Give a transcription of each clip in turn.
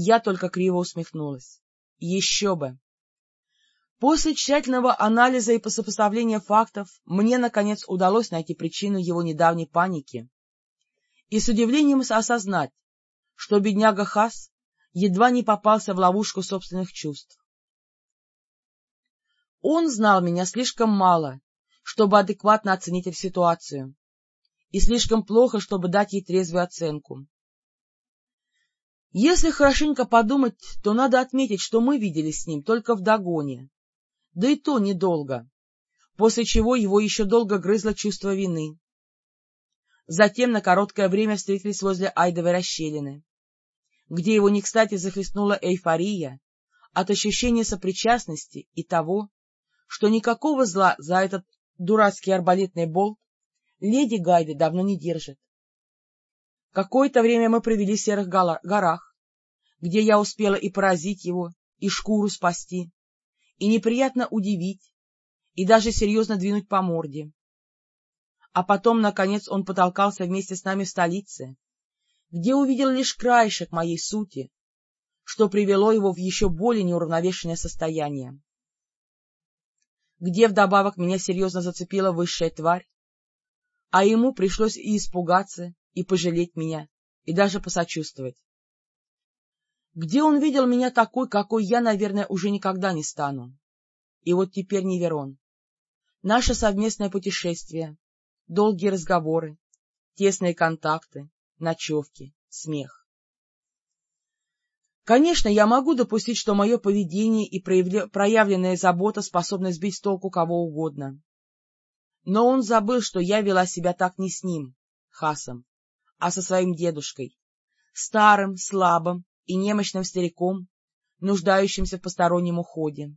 Я только криво усмехнулась. Еще бы! После тщательного анализа и сопоставления фактов мне, наконец, удалось найти причину его недавней паники и с удивлением осознать, что бедняга Хас едва не попался в ловушку собственных чувств. Он знал меня слишком мало, чтобы адекватно оценить ситуацию, и слишком плохо, чтобы дать ей трезвую оценку. Если хорошенько подумать, то надо отметить, что мы виделись с ним только в догоне, да и то недолго, после чего его еще долго грызло чувство вины. Затем на короткое время встретились возле Айдовой расщелины, где его не кстати захлестнула эйфория от ощущения сопричастности и того, что никакого зла за этот дурацкий арбалетный болт леди Гайды давно не держит. Какое-то время мы провели в серых горах, где я успела и поразить его, и шкуру спасти, и неприятно удивить, и даже серьезно двинуть по морде. А потом, наконец, он потолкался вместе с нами в столице, где увидел лишь краешек моей сути, что привело его в еще более неуравновешенное состояние. Где вдобавок меня серьезно зацепила высшая тварь, а ему пришлось и испугаться, и пожалеть меня, и даже посочувствовать. Где он видел меня такой, какой я, наверное, уже никогда не стану. И вот теперь Неверон. Наше совместное путешествие, долгие разговоры, тесные контакты, ночевки, смех. Конечно, я могу допустить, что мое поведение и проявленная забота способны сбить с толку кого угодно. Но он забыл, что я вела себя так не с ним, Хасом, а со своим дедушкой, старым, слабым и немощным стариком, нуждающимся в постороннем уходе.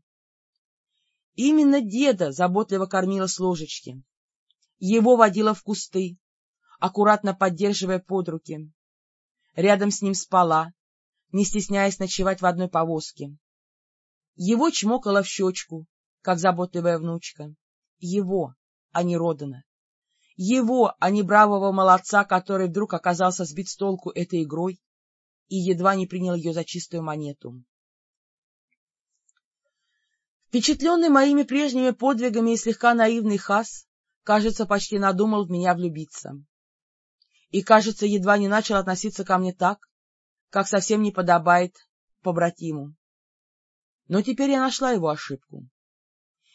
Именно деда заботливо кормила с ложечки, его водила в кусты, аккуратно поддерживая под руки. Рядом с ним спала, не стесняясь ночевать в одной повозке. Его чмокала в щечку, как заботливая внучка. Его, а не Родана. Его, а не бравого молодца, который вдруг оказался сбит с толку этой игрой и едва не принял ее за чистую монету. Впечатленный моими прежними подвигами и слегка наивный Хас, кажется, почти надумал в меня влюбиться. И, кажется, едва не начал относиться ко мне так, как совсем не подобает побратиму. Но теперь я нашла его ошибку.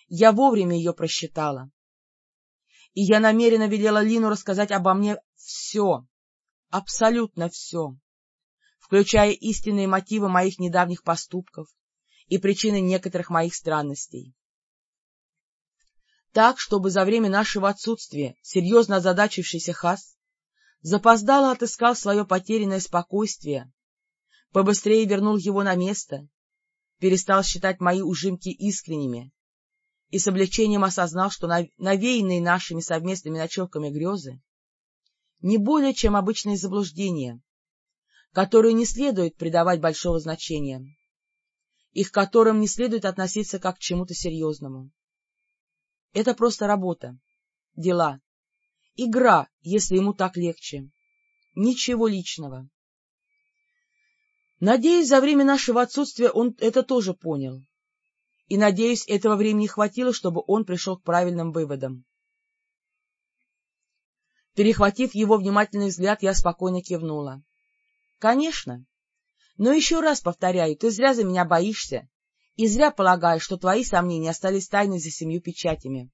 Я вовремя ее просчитала и я намеренно велела Лину рассказать обо мне все, абсолютно все, включая истинные мотивы моих недавних поступков и причины некоторых моих странностей. Так, чтобы за время нашего отсутствия серьезно озадачившийся Хас запоздало отыскал свое потерянное спокойствие, побыстрее вернул его на место, перестал считать мои ужимки искренними и с облегчением осознал, что навеянные нашими совместными ночевками грезы не более чем обычные заблуждения, которые не следует придавать большого значения, и к которым не следует относиться как к чему-то серьезному. Это просто работа, дела, игра, если ему так легче. Ничего личного. Надеюсь, за время нашего отсутствия он это тоже понял и, надеюсь, этого времени хватило, чтобы он пришел к правильным выводам. Перехватив его внимательный взгляд, я спокойно кивнула. — Конечно. Но еще раз повторяю, ты зря за меня боишься и зря полагаешь, что твои сомнения остались тайной за семью печатями.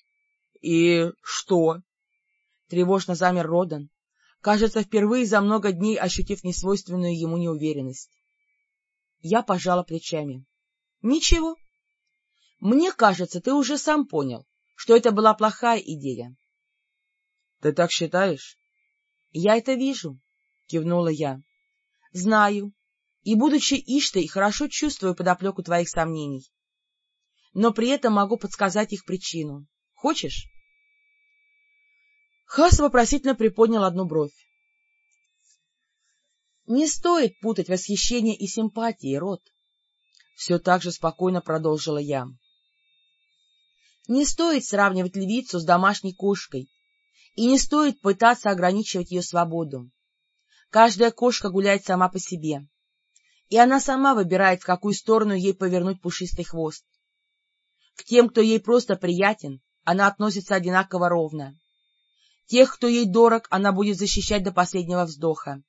— И что? — тревожно замер Родан, кажется, впервые за много дней ощутив несвойственную ему неуверенность. Я пожала плечами. — Ничего. Мне кажется, ты уже сам понял, что это была плохая идея. — Ты так считаешь? — Я это вижу, — кивнула я. — Знаю, и, будучи Иштой, хорошо чувствую подоплеку твоих сомнений. Но при этом могу подсказать их причину. Хочешь? Хас вопросительно приподнял одну бровь. — Не стоит путать восхищение и симпатии, Рот. Все так же спокойно продолжила я. Не стоит сравнивать львицу с домашней кошкой, и не стоит пытаться ограничивать ее свободу. Каждая кошка гуляет сама по себе, и она сама выбирает, в какую сторону ей повернуть пушистый хвост. К тем, кто ей просто приятен, она относится одинаково ровно. Тех, кто ей дорог, она будет защищать до последнего вздоха.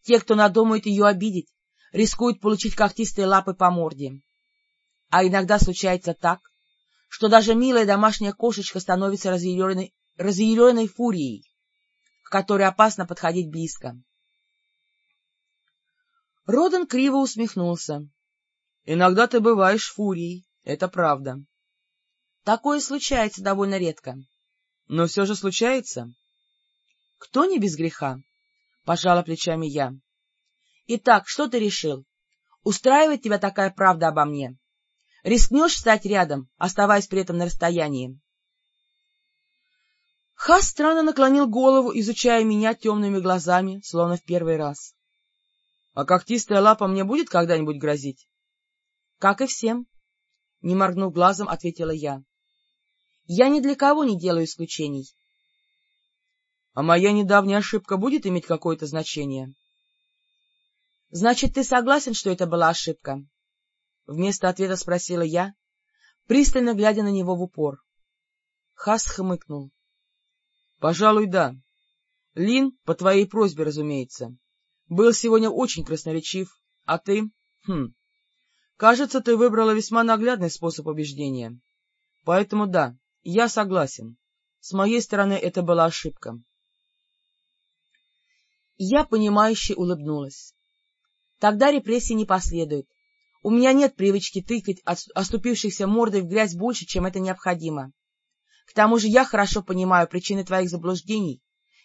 Те, кто надумает ее обидеть, рискуют получить когтистые лапы по морде. А иногда случается так, что даже милая домашняя кошечка становится разъяренной, разъяренной фурией, к которой опасно подходить близко. Родан криво усмехнулся. — Иногда ты бываешь фурией, это правда. — Такое случается довольно редко. — Но все же случается. — Кто не без греха? — пожала плечами я. — Итак, что ты решил? Устраивает тебя такая правда обо мне? Рискнешь стать рядом, оставаясь при этом на расстоянии? Хас странно наклонил голову, изучая меня темными глазами, словно в первый раз. — А когтистая лапа мне будет когда-нибудь грозить? — Как и всем, — не моргнув глазом, ответила я. — Я ни для кого не делаю исключений. — А моя недавняя ошибка будет иметь какое-то значение? — Значит, ты согласен, что это была ошибка? Вместо ответа спросила я, пристально глядя на него в упор. Хас хмыкнул. — Пожалуй, да. Лин, по твоей просьбе, разумеется. Был сегодня очень красноречив, а ты... Хм... Кажется, ты выбрала весьма наглядный способ убеждения. Поэтому да, я согласен. С моей стороны это была ошибка. Я, понимающе улыбнулась. Тогда репрессии не последуют. У меня нет привычки тыкать оступившихся мордой в грязь больше, чем это необходимо. К тому же я хорошо понимаю причины твоих заблуждений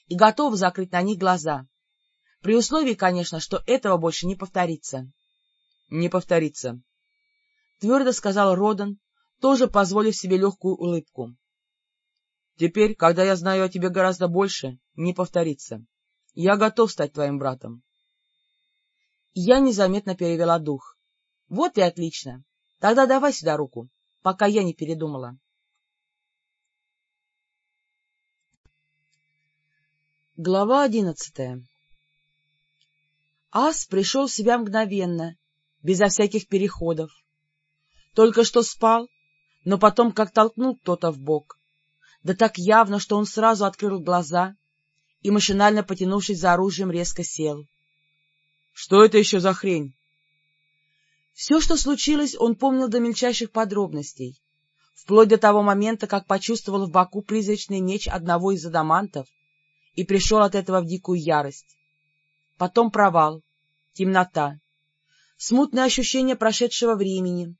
и готова закрыть на них глаза. При условии, конечно, что этого больше не повторится. — Не повторится, — твердо сказал Родан, тоже позволив себе легкую улыбку. — Теперь, когда я знаю о тебе гораздо больше, не повторится. Я готов стать твоим братом. Я незаметно перевела дух. — Вот и отлично. Тогда давай сюда руку, пока я не передумала. Глава одиннадцатая Ас пришел в себя мгновенно, безо всяких переходов. Только что спал, но потом как толкнул кто-то в бок. Да так явно, что он сразу открыл глаза и, машинально потянувшись за оружием, резко сел. — Что это еще за хрень? Все, что случилось, он помнил до мельчайших подробностей, вплоть до того момента, как почувствовал в боку призрачный меч одного из адамантов и пришел от этого в дикую ярость. Потом провал, темнота, смутное ощущение прошедшего времени,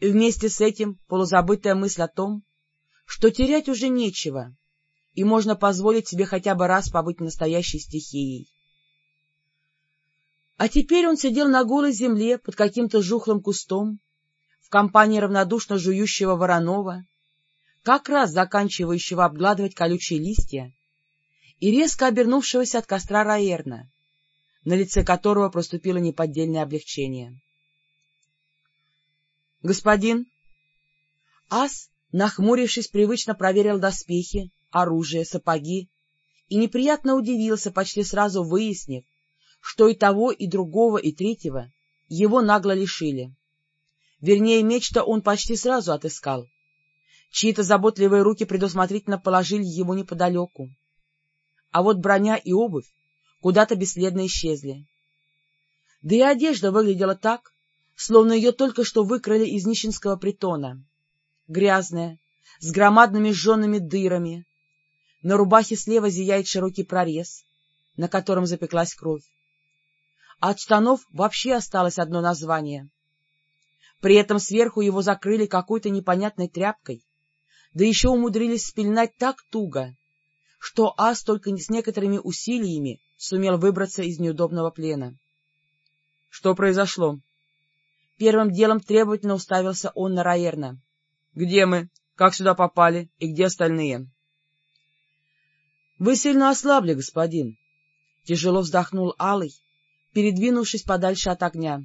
и вместе с этим полузабытая мысль о том, что терять уже нечего, и можно позволить себе хотя бы раз побыть настоящей стихией. А теперь он сидел на голой земле под каким-то жухлым кустом, в компании равнодушно жующего Воронова, как раз заканчивающего обгладывать колючие листья, и резко обернувшегося от костра Раерна, на лице которого проступило неподдельное облегчение. — Господин? Ас, нахмурившись, привычно проверил доспехи, оружие, сапоги и неприятно удивился, почти сразу выяснив, что и того, и другого, и третьего его нагло лишили. Вернее, меч-то он почти сразу отыскал. Чьи-то заботливые руки предусмотрительно положили его неподалеку а вот броня и обувь куда-то бесследно исчезли. Да и одежда выглядела так, словно ее только что выкрали из нищенского притона. Грязная, с громадными сжженными дырами. На рубахе слева зияет широкий прорез, на котором запеклась кровь. От штанов вообще осталось одно название. При этом сверху его закрыли какой-то непонятной тряпкой, да еще умудрились спеленать так туго, что Ас только с некоторыми усилиями сумел выбраться из неудобного плена. — Что произошло? Первым делом требовательно уставился он на Раерна. — Где мы? Как сюда попали? И где остальные? — Вы сильно ослабли, господин. Тяжело вздохнул Алый, передвинувшись подальше от огня.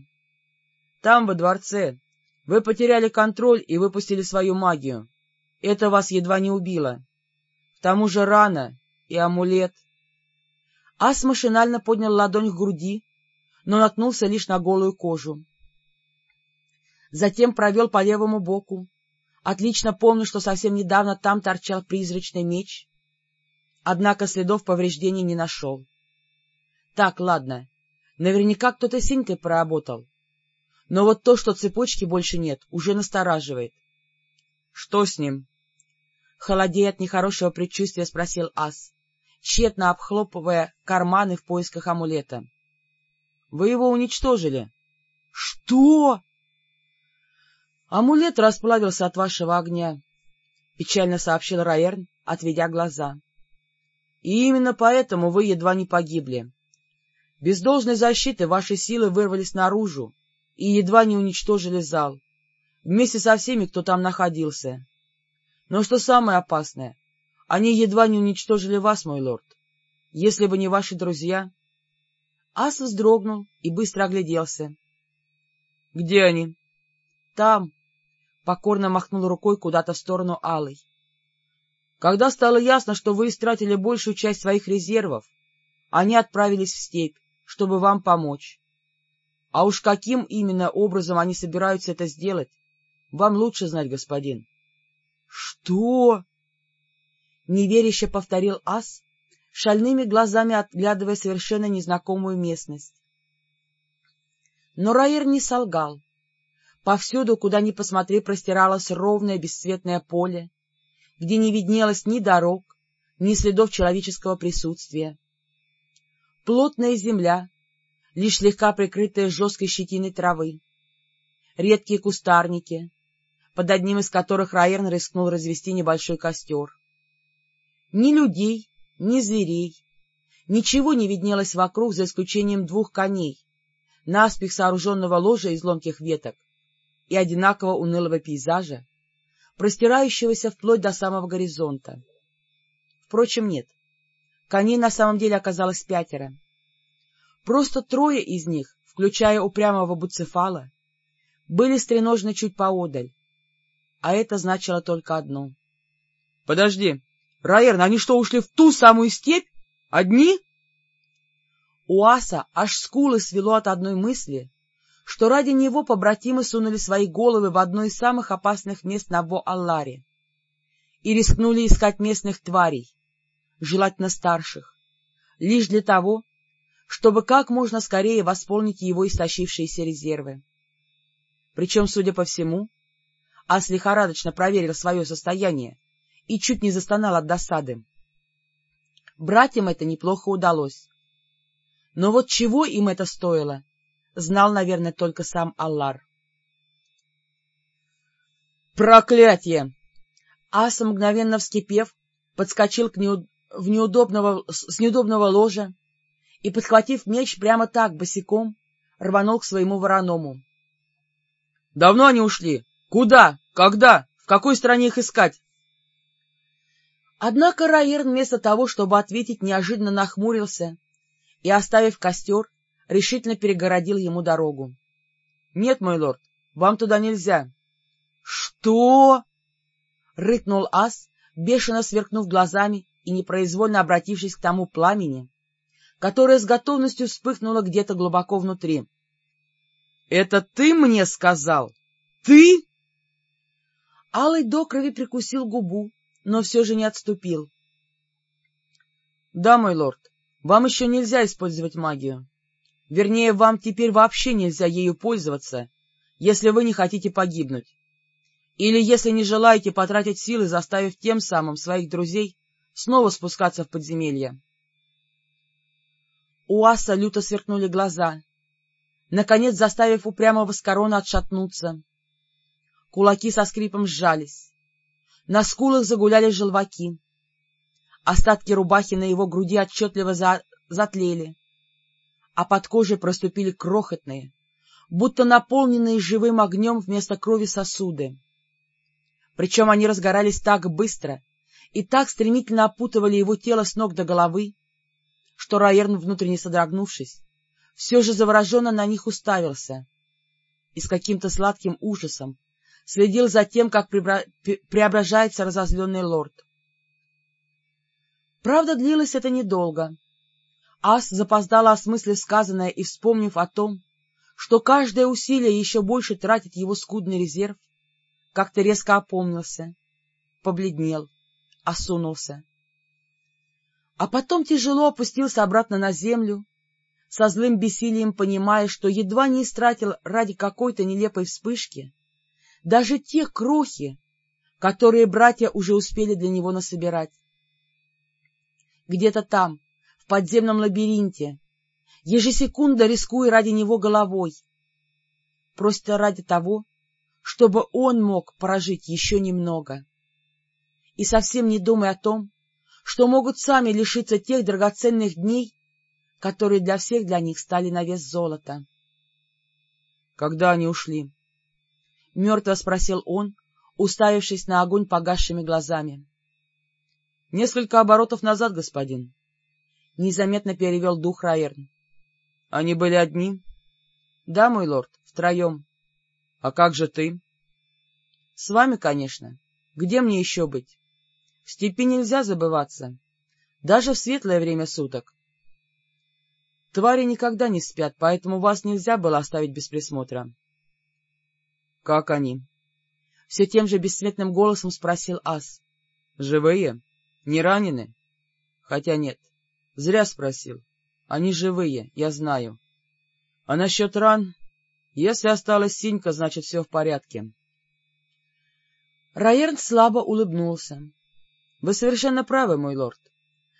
— Там, во дворце, вы потеряли контроль и выпустили свою магию. Это вас едва не убило. К тому же рана и амулет. Ас машинально поднял ладонь к груди, но наткнулся лишь на голую кожу. Затем провел по левому боку, отлично помню, что совсем недавно там торчал призрачный меч, однако следов повреждений не нашел. Так, ладно, наверняка кто-то синькой поработал, но вот то, что цепочки больше нет, уже настораживает. — Что с ним? — холодея от нехорошего предчувствия спросил Ас, тщетно обхлопывая карманы в поисках амулета. — Вы его уничтожили. — Что? — Амулет расплавился от вашего огня, — печально сообщил Раерн, отведя глаза. — И именно поэтому вы едва не погибли. Без должной защиты ваши силы вырвались наружу и едва не уничтожили зал, вместе со всеми, кто там находился. Но что самое опасное, они едва не уничтожили вас, мой лорд. Если бы не ваши друзья... Ас вздрогнул и быстро огляделся. — Где они? — Там. Покорно махнул рукой куда-то в сторону Алой. — Когда стало ясно, что вы истратили большую часть своих резервов, они отправились в степь, чтобы вам помочь. А уж каким именно образом они собираются это сделать, вам лучше знать, господин. — Что? — неверяще повторил Ас, шальными глазами отглядывая совершенно незнакомую местность. Но Раир не солгал. Повсюду, куда ни посмотри, простиралось ровное бесцветное поле, где не виднелось ни дорог, ни следов человеческого присутствия. Плотная земля, лишь слегка прикрытая жесткой щетиной травы, редкие кустарники, под одним из которых Раерн рискнул развести небольшой костер. Ни людей, ни зверей, ничего не виднелось вокруг, за исключением двух коней, наспех сооруженного ложа из ломких веток и одинаково унылого пейзажа, простирающегося вплоть до самого горизонта. Впрочем, нет. Коней на самом деле оказалось пятеро. Просто трое из них, включая упрямого буцефала, были стреножены чуть поодаль, а это значило только одно. — Подожди, Раерн, они что, ушли в ту самую степь? Одни? У аса аж скулы свело от одной мысли, что ради него побратимы сунули свои головы в одно из самых опасных мест на Во-Алларе и рискнули искать местных тварей, желательно старших, лишь для того, чтобы как можно скорее восполнить его истощившиеся резервы. Причем, судя по всему, Ас лихорадочно проверил свое состояние и чуть не застонал от досады. Братьям это неплохо удалось. Но вот чего им это стоило, знал, наверное, только сам Аллар. «Проклятие!» Аса, мгновенно вскипев, подскочил к неуд... в неудобного... с неудобного ложа и, подхватив меч прямо так, босиком, рванул к своему вороному. — Давно они ушли? Куда? Когда? В какой стране их искать? Однако Раир вместо того, чтобы ответить, неожиданно нахмурился и, оставив костер, решительно перегородил ему дорогу. — Нет, мой лорд, вам туда нельзя. — Что? — рыкнул ас, бешено сверкнув глазами и непроизвольно обратившись к тому пламени, которое с готовностью вспыхнуло где-то глубоко внутри. — Это ты мне сказал? Ты? Алый до крови прикусил губу, но все же не отступил. — Да, мой лорд, вам еще нельзя использовать магию. Вернее, вам теперь вообще нельзя ею пользоваться, если вы не хотите погибнуть. Или если не желаете потратить силы, заставив тем самым своих друзей снова спускаться в подземелье. У Аса люто сверкнули глаза, наконец заставив упрямого Скорона отшатнуться. Кулаки со скрипом сжались. На скулах загуляли желваки. Остатки рубахи на его груди отчетливо за... затлели, а под кожей проступили крохотные, будто наполненные живым огнем вместо крови сосуды. Причем они разгорались так быстро и так стремительно опутывали его тело с ног до головы, что Раерн, внутренне содрогнувшись, все же завороженно на них уставился и с каким-то сладким ужасом следил за тем, как преображается разозленный лорд. Правда, длилось это недолго. Ас запоздала осмыслив сказанное и вспомнив о том, что каждое усилие еще больше тратит его скудный резерв, как-то резко опомнился, побледнел, осунулся. А потом тяжело опустился обратно на землю, со злым бессилием понимая, что едва не истратил ради какой-то нелепой вспышки даже те крохи, которые братья уже успели для него насобирать. Где-то там, в подземном лабиринте, ежесекунда рискуя ради него головой, просто ради того, чтобы он мог прожить еще немного. И совсем не думая о том, что могут сами лишиться тех драгоценных дней, которые для всех для них стали на вес золота. — Когда они ушли? — мертво спросил он, уставившись на огонь погасшими глазами. — Несколько оборотов назад, господин. Незаметно перевел дух Раерн. — Они были одни? — Да, мой лорд, втроем. — А как же ты? — С вами, конечно. Где мне еще быть? Степи нельзя забываться, даже в светлое время суток. Твари никогда не спят, поэтому вас нельзя было оставить без присмотра. — Как они? — все тем же бесцветным голосом спросил Ас. — Живые? Не ранены? Хотя нет, зря спросил. Они живые, я знаю. А насчет ран... Если осталась синька, значит, все в порядке. Раерн слабо улыбнулся. — Вы совершенно правы, мой лорд.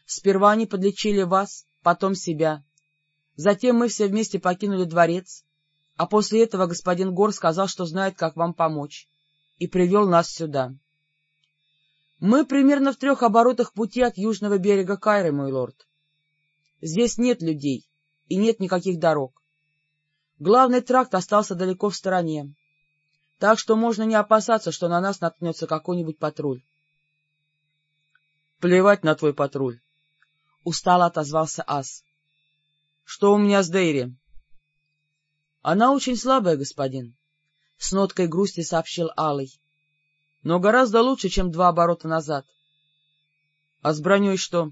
Сперва они подлечили вас, потом себя. Затем мы все вместе покинули дворец, а после этого господин Гор сказал, что знает, как вам помочь, и привел нас сюда. Мы примерно в трех оборотах пути от южного берега Кайры, мой лорд. Здесь нет людей и нет никаких дорог. Главный тракт остался далеко в стороне, так что можно не опасаться, что на нас наткнется какой-нибудь патруль. — Плевать на твой патруль, — устало отозвался Ас. — Что у меня с Дейри? — Она очень слабая, господин, — с ноткой грусти сообщил Алый. — Но гораздо лучше, чем два оборота назад. — А с броней что?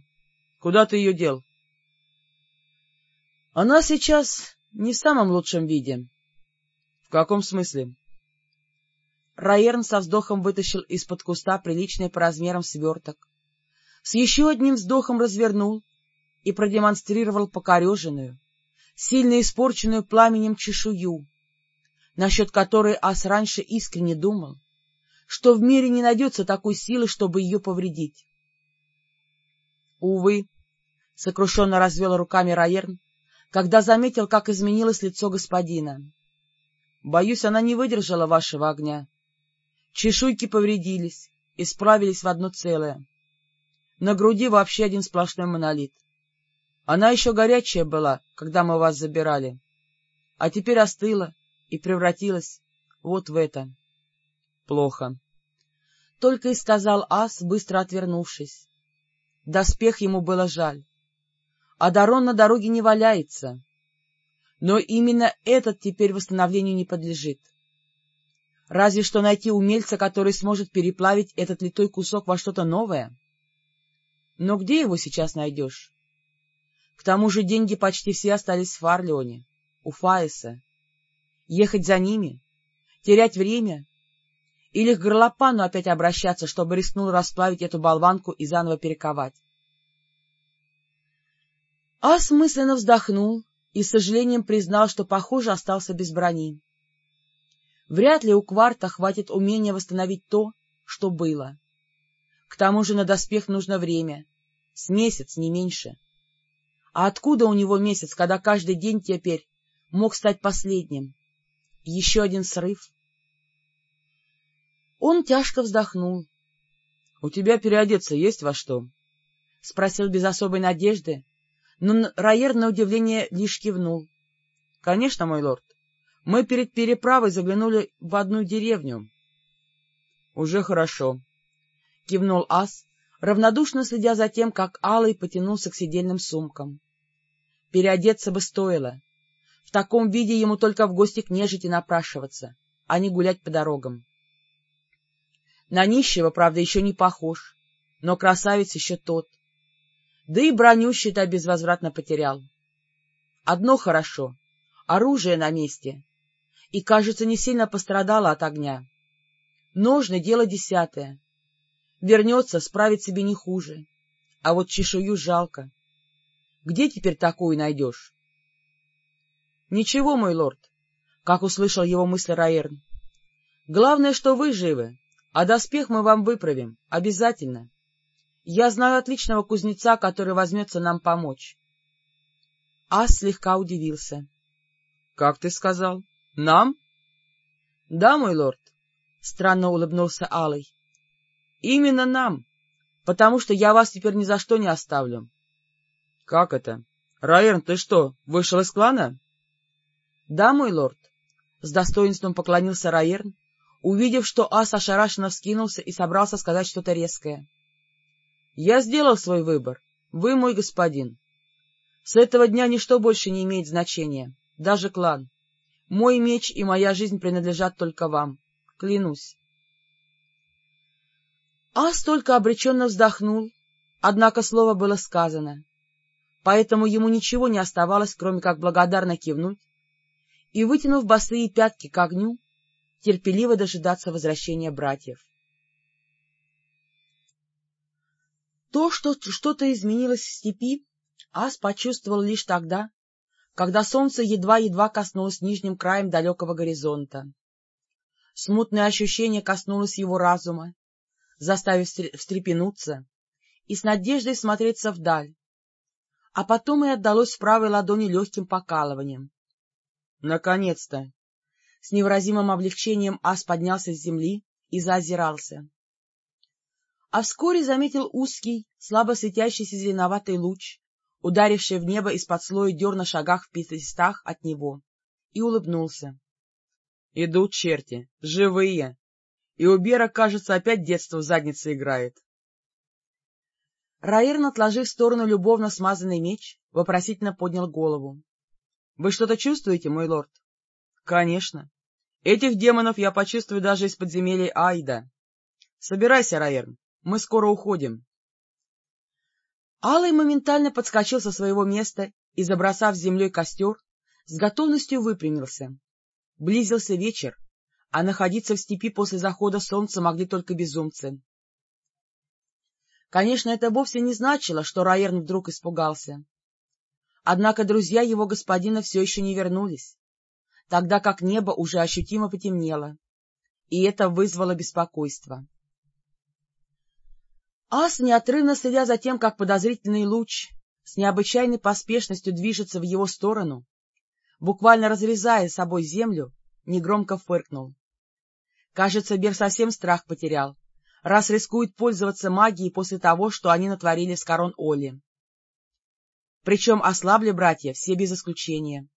Куда ты ее дел? — Она сейчас не в самом лучшем виде. — В каком смысле? Раерн со вздохом вытащил из-под куста приличный по размерам сверток, с еще одним вздохом развернул и продемонстрировал покореженную, сильно испорченную пламенем чешую, насчет которой Ас раньше искренне думал, что в мире не найдется такой силы, чтобы ее повредить. Увы, — сокрушенно развел руками Раерн, когда заметил, как изменилось лицо господина. — Боюсь, она не выдержала вашего огня. Чешуйки повредились и справились в одно целое. На груди вообще один сплошной монолит. Она еще горячая была, когда мы вас забирали, а теперь остыла и превратилась вот в это. Плохо. Только и сказал Ас, быстро отвернувшись. Доспех ему было жаль. А Дарон на дороге не валяется. Но именно этот теперь восстановлению не подлежит. Разве что найти умельца, который сможет переплавить этот литой кусок во что-то новое. Но где его сейчас найдешь? К тому же деньги почти все остались в Фарлеоне, у Фаиса. Ехать за ними? Терять время? Или к горлопану опять обращаться, чтобы рискнул расплавить эту болванку и заново перековать? Ас мысленно вздохнул и с сожалением признал, что, похоже, остался без брони. Вряд ли у Кварта хватит умения восстановить то, что было. К тому же на доспех нужно время, с месяц, не меньше. А откуда у него месяц, когда каждый день теперь мог стать последним? Еще один срыв? Он тяжко вздохнул. — У тебя переодеться есть во что? — спросил без особой надежды, но Райер на удивление лишь кивнул. — Конечно, мой лорд. Мы перед переправой заглянули в одну деревню. — Уже хорошо, — кивнул Ас, равнодушно следя за тем, как Алый потянулся к сидельным сумкам. Переодеться бы стоило. В таком виде ему только в гости к нежити напрашиваться, а не гулять по дорогам. На нищего, правда, еще не похож, но красавец еще тот. Да и броню, считай, безвозвратно потерял. Одно хорошо — оружие на месте. И, кажется, не сильно пострадало от огня. Ножны — дело десятое. Вернется, справит себе не хуже. А вот чешую жалко. Где теперь такую найдешь? — Ничего, мой лорд, — как услышал его мысль Раерн. — Главное, что вы живы, а доспех мы вам выправим, обязательно. Я знаю отличного кузнеца, который возьмется нам помочь. Ас слегка удивился. — Как ты сказал? Нам? — Да, мой лорд, — странно улыбнулся Алый. — Именно нам, потому что я вас теперь ни за что не оставлю. — Как это? Раерн, ты что, вышел из клана? — Да, мой лорд, — с достоинством поклонился Раерн, увидев, что ас ошарашенно вскинулся и собрался сказать что-то резкое. — Я сделал свой выбор. Вы мой господин. С этого дня ничто больше не имеет значения, даже клан. Мой меч и моя жизнь принадлежат только вам. Клянусь. Ас только обреченно вздохнул, однако слово было сказано, поэтому ему ничего не оставалось, кроме как благодарно кивнуть и, вытянув босые пятки к огню, терпеливо дожидаться возвращения братьев. То, что что-то изменилось в степи, Ас почувствовал лишь тогда, когда солнце едва-едва коснулось нижним краем далекого горизонта. Смутное ощущение коснулось его разума, заставив встрепенуться и с надеждой смотреться вдаль, а потом и отдалось в правой ладони легким покалыванием. Наконец-то! С невыразимым облегчением ас поднялся с земли и заозирался. А вскоре заметил узкий, слабо светящийся зеленоватый луч, ударивший в небо из-под слоя дерна шагах в пятистах от него, и улыбнулся. — Идут черти, живые, и у Бера, кажется, опять детство в заднице играет. Раирн, отложив в сторону любовно смазанный меч, вопросительно поднял голову. — Вы что-то чувствуете, мой лорд? Конечно. Этих демонов я почувствую даже из подземелья Айда. Собирайся, Раерн, мы скоро уходим. Алый моментально подскочил со своего места и, забросав землей костер, с готовностью выпрямился. Близился вечер, а находиться в степи после захода солнца могли только безумцы. Конечно, это вовсе не значило, что Раерн вдруг испугался. Однако друзья его господина все еще не вернулись тогда как небо уже ощутимо потемнело, и это вызвало беспокойство. Ас, неотрывно следя за тем, как подозрительный луч с необычайной поспешностью движется в его сторону, буквально разрезая собой землю, негромко фыркнул. Кажется, Бер совсем страх потерял, раз рискует пользоваться магией после того, что они натворили с корон Оли. Причем ослабли братья все без исключения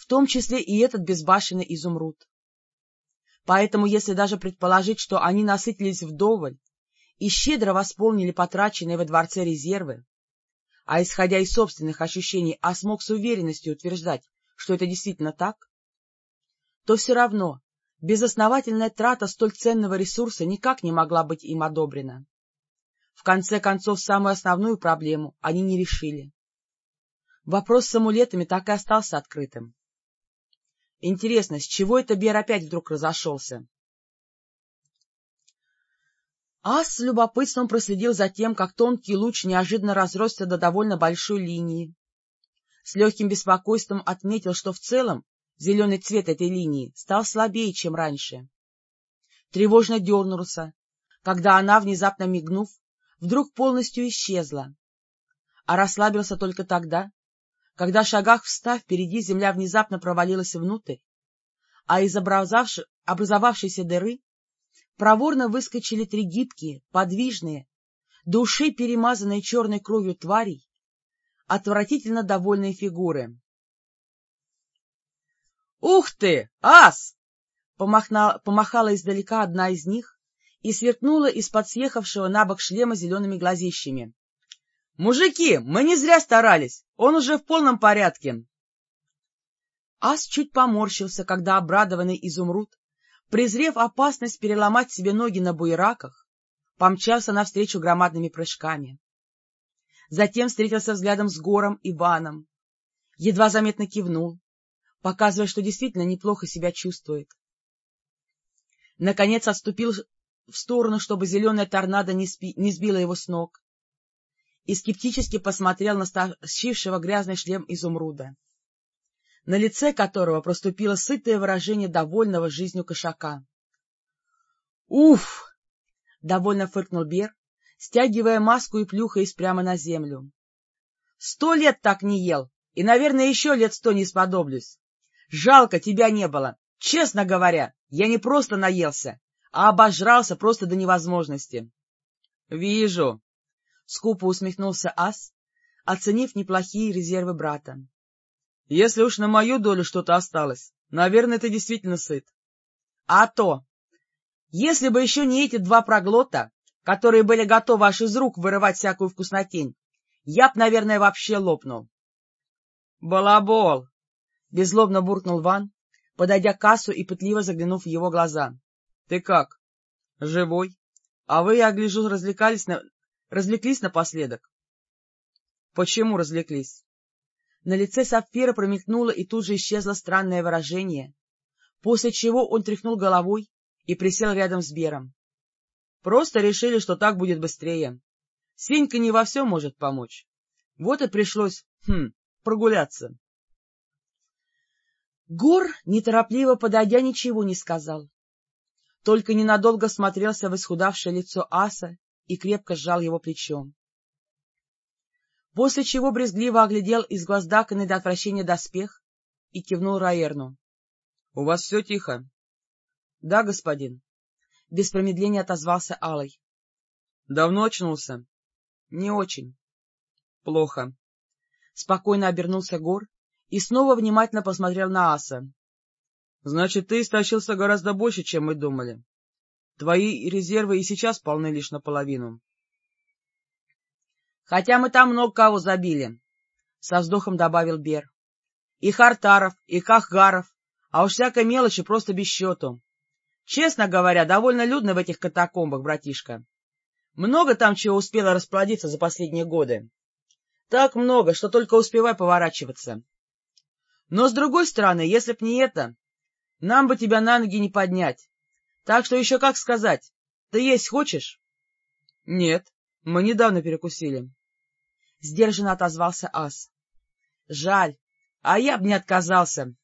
в том числе и этот безбашенный изумруд. Поэтому, если даже предположить, что они насытились вдоволь и щедро восполнили потраченные во дворце резервы, а исходя из собственных ощущений, а смог с уверенностью утверждать, что это действительно так, то все равно безосновательная трата столь ценного ресурса никак не могла быть им одобрена. В конце концов, самую основную проблему они не решили. Вопрос с амулетами так и остался открытым. Интересно, с чего это Бер опять вдруг разошелся? Ас с любопытством проследил за тем, как тонкий луч неожиданно разросся до довольно большой линии. С легким беспокойством отметил, что в целом зеленый цвет этой линии стал слабее, чем раньше. Тревожно дернулся, когда она, внезапно мигнув, вдруг полностью исчезла, а расслабился только тогда, когда, шагах встав, впереди земля внезапно провалилась внутрь, а из образовавшейся дыры проворно выскочили три гибкие, подвижные, души перемазанные черной кровью тварей, отвратительно довольные фигуры. — Ух ты, ас! — помахала издалека одна из них и сверкнула из-под съехавшего на бок шлема зелеными глазищами. «Мужики, мы не зря старались, он уже в полном порядке!» Ас чуть поморщился, когда обрадованный изумруд, презрев опасность переломать себе ноги на буераках, помчался навстречу громадными прыжками. затем встретился взглядом с Гором и Ваном, едва заметно кивнул, показывая, что действительно неплохо себя чувствует. Наконец отступил в сторону, чтобы зеленая торнадо не, спи, не сбила его с ног, и скептически посмотрел на стащившего грязный шлем изумруда, на лице которого проступило сытое выражение довольного жизнью кошака. «Уф!» — довольно фыркнул Бер, стягивая маску и плюхаясь прямо на землю. «Сто лет так не ел, и, наверное, еще лет сто не сподоблюсь. Жалко, тебя не было. Честно говоря, я не просто наелся, а обожрался просто до невозможности. — Вижу, — скупо усмехнулся Ас, оценив неплохие резервы брата. — Если уж на мою долю что-то осталось, наверное, ты действительно сыт. — А то! Если бы еще не эти два проглота, которые были готовы аж из рук вырывать всякую вкуснотень, я б, наверное, вообще лопнул. — Балабол! — беззлобно буркнул Ван, подойдя к кассу и пытливо заглянув в его глаза. — Ты как? — Живой. А вы, я гляжу, развлекались на... развлеклись напоследок. — Почему развлеклись? На лице Сапфира промелькнуло и тут же исчезло странное выражение, после чего он тряхнул головой и присел рядом с Бером. — Просто решили, что так будет быстрее. Сенька не во всем может помочь. Вот и пришлось, хм, прогуляться. Гор, неторопливо подойдя, ничего не сказал. Только ненадолго смотрелся в исхудавшее лицо аса и крепко сжал его плечом. После чего брезгливо оглядел из глаз Дакана до отвращения доспех и кивнул Раерну. — У вас все тихо? — Да, господин. Без промедления отозвался Алой. — Давно очнулся? — Не очень. — Плохо. Спокойно обернулся Гор и снова внимательно посмотрел на аса. — Значит, ты истощился гораздо больше, чем мы думали. Твои резервы и сейчас полны лишь наполовину. — Хотя мы там много кого забили, — со вздохом добавил Бер. — И Хартаров, и Кахгаров, а уж всякой мелочи просто без счету. Честно говоря, довольно людно в этих катакомбах, братишка. Много там чего успело расплодиться за последние годы. Так много, что только успевай поворачиваться. Но, с другой стороны, если б не это, нам бы тебя на ноги не поднять. Так что еще как сказать, ты есть хочешь? — Нет, мы недавно перекусили. Сдержанно отозвался Ас. — Жаль, а я б не отказался.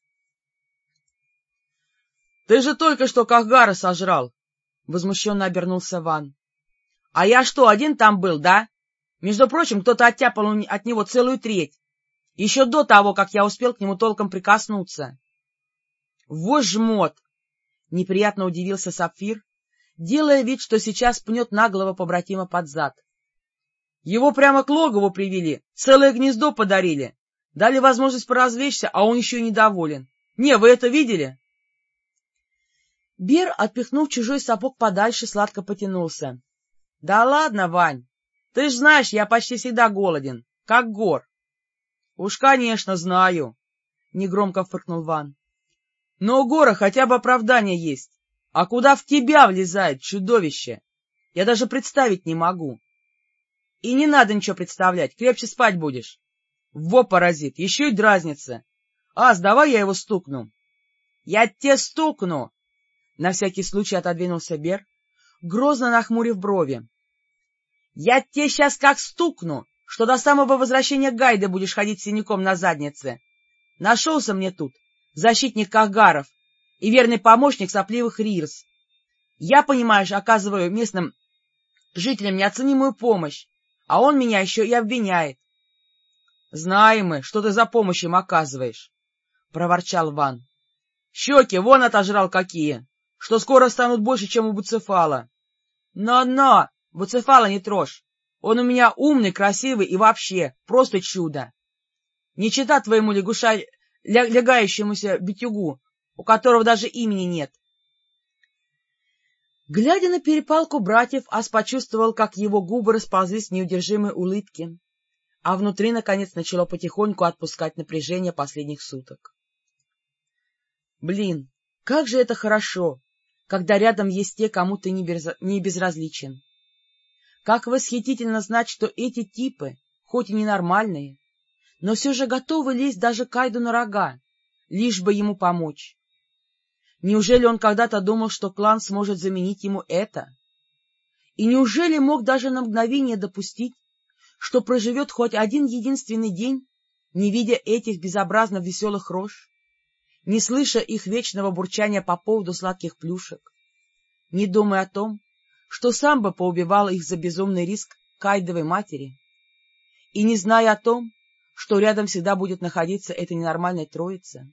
— Ты же только что Кахгара сожрал! — возмущенно обернулся Ван. — А я что, один там был, да? Между прочим, кто-то оттяпал от него целую треть еще до того, как я успел к нему толком прикоснуться. — Вот жмот! — неприятно удивился Сапфир, делая вид, что сейчас пнет наглого побратима под зад. — Его прямо к логову привели, целое гнездо подарили, дали возможность поразвлечься, а он еще недоволен. Не, вы это видели? Бер, отпихнув чужой сапог подальше, сладко потянулся. — Да ладно, Вань, ты ж знаешь, я почти всегда голоден, как гор. — Уж, конечно, знаю, — негромко фыркнул Ван. — Но у Гора хотя бы оправдание есть. А куда в тебя влезает чудовище? Я даже представить не могу. И не надо ничего представлять, крепче спать будешь. Во, паразит, еще и дразнится. Ас, давай я его стукну. — Я тебе стукну! — на всякий случай отодвинулся Бер, грозно нахмурив брови. — Я тебе сейчас как стукну! Что до самого возвращения Гайда будешь ходить синяком на заднице. Нашелся мне тут защитник Кагаров и верный помощник сопливых Рирс. Я, понимаешь, оказываю местным жителям неоценимую помощь, а он меня еще и обвиняет. — Знаем мы, что ты за помощь им оказываешь, — проворчал Ван. — Щеки вон отожрал какие, что скоро станут больше, чем у Буцефала. Но — Но-но, Буцефала не трожь, он у меня умный, красивый и вообще просто чудо. Не чита твоему лягуша, лягающемуся битюгу, у которого даже имени нет. Глядя на перепалку братьев, Ас почувствовал, как его губы расползлись в неудержимой улыбке, а внутри, наконец, начало потихоньку отпускать напряжение последних суток. Блин, как же это хорошо, когда рядом есть те, кому ты не безразличен. Как восхитительно знать, что эти типы хоть и ненормальные, но все же готовы лезть даже Кайду на рога, лишь бы ему помочь. Неужели он когда-то думал, что клан сможет заменить ему это? И неужели мог даже на мгновение допустить, что проживет хоть один единственный день, не видя этих безобразно веселых рож, не слыша их вечного бурчания по поводу сладких плюшек, не думая о том, что сам бы поубивал их за безумный риск Кайдовой матери, и не зная о том, что рядом всегда будет находиться эта ненормальная троица.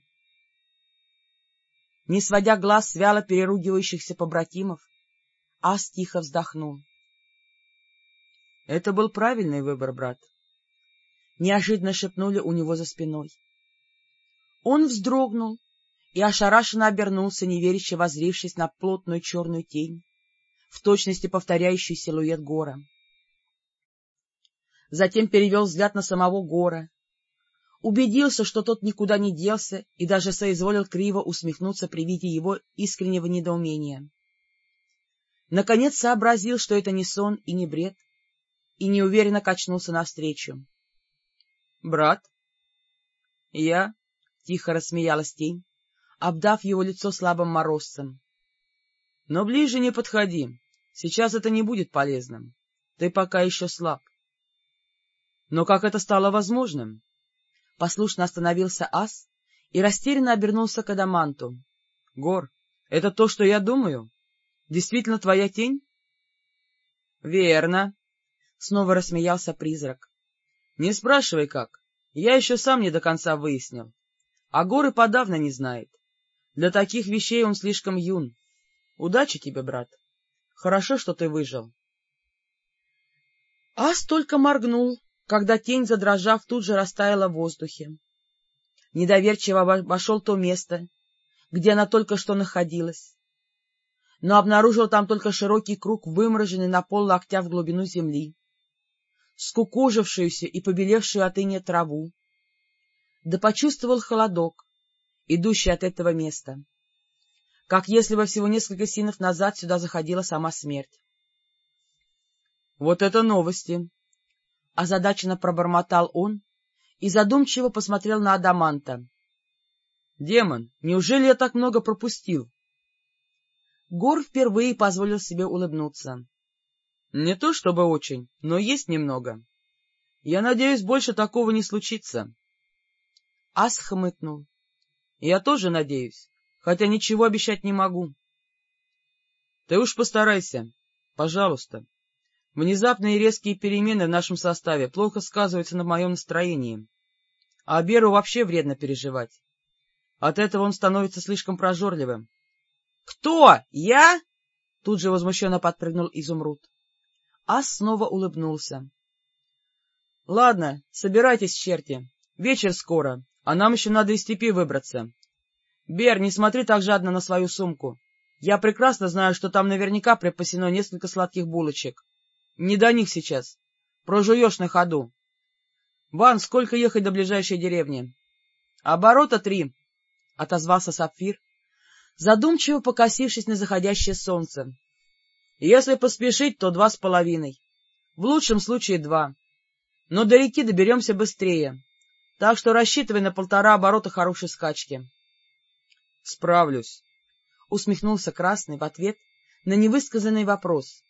Не сводя глаз с вяло переругивающихся побратимов, Ас тихо вздохнул. — Это был правильный выбор, брат. Неожиданно шепнули у него за спиной. Он вздрогнул и ошарашенно обернулся, неверяще возрившись на плотную черную тень, в точности повторяющую силуэт гора. Затем перевел взгляд на самого гора, убедился, что тот никуда не делся, и даже соизволил криво усмехнуться при виде его искреннего недоумения. Наконец сообразил, что это не сон и не бред, и неуверенно качнулся навстречу. — Брат? — Я? — тихо рассмеялась тень, обдав его лицо слабым морозцем. — Но ближе не подходи, сейчас это не будет полезным, ты пока еще слаб. — Но как это стало возможным? Послушно остановился ас и растерянно обернулся к Адаманту. — Гор, это то, что я думаю? Действительно твоя тень? — Верно, — снова рассмеялся призрак. — Не спрашивай как, я еще сам не до конца выяснил. А горы подавно не знает. Для таких вещей он слишком юн. Удачи тебе, брат. Хорошо, что ты выжил. Ас только моргнул, когда тень, задрожав, тут же растаяла в воздухе. Недоверчиво обошел то место, где она только что находилась, но обнаружил там только широкий круг, вымороженный на пол локтя в глубину земли, скукожившуюся и побелевшую от иния траву, да почувствовал холодок, идущий от этого места, как если бы всего несколько синов назад сюда заходила сама смерть. — Вот это новости! — озадаченно пробормотал он и задумчиво посмотрел на Адаманта. — Демон, неужели я так много пропустил? Гор впервые позволил себе улыбнуться. — Не то чтобы очень, но есть немного. Я надеюсь, больше такого не случится. Ас хмыкнул. — Я тоже надеюсь, хотя ничего обещать не могу. — Ты уж постарайся, пожалуйста. Внезапные резкие перемены в нашем составе плохо сказываются на моем настроении. А Беру вообще вредно переживать. От этого он становится слишком прожорливым. — Кто? Я? — тут же возмущенно подпрыгнул Изумруд. Ас снова улыбнулся. — Ладно, собирайтесь, черти. Вечер скоро, а нам еще надо из степи выбраться. Бер, не смотри так жадно на свою сумку. Я прекрасно знаю, что там наверняка припасено несколько сладких булочек. Не до них сейчас. Прожуешь на ходу. Ван, сколько ехать до ближайшей деревни? — Оборота три, — отозвался Сапфир, задумчиво покосившись на заходящее солнце. — Если поспешить, то два с половиной. В лучшем случае два. Но до реки доберемся быстрее, так что рассчитывай на полтора оборота хорошей скачки. — Справлюсь, — усмехнулся Красный в ответ на невысказанный вопрос.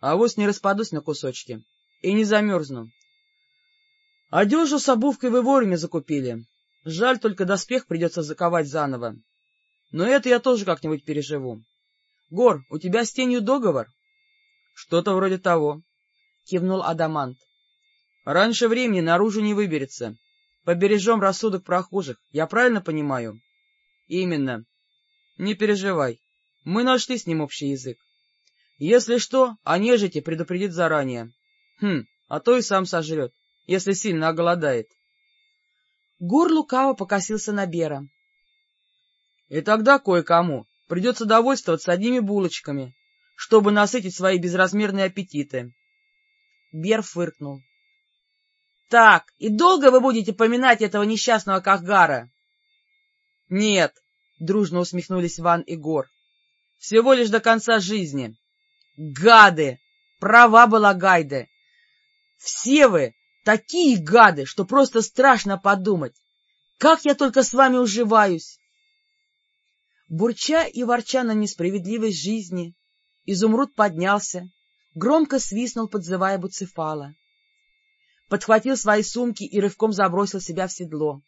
А авось не распадусь на кусочки и не замерзну. Одежу с обувкой вы вовремя закупили. Жаль, только доспех придется заковать заново. Но это я тоже как-нибудь переживу. Гор, у тебя с тенью договор? — Что-то вроде того, — кивнул Адамант. — Раньше времени наружу не выберется. Побережем рассудок прохожих, я правильно понимаю? — Именно. Не переживай, мы нашли с ним общий язык. Если что, о нежити предупредит заранее. Хм, а то и сам сожрет, если сильно оголодает. Гур лукаво покосился на Бера. — И тогда кое-кому придется довольствоваться одними булочками, чтобы насытить свои безразмерные аппетиты. Бер фыркнул. — Так, и долго вы будете поминать этого несчастного Кахгара? — Нет, — дружно усмехнулись Ван и Гор. — Всего лишь до конца жизни. Гады! Права была Гайде. Все вы, Такие гады, что просто страшно подумать. Как я только с вами уживаюсь! Бурча и ворча на несправедливость жизни, изумруд поднялся, громко свистнул, подзывая Буцефала. Подхватил свои сумки и рывком забросил себя в седло.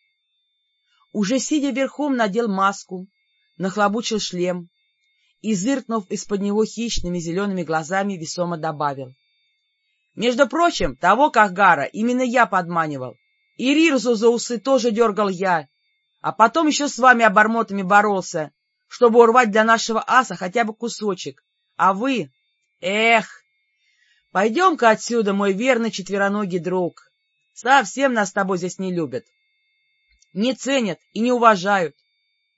Уже сидя верхом, надел маску, нахлобучил шлем и, зыркнув из-под него хищными зелеными глазами, весомо добавил. — Между прочим, того Кахгара именно я подманивал. И Рирзу за усы тоже дергал я, а потом еще с вами обормотами боролся, чтобы урвать для нашего аса хотя бы кусочек. А вы... Эх! Пойдем-ка отсюда, мой верный четвероногий друг. Совсем нас с тобой здесь не любят. Не ценят и не уважают.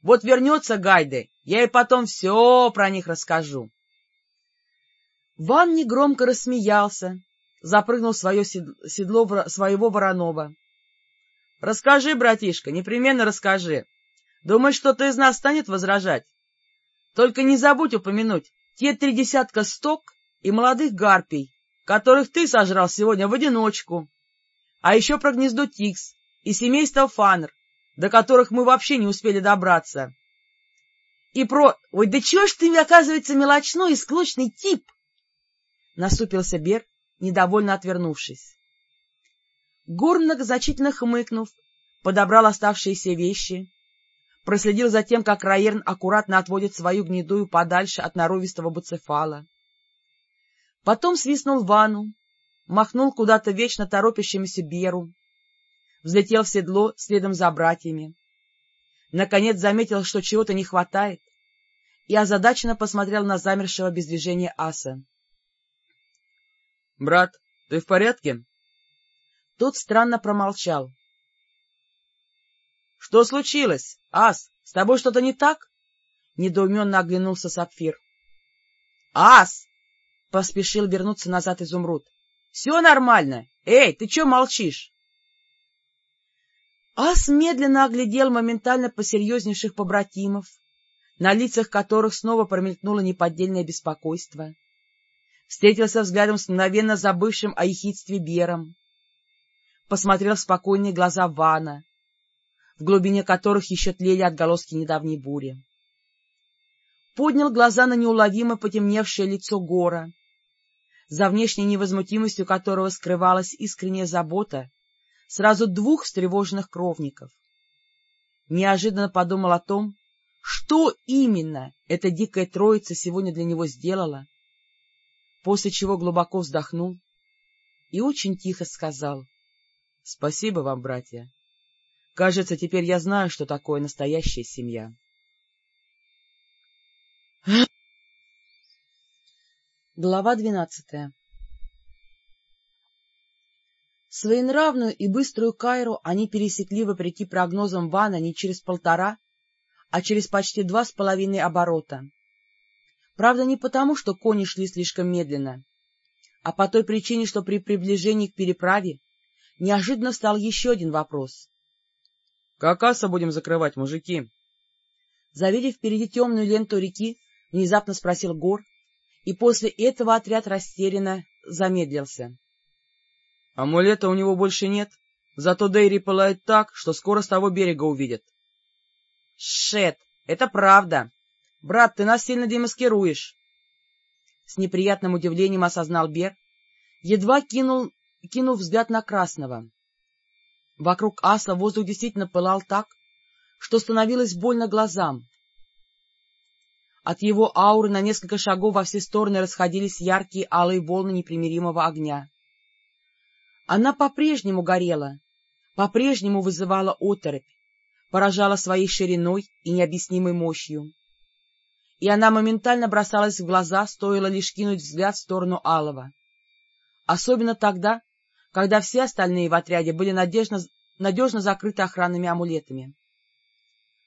Вот вернется Гайде, я и потом все про них расскажу. Ван негромко рассмеялся, запрыгнул в свое седло своего Воронова. — Расскажи, братишка, непременно расскажи. Думаешь, кто-то из нас станет возражать? Только не забудь упомянуть те три десятка сток и молодых гарпий, которых ты сожрал сегодня в одиночку, а еще про гнездо Тикс и семейство Фанер, до которых мы вообще не успели добраться. И про... Ой, да чего ж ты, оказывается, мелочной и склочный тип? Насупился Бер, недовольно отвернувшись. Гор многозначительно хмыкнув, подобрал оставшиеся вещи, проследил за тем, как Раерн аккуратно отводит свою гнедую подальше от норовистого буцефала. Потом свистнул ванну, махнул куда-то вечно торопящемуся Беру, взлетел в седло следом за братьями. Наконец заметил, что чего-то не хватает, и озадаченно посмотрел на замершего без движения аса. — Брат, ты в порядке? Тот странно промолчал. — Что случилось? Ас, с тобой что-то не так? — недоуменно оглянулся Сапфир. — Ас! — поспешил вернуться назад изумруд. — Все нормально. Эй, ты че молчишь? Ас медленно оглядел моментально посерьезнейших побратимов, на лицах которых снова промелькнуло неподдельное беспокойство. Встретился взглядом с мгновенно забывшим о ехидстве Бером. Посмотрел в спокойные глаза Вана, в глубине которых еще тлели отголоски недавней бури. Поднял глаза на неуловимо потемневшее лицо Гора, за внешней невозмутимостью которого скрывалась искренняя забота сразу двух встревоженных кровников. Неожиданно подумал о том, что именно эта дикая троица сегодня для него сделала, после чего глубоко вздохнул и очень тихо сказал — Спасибо вам, братья. Кажется, теперь я знаю, что такое настоящая семья. Глава двенадцатая Своенравную и быструю Кайру они пересекли, вопреки прогнозам Вана, не через полтора, а через почти два с половиной оборота. Правда, не потому, что кони шли слишком медленно, а по той причине, что при приближении к переправе неожиданно стал еще один вопрос. — Как аса будем закрывать, мужики? Завидев впереди темную ленту реки, внезапно спросил Гор, и после этого отряд растерянно замедлился. Амулета у него больше нет, зато Дейри пылает так, что скоро с того берега увидят. — Шет, это правда. Брат, ты нас сильно демаскируешь. С неприятным удивлением осознал Бер, едва кинул, кинув взгляд на Красного. Вокруг аса воздух действительно пылал так, что становилось больно глазам. От его ауры на несколько шагов во все стороны расходились яркие алые волны непримиримого огня. Она по-прежнему горела, по-прежнему вызывала оторопь, поражала своей шириной и необъяснимой мощью. И она моментально бросалась в глаза, стоило лишь кинуть взгляд в сторону Алова. Особенно тогда, когда все остальные в отряде были надежно, надежно закрыты охранными амулетами.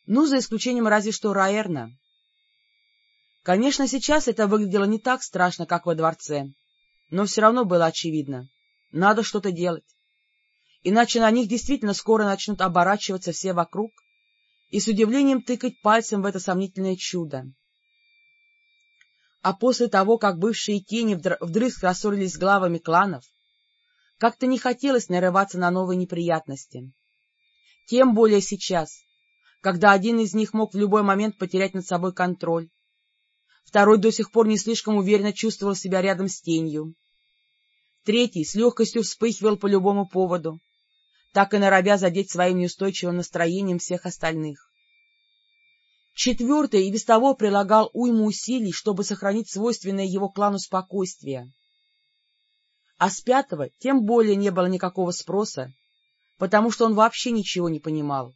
Ну, за исключением разве что Раэрна. Конечно, сейчас это выглядело не так страшно, как во дворце, но все равно было очевидно. Надо что-то делать. Иначе на них действительно скоро начнут оборачиваться все вокруг и с удивлением тыкать пальцем в это сомнительное чудо. А после того, как бывшие тени вдрызг рассорились с главами кланов, Как-то не хотелось нарываться на новые неприятности. Тем более сейчас, когда один из них мог в любой момент потерять над собой контроль. Второй до сих пор не слишком уверенно чувствовал себя рядом с тенью. Третий с легкостью вспыхивал по любому поводу, так и норовя задеть своим неустойчивым настроением всех остальных. Четвертый и без того прилагал уйму усилий, чтобы сохранить свойственное его клану спокойствие. А с пятого тем более не было никакого спроса, потому что он вообще ничего не понимал.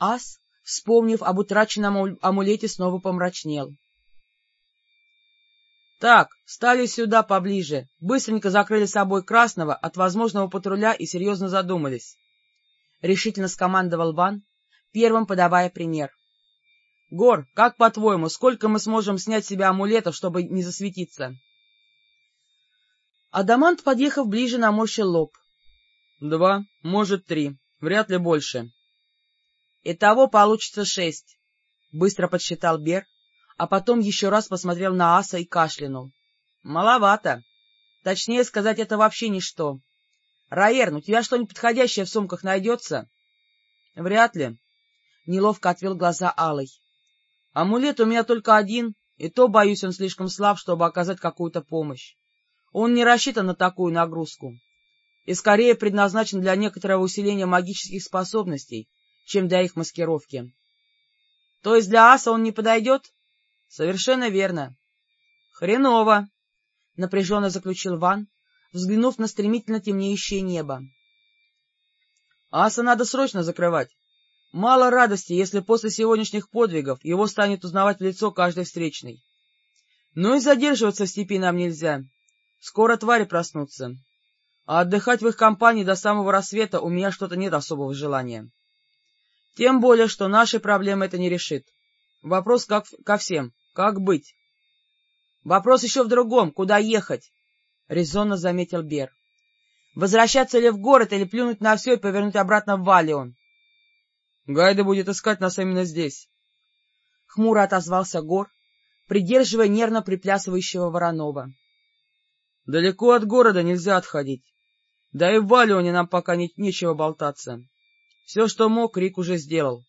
Ас, вспомнив об утраченном амулете, снова помрачнел. — Так, стали сюда поближе, быстренько закрыли собой Красного от возможного патруля и серьезно задумались. Решительно скомандовал Ван, первым подавая пример. — Гор, как по-твоему, сколько мы сможем снять с себя амулетов, чтобы не засветиться? Адамант, подъехав ближе, наморщил лоб. — Два, может, три, вряд ли больше. — Итого получится шесть, — быстро подсчитал Бер, а потом еще раз посмотрел на аса и кашлянул. — Маловато. Точнее сказать, это вообще ничто. — Раерн, у тебя что-нибудь подходящее в сумках найдется? — Вряд ли, Неловко отвел глаза Алый. — Амулет у меня только один, и то, боюсь, он слишком слаб, чтобы оказать какую-то помощь. Он не рассчитан на такую нагрузку и скорее предназначен для некоторого усиления магических способностей, чем для их маскировки. — То есть для аса он не подойдет? — Совершенно верно. — Хреново, — напряженно заключил Ван, взглянув на стремительно темнеющее небо. — Аса надо срочно закрывать. Мало радости, если после сегодняшних подвигов его станет узнавать в лицо каждый встречный. Но и задерживаться в степи нам нельзя. Скоро твари проснутся. А отдыхать в их компании до самого рассвета у меня что-то нет особого желания. Тем более, что наши проблемы это не решит. Вопрос как ко всем. Как быть? Вопрос еще в другом. Куда ехать? — резонно заметил Бер. Возвращаться ли в город или плюнуть на все и повернуть обратно в Валион? Гайда будет искать нас именно здесь. Хмуро отозвался Гор, придерживая нервно приплясывающего Воронова. — Далеко от города нельзя отходить. Да и в Валионе нам пока не, нечего болтаться. Все, что мог, Рик уже сделал.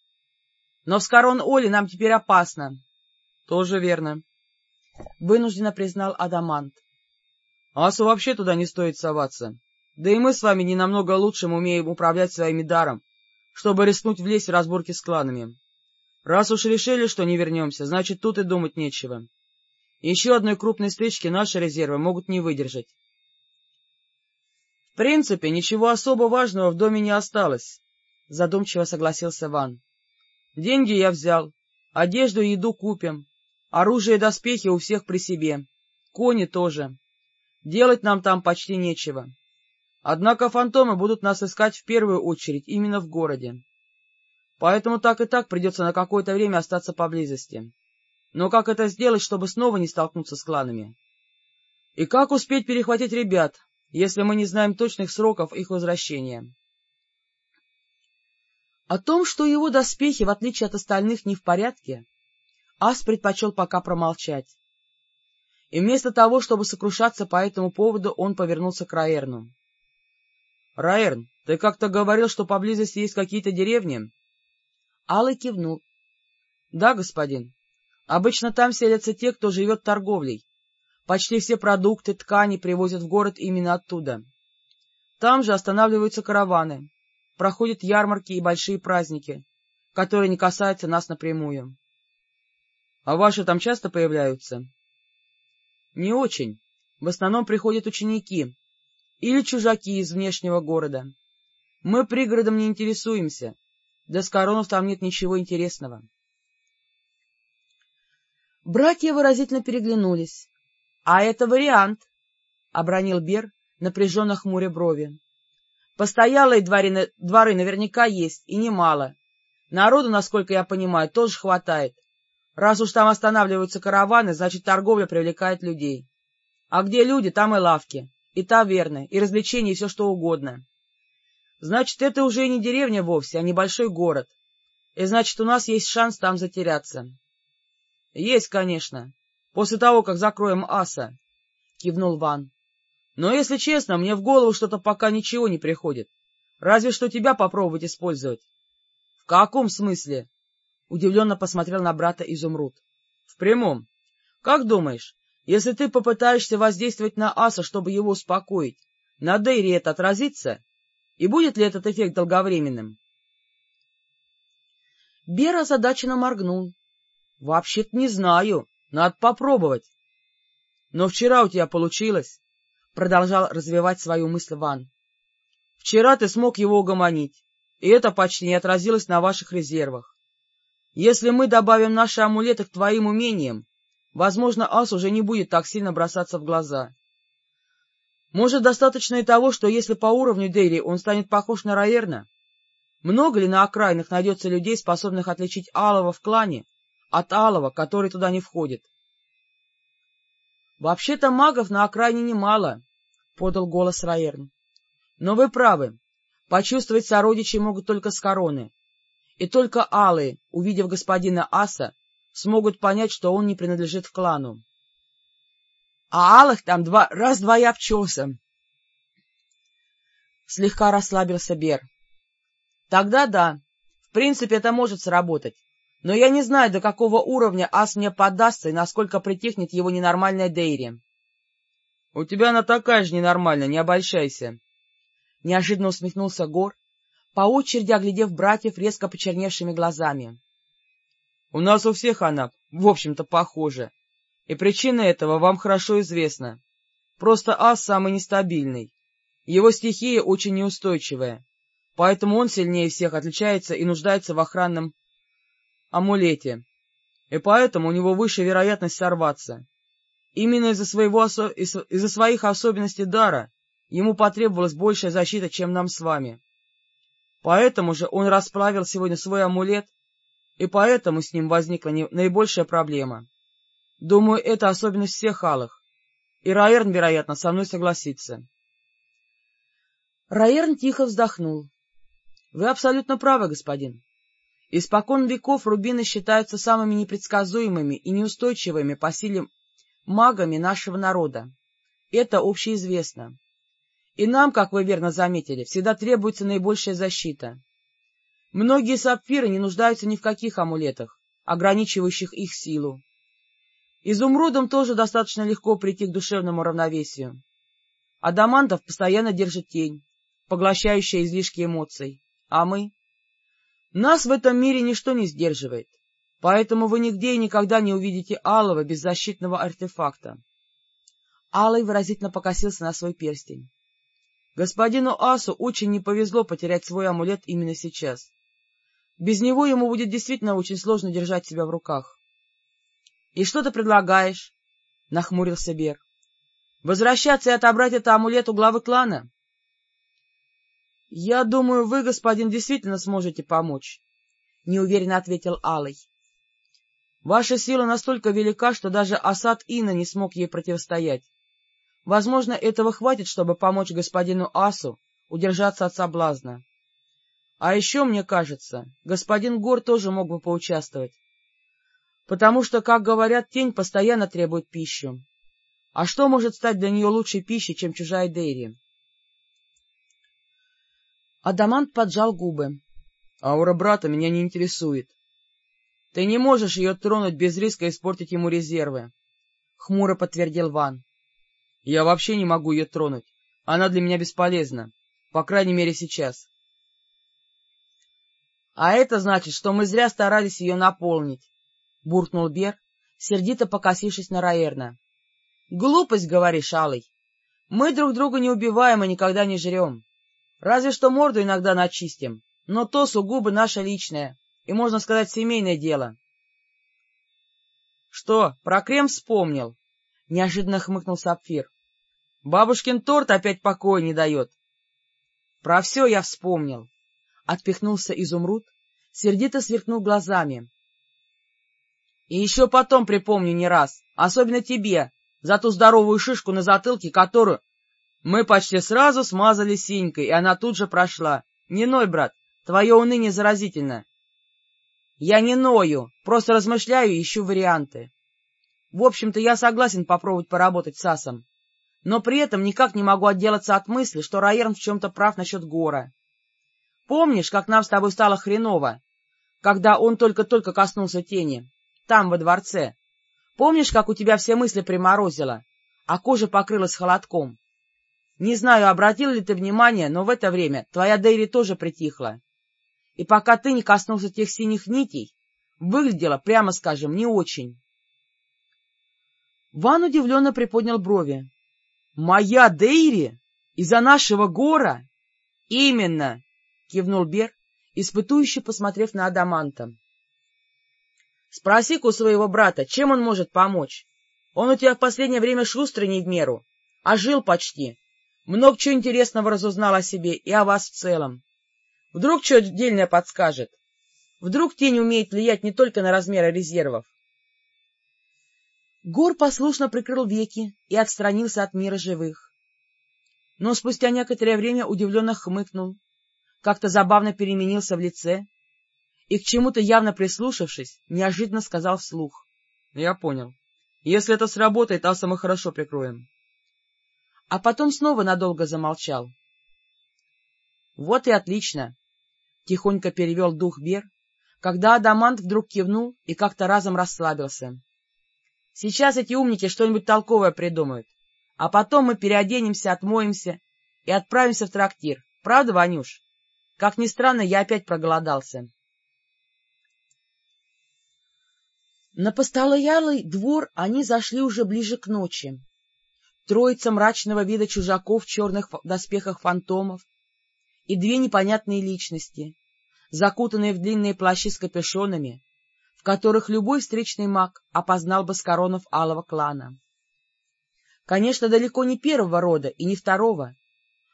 — Но в Скорон-Оле нам теперь опасно. — Тоже верно. — вынужденно признал Адамант. — Асу вообще туда не стоит соваться. Да и мы с вами не намного лучше умеем управлять своими даром, чтобы рискнуть влезть в разборки с кланами. Раз уж решили, что не вернемся, значит, тут и думать нечего. Еще одной крупной стычки наши резервы могут не выдержать. — В принципе, ничего особо важного в доме не осталось, — задумчиво согласился Ван. — Деньги я взял, одежду и еду купим, оружие и доспехи у всех при себе, кони тоже. Делать нам там почти нечего. Однако фантомы будут нас искать в первую очередь именно в городе. Поэтому так и так придется на какое-то время остаться поблизости. Но как это сделать, чтобы снова не столкнуться с кланами? И как успеть перехватить ребят, если мы не знаем точных сроков их возвращения? О том, что его доспехи, в отличие от остальных, не в порядке, Ас предпочел пока промолчать. И вместо того, чтобы сокрушаться по этому поводу, он повернулся к Раэрну. — Раэрн, ты как-то говорил, что поблизости есть какие-то деревни? Алый кивнул. — Да, господин. Обычно там селятся те, кто живет торговлей. Почти все продукты, ткани привозят в город именно оттуда. Там же останавливаются караваны, проходят ярмарки и большие праздники, которые не касаются нас напрямую. — А ваши там часто появляются? — Не очень. В основном приходят ученики, или чужаки из внешнего города. Мы пригородом не интересуемся, да с коронов там нет ничего интересного. Братья выразительно переглянулись. — А это вариант, — обронил Бер, напряженно хмуря брови. — Постоялые дворы, дворы наверняка есть, и немало. Народу, насколько я понимаю, тоже хватает. Раз уж там останавливаются караваны, значит, торговля привлекает людей. А где люди, там и лавки и таверны, и развлечения, и все что угодно. Значит, это уже и не деревня вовсе, а небольшой город. И значит, у нас есть шанс там затеряться. — Есть, конечно. После того, как закроем аса, — кивнул Ван. Но, если честно, мне в голову что-то пока ничего не приходит. Разве что тебя попробовать использовать. — В каком смысле? — удивленно посмотрел на брата Изумруд. — В прямом. Как думаешь, если ты попытаешься воздействовать на Аса, чтобы его успокоить, на Дейри это отразится? И будет ли этот эффект долговременным? Бер озадаченно моргнул. — Вообще-то не знаю. Надо попробовать. — Но вчера у тебя получилось, — продолжал развивать свою мысль Ван. — Вчера ты смог его угомонить, и это почти не отразилось на ваших резервах. Если мы добавим наши амулеты к твоим умениям, возможно, ас уже не будет так сильно бросаться в глаза. Может, достаточно и того, что если по уровню Дейри он станет похож на Раерна, много ли на окраинах найдется людей, способных отличить Алова в клане от Алова, который туда не входит? — Вообще-то магов на окраине немало, — подал голос Раерн. — Но вы правы, почувствовать сородичей могут только с короны. И только алые, увидев господина Аса, смогут понять, что он не принадлежит к клану. — А алых там два, раз-два и обчелся. Слегка расслабился Бер. Тогда да, в принципе, это может сработать. Но я не знаю, до какого уровня ас мне подастся и насколько притихнет его ненормальная Дейри. — У тебя она такая же ненормальная, не обольщайся. Неожиданно усмехнулся Гор, по очереди оглядев братьев резко почерневшими глазами. — У нас у всех она, в общем-то, похожа. И причина этого вам хорошо известна. Просто ас самый нестабильный. Его стихия очень неустойчивая поэтому он сильнее всех отличается и нуждается в охранном амулете, и поэтому у него выше вероятность сорваться. Именно из-за своего из-за своих особенностей дара ему потребовалась большая защита, чем нам с вами. Поэтому же он расплавил сегодня свой амулет, и поэтому с ним возникла наибольшая проблема. Думаю, это особенность всех алых, и Раерн, вероятно, со мной согласится. Раерн тихо вздохнул. — Вы абсолютно правы, господин. Испокон веков рубины считаются самыми непредсказуемыми и неустойчивыми по силе магами нашего народа. Это общеизвестно. И нам, как вы верно заметили, всегда требуется наибольшая защита. Многие сапфиры не нуждаются ни в каких амулетах, ограничивающих их силу. Изумрудам тоже достаточно легко прийти к душевному равновесию. Адамантов постоянно держит тень, поглощающая излишки эмоций. А мы? Нас в этом мире ничто не сдерживает, поэтому вы нигде и никогда не увидите алого беззащитного артефакта. Алый выразительно покосился на свой перстень. Господину Асу очень не повезло потерять свой амулет именно сейчас. Без него ему будет действительно очень сложно держать себя в руках. — И что ты предлагаешь? — нахмурился Бер. — Возвращаться и отобрать это амулет у главы клана? — Я думаю, вы, господин, действительно сможете помочь, — неуверенно ответил Алый. — Ваша сила настолько велика, что даже осад Ина не смог ей противостоять. Возможно, этого хватит, чтобы помочь господину Асу удержаться от соблазна. А еще, мне кажется, господин Гор тоже мог бы поучаствовать. Потому что, как говорят, тень постоянно требует пищу. А что может стать для нее лучшей пищей, чем чужая Дейри? Адамант поджал губы. — Аура брата меня не интересует. — Ты не можешь ее тронуть без риска испортить ему резервы, — хмуро подтвердил Ван. — Я вообще не могу ее тронуть. Она для меня бесполезна. По крайней мере, сейчас. — А это значит, что мы зря старались ее наполнить, — буркнул Бер, сердито покосившись на Раэрна. — Глупость, говоришь, Алый. Мы друг друга не убиваем и никогда не жрем. Разве что морду иногда начистим, но то сугубо наше личное и, можно сказать, семейное дело. — Что, про крем вспомнил? — неожиданно хмыкнул Сапфир. — Бабушкин торт опять покоя не дает. — Про все я вспомнил. Отпихнулся изумруд, сердито сверкнул глазами. — И еще потом припомню не раз, особенно тебе, за ту здоровую шишку на затылке, которую мы почти сразу смазали синькой, и она тут же прошла. Не ной, брат, твое уныние заразительно. Я не ною, просто размышляю и ищу варианты. В общем-то, я согласен попробовать поработать с Асом. но при этом никак не могу отделаться от мысли, что Раерн в чем-то прав насчет Гора. Помнишь, как нам с тобой стало хреново, когда он только-только коснулся тени, там, во дворце? Помнишь, как у тебя все мысли приморозило, а кожа покрылась холодком? Не знаю, обратил ли ты внимание, но в это время твоя Дейри тоже притихла. И пока ты не коснулся тех синих нитей, выглядело, прямо скажем, не очень. Ван удивленно приподнял брови. — Моя Дейри? Из-за нашего гора? — Именно! — кивнул Бер, испытующе посмотрев на Адаманта. — Спроси-ка у своего брата, чем он может помочь? Он у тебя в последнее время шустрый не в меру, а жил почти. Много чего интересного разузнал о себе и о вас в целом. Вдруг что дельное подскажет? Вдруг тень умеет влиять не только на размеры резервов? Гор послушно прикрыл веки и отстранился от мира живых. Но спустя некоторое время удивленно хмыкнул, как-то забавно переменился в лице и, к чему-то явно прислушавшись, неожиданно сказал вслух. — Я понял. Если это сработает, аса мы хорошо прикроем. А потом снова надолго замолчал. — Вот и отлично! — тихонько перевел дух Бер, когда Адамант вдруг кивнул и как-то разом расслабился. — Сейчас эти умники что-нибудь толковое придумают, а потом мы переоденемся, отмоемся и отправимся в трактир. Правда, Ванюш? Как ни странно, я опять проголодался. На постоялый двор они зашли уже ближе к ночи. Троица мрачного вида чужаков в черных доспехах фантомов и две непонятные личности, закутанные в длинные плащи с капюшонами, в которых любой встречный маг опознал бы с коронов алого клана. Конечно, далеко не первого рода и не второго,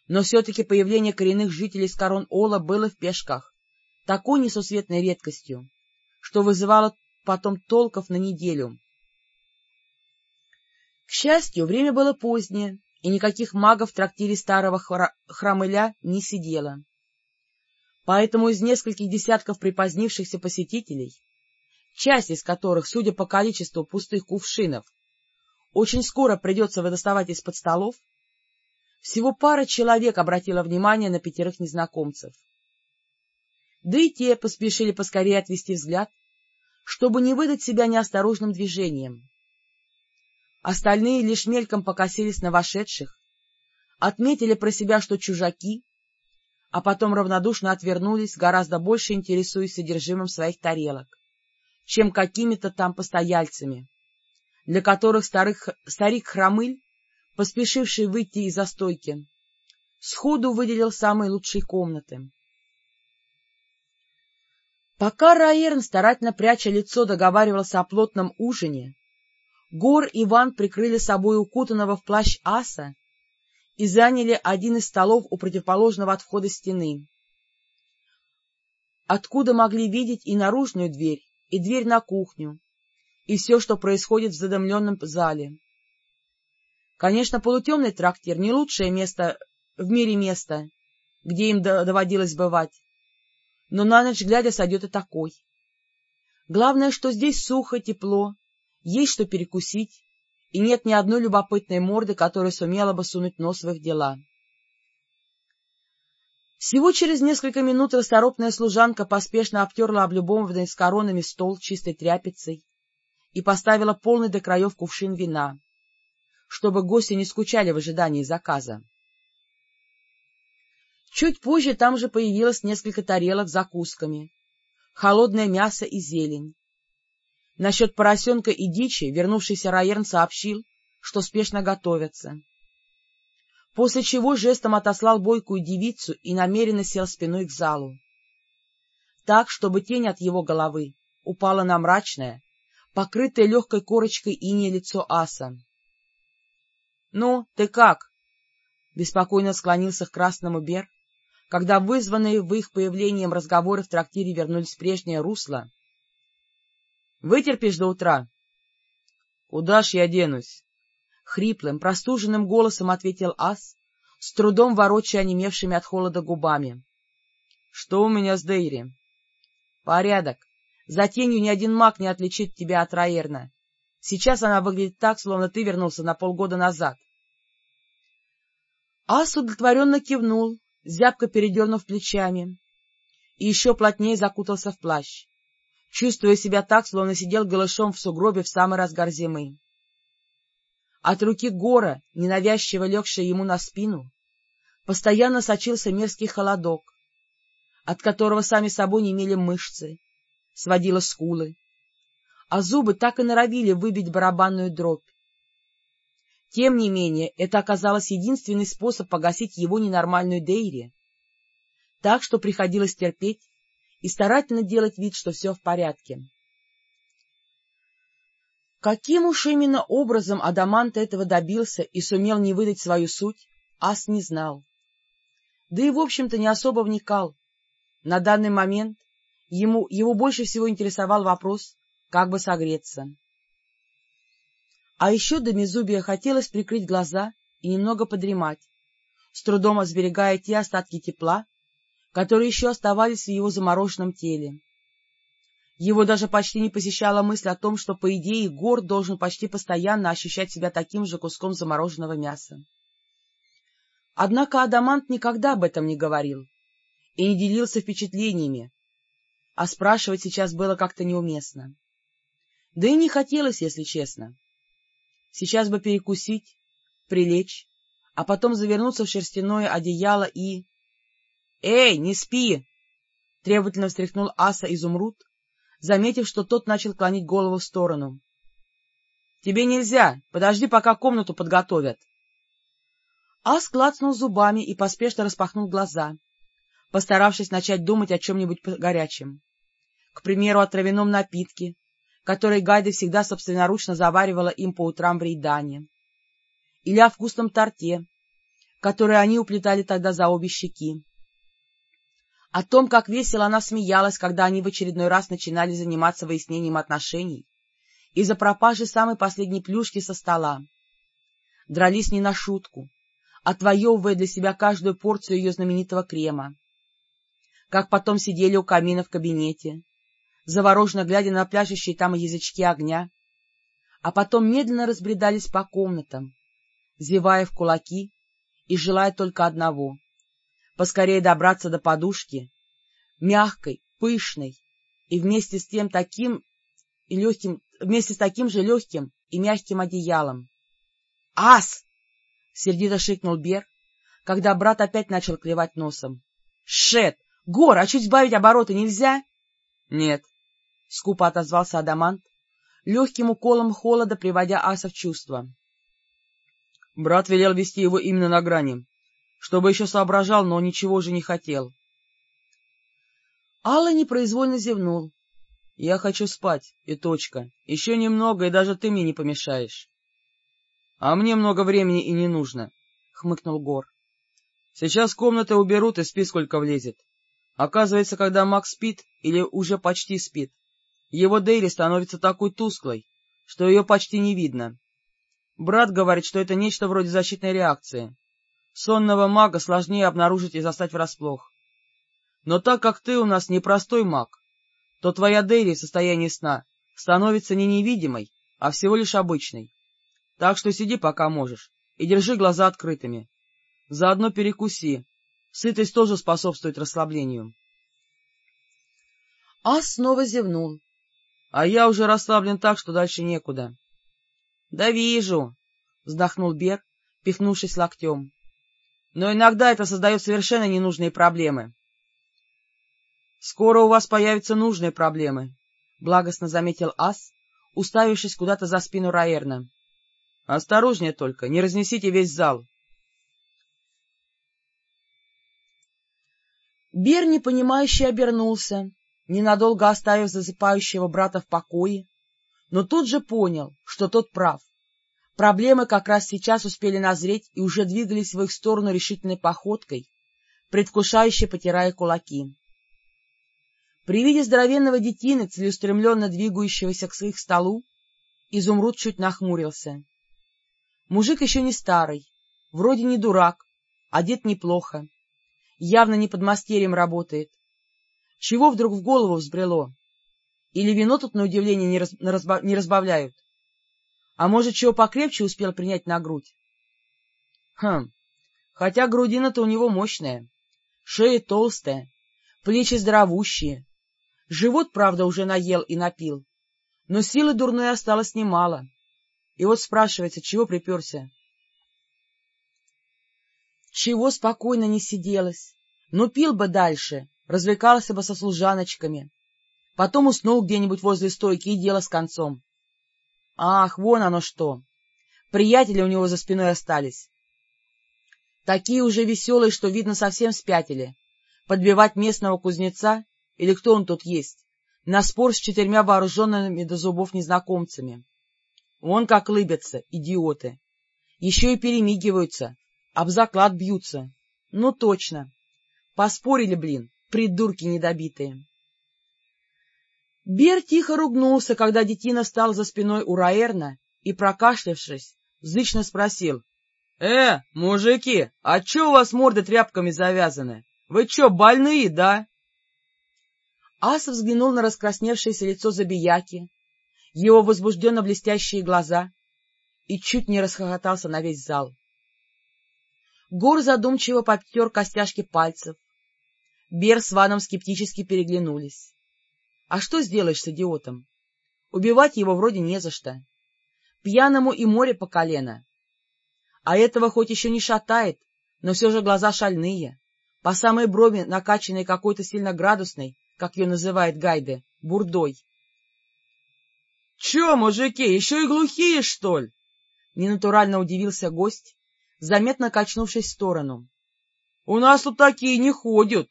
но все-таки появление коренных жителей с корон Ола было в пешках такой несусветной редкостью, что вызывало потом толков на неделю. К счастью, время было позднее, и никаких магов в трактире старого хра храмыля не сидело. Поэтому из нескольких десятков припозднившихся посетителей, часть из которых, судя по количеству пустых кувшинов, очень скоро придется выдоставать из-под столов, всего пара человек обратила внимание на пятерых незнакомцев. Да и те поспешили поскорее отвести взгляд чтобы не выдать себя неосторожным движением. Остальные лишь мельком покосились на вошедших, отметили про себя, что чужаки, а потом равнодушно отвернулись, гораздо больше интересуясь содержимым своих тарелок, чем какими-то там постояльцами, для которых старых, старик Хромыль, поспешивший выйти из-за стойки, сходу выделил самые лучшие комнаты. Пока Раерн, старательно пряча лицо, договаривался о плотном ужине, Гор и Иван прикрыли собой укутанного в плащ аса и заняли один из столов у противоположного от входа стены, откуда могли видеть и наружную дверь, и дверь на кухню, и все, что происходит в задымленном зале. Конечно, полутемный трактир — не лучшее место в мире место, где им доводилось бывать, но на ночь глядя сойдет и такой. Главное, что здесь сухо, тепло, есть что перекусить, и нет ни одной любопытной морды, которая сумела бы сунуть нос в их дела. Всего через несколько минут расторопная служанка поспешно обтерла облюбованный с коронами стол чистой тряпицей и поставила полный до краев кувшин вина, чтобы гости не скучали в ожидании заказа. Чуть позже там же появилось несколько тарелок с закусками, холодное мясо и зелень. Насчет поросенка и дичи вернувшийся Раерн сообщил, что спешно готовятся. После чего жестом отослал бойкую девицу и намеренно сел спиной к залу. Так, чтобы тень от его головы упала на мрачное, покрытое легкой корочкой иней лицо аса. — Ну, ты как? — беспокойно склонился к красному Бер, когда вызванные в их появлением разговоры в трактире вернулись в прежнее русло. — Вытерпишь до утра? — Куда ж я денусь? — хриплым, простуженным голосом ответил Ас, с трудом ворочая онемевшими от холода губами. — Что у меня с Дейри? — Порядок. За тенью ни один маг не отличит тебя от Раерна. Сейчас она выглядит так, словно ты вернулся на полгода назад. Ас удовлетворенно кивнул, зябко передернув плечами, и еще плотнее закутался в плащ, чувствуя себя так, словно сидел голышом в сугробе в самый разгар зимы. От руки гора, ненавязчиво легшей ему на спину, постоянно сочился мерзкий холодок, от которого сами собой не имели мышцы, сводило скулы, а зубы так и норовили выбить барабанную дробь. Тем не менее, это оказалось единственный способ погасить его ненормальную Дейри, так что приходилось терпеть и старательно делать вид, что все в порядке. Каким уж именно образом Адамант этого добился и сумел не выдать свою суть, Ас не знал. Да и, в общем-то, не особо вникал. На данный момент ему, его больше всего интересовал вопрос, как бы согреться. А еще до Мезубия хотелось прикрыть глаза и немного подремать, с трудом осберегая те остатки тепла, которые еще оставались в его замороженном теле. Его даже почти не посещала мысль о том, что, по идее, Гор должен почти постоянно ощущать себя таким же куском замороженного мяса. Однако Адамант никогда об этом не говорил и не делился впечатлениями, а спрашивать сейчас было как-то неуместно. Да и не хотелось, если честно. Сейчас бы перекусить, прилечь, а потом завернуться в шерстяное одеяло и... — Эй, не спи! — требовательно встряхнул аса изумруд, заметив, что тот начал клонить голову в сторону. — Тебе нельзя, подожди, пока комнату подготовят. Ас клацнул зубами и поспешно распахнул глаза, постаравшись начать думать о чем-нибудь горячем. К примеру, о травяном напитке, который Гайда всегда собственноручно заваривала им по утрам в Рейдане, или о вкусном торте, который они уплетали тогда за обе щеки, о том, как весело она смеялась, когда они в очередной раз начинали заниматься выяснением отношений из-за пропажи самой последней плюшки со стола. Дрались не на шутку, отвоевывая для себя каждую порцию ее знаменитого крема. Как потом сидели у камина в кабинете, завороженно глядя на пляшущие там язычки огня, а потом медленно разбредались по комнатам, зевая в кулаки и желая только одного — поскорее добраться до подушки, мягкой, пышной и вместе с тем таким и легким, вместе с таким же легким и мягким одеялом. «Ас!» — сердито шикнул Бер, когда брат опять начал клевать носом. «Шет! Гор, а чуть сбавить обороты нельзя?» «Нет», — скупо отозвался Адамант, легким уколом холода приводя аса в чувство. Брат велел вести его именно на грани, чтобы еще соображал, но ничего же не хотел. Алла непроизвольно зевнул. — Я хочу спать, и точка. Еще немного, и даже ты мне не помешаешь. — А мне много времени и не нужно, — хмыкнул Гор. — Сейчас комнаты уберут, и спи, сколько влезет. Оказывается, когда Макс спит или уже почти спит, его Дейли становится такой тусклой, что ее почти не видно. Брат говорит, что это нечто вроде защитной реакции. Сонного мага сложнее обнаружить и застать врасплох. Но так как ты у нас непростой маг, то твоя Дейли в состоянии сна становится не невидимой, а всего лишь обычной. Так что сиди пока можешь и держи глаза открытыми. Заодно перекуси. Сытость тоже способствует расслаблению. Ас снова зевнул, а я уже расслаблен так, что дальше некуда. — Да вижу, — вздохнул Бер, пихнувшись локтем. — Но иногда это создает совершенно ненужные проблемы. — Скоро у вас появятся нужные проблемы, — благостно заметил Ас, уставившись куда-то за спину Раэрна. — Осторожнее только, не разнесите весь зал. Бер непонимающе обернулся, ненадолго оставив засыпающего брата в покое, но тут же понял, что тот прав. Проблемы как раз сейчас успели назреть и уже двигались в их сторону решительной походкой, предвкушающе потирая кулаки. При виде здоровенного детины, целеустремленно двигающегося к их столу, изумруд чуть нахмурился. Мужик еще не старый, вроде не дурак, одет неплохо, явно не под мастерием работает, чего вдруг в голову взбрело? Или вино тут, на удивление, не, раз, не разбавляют? А может, чего покрепче успел принять на грудь? Хм, хотя грудина-то у него мощная, шея толстая, плечи здоровущие. Живот, правда, уже наел и напил, но силы дурной осталось немало. И вот спрашивается, чего приперся? Чего спокойно не сиделось? Ну, пил бы дальше, развлекался бы со служаночками. Потом уснул где-нибудь возле стойки, и дело с концом. Ах, вон оно что! Приятели у него за спиной остались. Такие уже веселые, что, видно, совсем спятили. Подбивать местного кузнеца, или кто он тут есть, на спор с четырьмя вооруженными до зубов незнакомцами. Вон как лыбятся, идиоты. Еще и перемигиваются, об заклад бьются. Ну, точно. Поспорили, блин, придурки недобитые. Бер тихо ругнулся, когда детина стал за спиной у Раэрна и, прокашлявшись, зычно спросил. — Э, мужики, а чё у вас морды тряпками завязаны? Вы чё, больные, да? Ас взглянул на раскрасневшееся лицо забияки, его возбужденно блестящие глаза и чуть не расхохотался на весь зал. Гор задумчиво подтер костяшки пальцев. Бер с Ваном скептически переглянулись. А что сделаешь с идиотом? Убивать его вроде не за что. Пьяному и море по колено. А этого хоть еще не шатает, но все же глаза шальные, по самой брови накачанной какой-то сильно градусной, как ее называет Гайде, бурдой. — Че, мужики, еще и глухие, что ли? — ненатурально удивился гость, заметно качнувшись в сторону. — У нас тут такие не ходят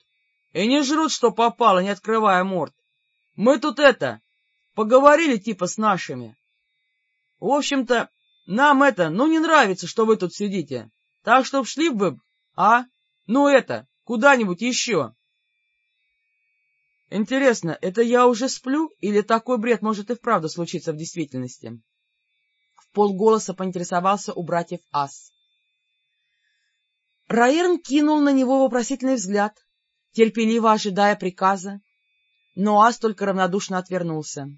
и не жрут, что попало, не открывая морд. Мы тут это, поговорили типа с нашими. В общем-то, нам это, ну, не нравится, что вы тут сидите. Так что шли бы, а? Ну это, куда-нибудь еще. Интересно, это я уже сплю, или такой бред может и вправду случиться в действительности? В полголоса поинтересовался у братьев Ас. Раерн кинул на него вопросительный взгляд, терпеливо ожидая приказа, но Ас только равнодушно отвернулся.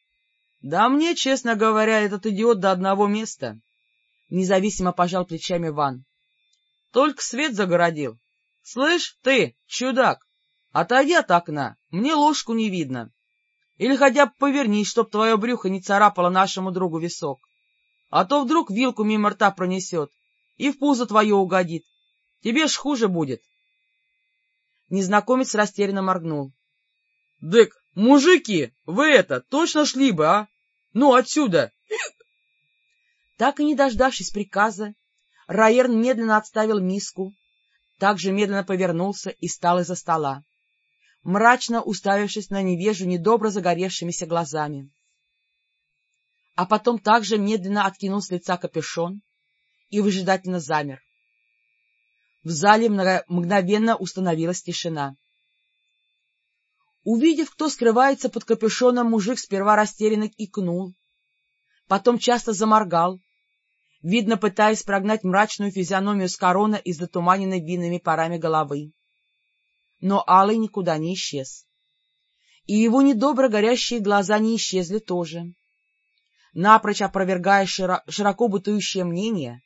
— Да мне, честно говоря, этот идиот до одного места, — независимо пожал плечами Ван. — Только свет загородил. — Слышь, ты, чудак, отойди от окна, мне ложку не видно. Или хотя бы повернись, чтоб твое брюхо не царапало нашему другу висок. А то вдруг вилку мимо рта пронесет и в пузо твое угодит. Тебе ж хуже будет. Незнакомец растерянно моргнул. — Дык, мужики, вы это, точно шли бы, а? Ну, отсюда! Так и не дождавшись приказа, Раерн медленно отставил миску, также медленно повернулся и встал из-за стола, мрачно уставившись на невежу недобро загоревшимися глазами. А потом также медленно откинул с лица капюшон и выжидательно замер. В зале мгновенно установилась тишина. Увидев, кто скрывается под капюшоном, мужик сперва растерянно икнул, потом часто заморгал, видно, пытаясь прогнать мрачную физиономию с корона из затуманенной винными парами головы. Но Алый никуда не исчез. И его недобро горящие глаза не исчезли тоже, напрочь опровергая широко бытующее мнение,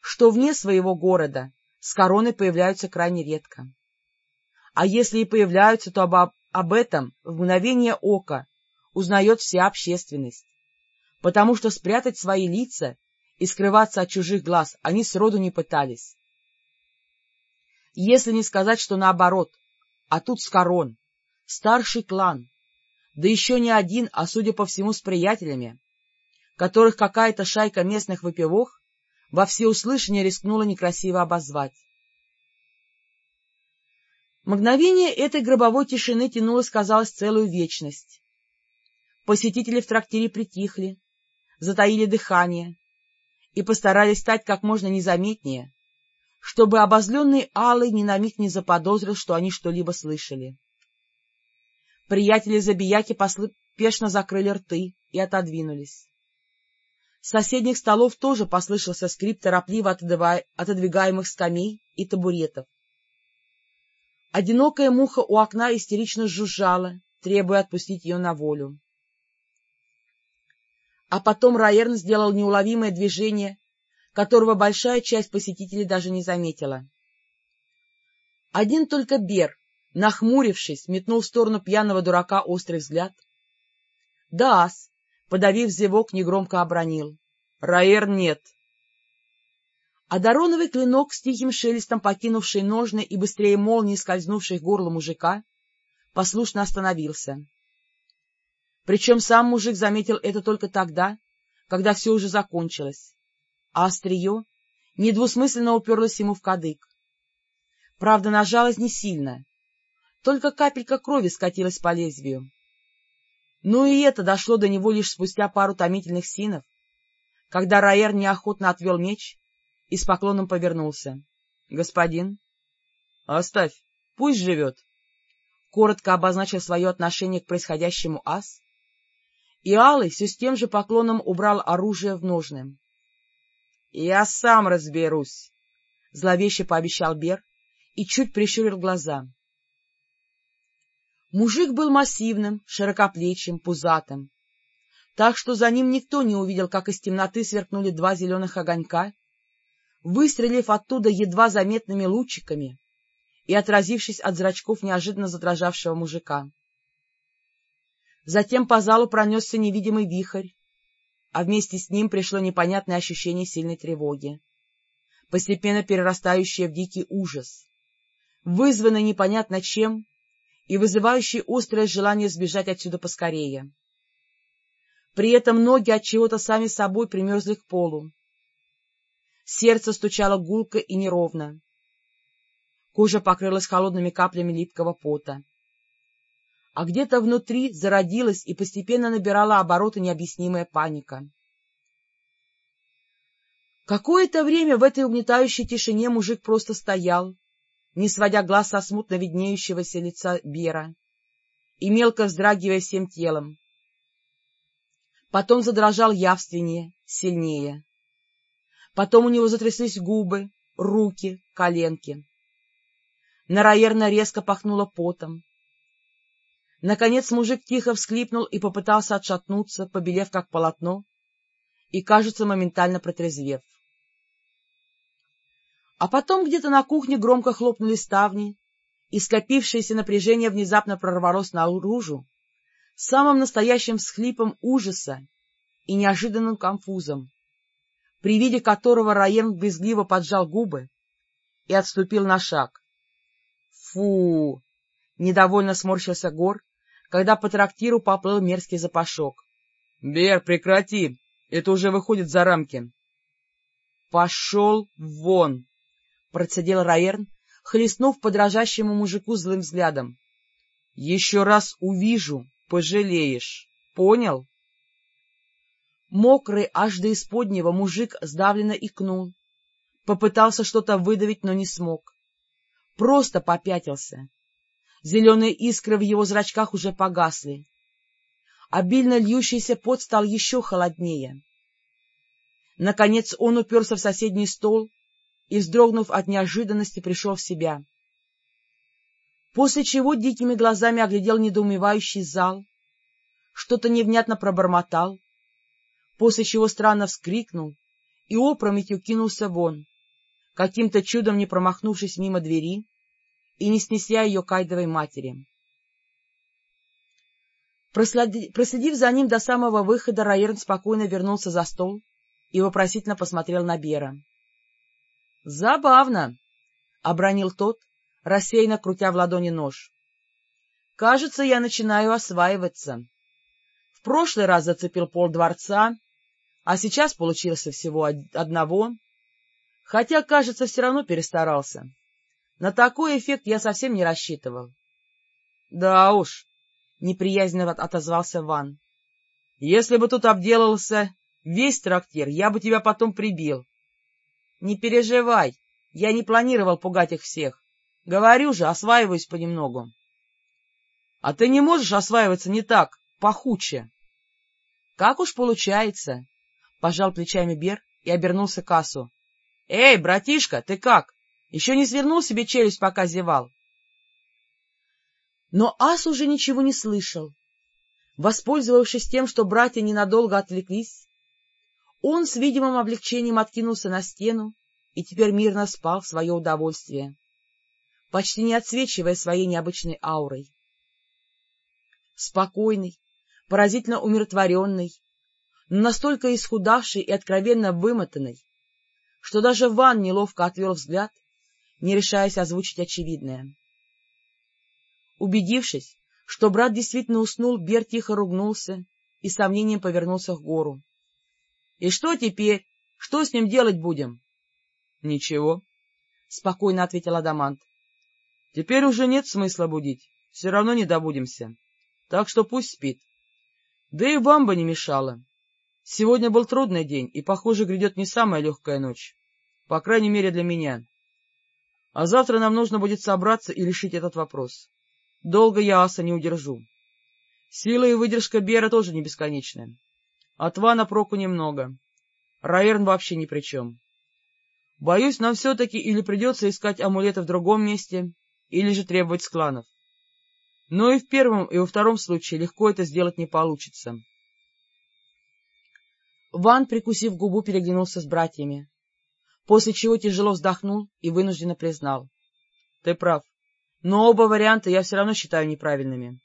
что вне своего города с короной появляются крайне редко. А если и появляются, то об, об этом в мгновение ока узнает вся общественность, потому что спрятать свои лица и скрываться от чужих глаз они сроду не пытались. Если не сказать, что наоборот, а тут Скорон, старший клан, да еще не один, а, судя по всему, с приятелями, которых какая-то шайка местных выпивох во всеуслышание рискнула некрасиво обозвать. Мгновение этой гробовой тишины тянулось, казалось, целую вечность. Посетители в трактире притихли, затаили дыхание и постарались стать как можно незаметнее, чтобы обозленный Алый ни на миг не заподозрил, что они что-либо слышали. Приятели забияки поспешно закрыли рты и отодвинулись. С соседних столов тоже послышался скрип торопливо отодвигаемых скамей и табуретов. Одинокая муха у окна истерично жужжала, требуя отпустить ее на волю. А потом Раерн сделал неуловимое движение, которого большая часть посетителей даже не заметила. Один только Бер, нахмурившись, метнул в сторону пьяного дурака острый взгляд. Даас, подавив зевок, негромко обронил. — Раэр нет. А Дароновый клинок, с тихим шелестом покинувший ножны и быстрее молнии скользнувший в горло мужика, послушно остановился. Причем сам мужик заметил это только тогда, когда все уже закончилось, а острие недвусмысленно уперлось ему в кадык. Правда, нажалось не сильно, только капелька крови скатилась по лезвию. Ну и это дошло до него лишь спустя пару томительных синов, когда Раэр неохотно отвел меч и с поклоном повернулся. — Господин? — Оставь, пусть живет. Коротко обозначил свое отношение к происходящему ас, и Алый все с тем же поклоном убрал оружие в ножны. — Я сам разберусь, — зловеще пообещал Бер и чуть прищурил глаза. Мужик был массивным, широкоплечим, пузатым, так что за ним никто не увидел, как из темноты сверкнули два зеленых огонька, выстрелив оттуда едва заметными лучиками и отразившись от зрачков неожиданно задрожавшего мужика. Затем по залу пронесся невидимый вихрь, а вместе с ним пришло непонятное ощущение сильной тревоги, постепенно перерастающее в дикий ужас, вызванный непонятно чем и вызывающий острое желание сбежать отсюда поскорее. При этом ноги от чего-то сами собой примерзли к полу. Сердце стучало гулко и неровно. Кожа покрылась холодными каплями липкого пота. А где-то внутри зародилась и постепенно набирала обороты необъяснимая паника. Какое-то время в этой угнетающей тишине мужик просто стоял, не сводя глаз со смутно виднеющегося лица Бера и мелко вздрагивая всем телом. Потом задрожал явственнее, сильнее. Потом у него затряслись губы, руки, коленки. Нараерно резко пахнуло потом. Наконец мужик тихо всклипнул и попытался отшатнуться, побелев как полотно, и, кажется, моментально протрезвев. А потом где-то на кухне громко хлопнули ставни, и скопившееся напряжение внезапно прорвалось наружу самым настоящим всхлипом ужаса и неожиданным конфузом, при виде которого Раен безгливо поджал губы и отступил на шаг. «Фу!» — недовольно сморщился Гор, когда по трактиру поплыл мерзкий запашок. — Бер, прекрати! Это уже выходит за рамки. — Пошел вон! процедил Раерн, хлестнув подражащему мужику злым взглядом. — Еще раз увижу, пожалеешь. Понял? Мокрый аж до исподнего мужик сдавленно икнул. Попытался что-то выдавить, но не смог. Просто попятился. Зеленые искры в его зрачках уже погасли. Обильно льющийся пот стал еще холоднее. Наконец он уперся в соседний стол и, вздрогнув от неожиданности, пришел в себя. После чего дикими глазами оглядел недоумевающий зал, что-то невнятно пробормотал, после чего странно вскрикнул и опрометью кинулся вон, каким-то чудом не промахнувшись мимо двери и не снеся ее кайдовой матери. Проследив за ним до самого выхода, Раерн спокойно вернулся за стол и вопросительно посмотрел на Бера. — Забавно, — обронил тот, рассеянно крутя в ладони нож. — Кажется, я начинаю осваиваться. В прошлый раз зацепил пол дворца, а сейчас получился всего одного, хотя, кажется, все равно перестарался. На такой эффект я совсем не рассчитывал. — Да уж, — неприязненно отозвался Ван. — Если бы тут обделался весь трактир, я бы тебя потом прибил. Не переживай, я не планировал пугать их всех. Говорю же, осваиваюсь понемногу. А ты не можешь осваиваться не так, пахуче. Как уж получается, — пожал плечами Бер и обернулся к Асу. — Эй, братишка, ты как? Еще не свернул себе челюсть, пока зевал? Но Ас уже ничего не слышал. Воспользовавшись тем, что братья ненадолго отвлеклись, Он с видимым облегчением откинулся на стену и теперь мирно спал в свое удовольствие, почти не отсвечивая своей необычной аурой. Спокойный, поразительно умиротворенный, настолько исхудавший и откровенно вымотанный, что даже Ван неловко отвел взгляд, не решаясь озвучить очевидное. Убедившись, что брат действительно уснул, Бер тихо ругнулся и сомнением повернулся к гору. — И что теперь? Что с ним делать будем? — Ничего, — спокойно ответил Адамант. — Теперь уже нет смысла будить, все равно не добудемся, так что пусть спит. Да и вам бы не мешало. Сегодня был трудный день, и, похоже, грядет не самая легкая ночь, по крайней мере для меня. А завтра нам нужно будет собраться и решить этот вопрос. Долго я аса не удержу. Сила и выдержка Бера тоже не бесконечны. От Вана проку немного. Раерн вообще ни при чем. Боюсь, нам все-таки или придется искать амулеты в другом месте, или же требовать с. Но и в первом, и во втором случае легко это сделать не получится. Ван, прикусив губу, переглянулся с братьями, после чего тяжело вздохнул и вынужденно признал. — Ты прав но оба варианта я все равно считаю неправильными.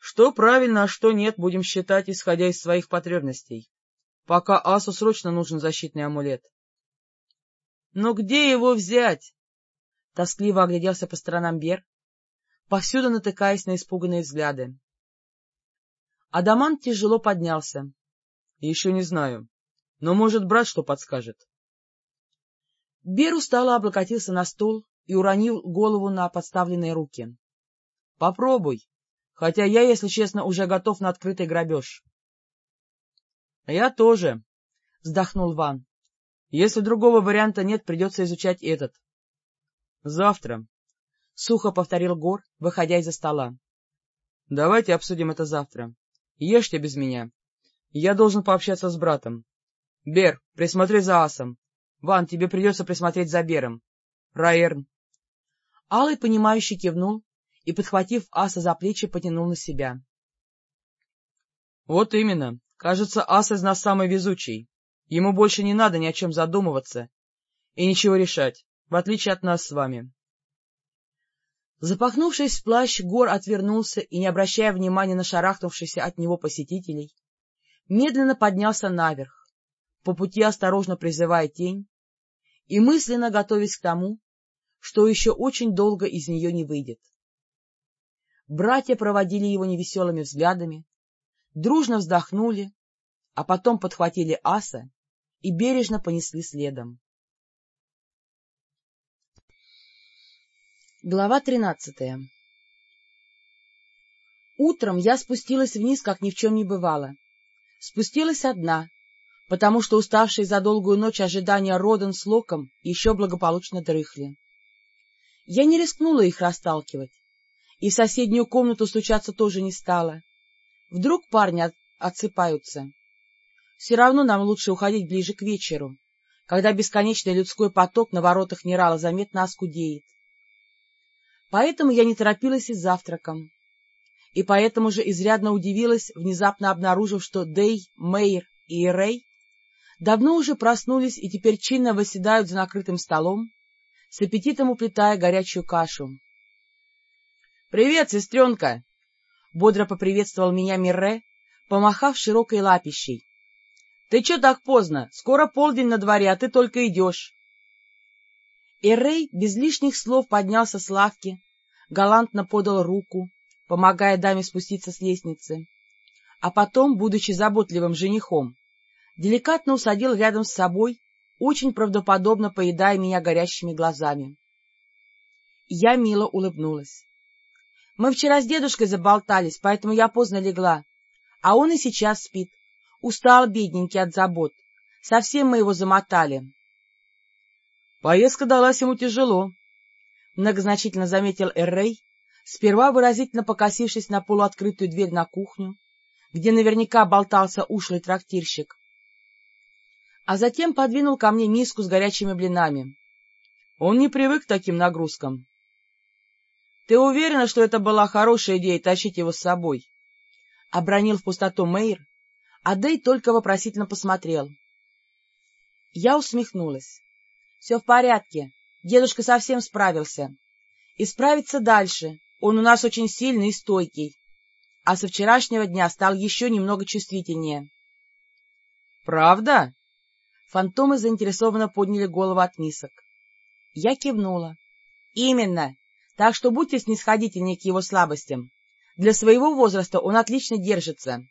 Что правильно, а что нет, будем считать, исходя из своих потребностей. Пока Асу срочно нужен защитный амулет. Но где его взять? Тоскливо огляделся по сторонам Бер, повсюду натыкаясь на испуганные взгляды. Адамант тяжело поднялся. — Еще не знаю, но, может, брат что подскажет. Бер устало облокотился на стул и уронил голову на подставленные руки. — Попробуй, хотя я, если честно, уже готов на открытый грабеж. — Я тоже, — вздохнул Ван. — Если другого варианта нет, придется изучать этот. — Завтра, — сухо повторил Гор, выходя из-за стола. — Давайте обсудим это завтра. Ешьте без меня. Я должен пообщаться с братом. Бер, присмотри за Асом. Ван, тебе придется присмотреть за Бером. Раерн, Алый, понимающе кивнул и, подхватив аса за плечи, потянул на себя. — Вот именно. Кажется, ас из нас самый везучий. Ему больше не надо ни о чем задумываться и ничего решать, в отличие от нас с вами. Запахнувшись в плащ, Гор отвернулся и, не обращая внимания на шарахнувшихся от него посетителей, медленно поднялся наверх, по пути осторожно призывая тень и мысленно готовясь к тому, что еще очень долго из нее не выйдет. Братья проводили его невеселыми взглядами, дружно вздохнули, а потом подхватили аса и бережно понесли следом. Глава тринадцатая Утром я спустилась вниз, как ни в чем не бывало. Спустилась одна, потому что уставшие за долгую ночь ожидания Роден с Локом еще благополучно дрыхли. Я не рискнула их расталкивать, и в соседнюю комнату стучаться тоже не стала. Вдруг парни от... отсыпаются. Все равно нам лучше уходить ближе к вечеру, когда бесконечный людской поток на воротах Нерала заметно оскудеет. Поэтому я не торопилась и с завтраком. И поэтому же изрядно удивилась, внезапно обнаружив, что Дей, Мейер и Рэй давно уже проснулись и теперь чинно восседают за накрытым столом, с аппетитом уплетая горячую кашу. — Привет, сестренка! — бодро поприветствовал меня Мирре, помахав широкой лапищей. — Ты чё так поздно? Скоро полдень на дворе, а ты только идешь. Эрей без лишних слов поднялся с лавки, галантно подал руку, помогая даме спуститься с лестницы, а потом, будучи заботливым женихом, деликатно усадил рядом с собой очень правдоподобно поедая меня горящими глазами. Я мило улыбнулась. Мы вчера с дедушкой заболтались, поэтому я поздно легла, а он и сейчас спит. Устал, бедненький, от забот. Совсем мы его замотали. Поездка далась ему тяжело, — многозначительно заметил Эррей, сперва выразительно покосившись на полуоткрытую дверь на кухню, где наверняка болтался ушлый трактирщик, а затем подвинул ко мне миску с горячими блинами. Он не привык к таким нагрузкам. — Ты уверена, что это была хорошая идея тащить его с собой? — обронил в пустоту Мэйр, Адей только вопросительно посмотрел. Я усмехнулась. — Все в порядке. Дедушка совсем справился. И справится дальше. Он у нас очень сильный и стойкий. А со вчерашнего дня стал еще немного чувствительнее. — Правда? Фантомы заинтересованно подняли голову от мисок. Я кивнула. — Именно. Так что будьте снисходительнее к его слабостям. Для своего возраста он отлично держится.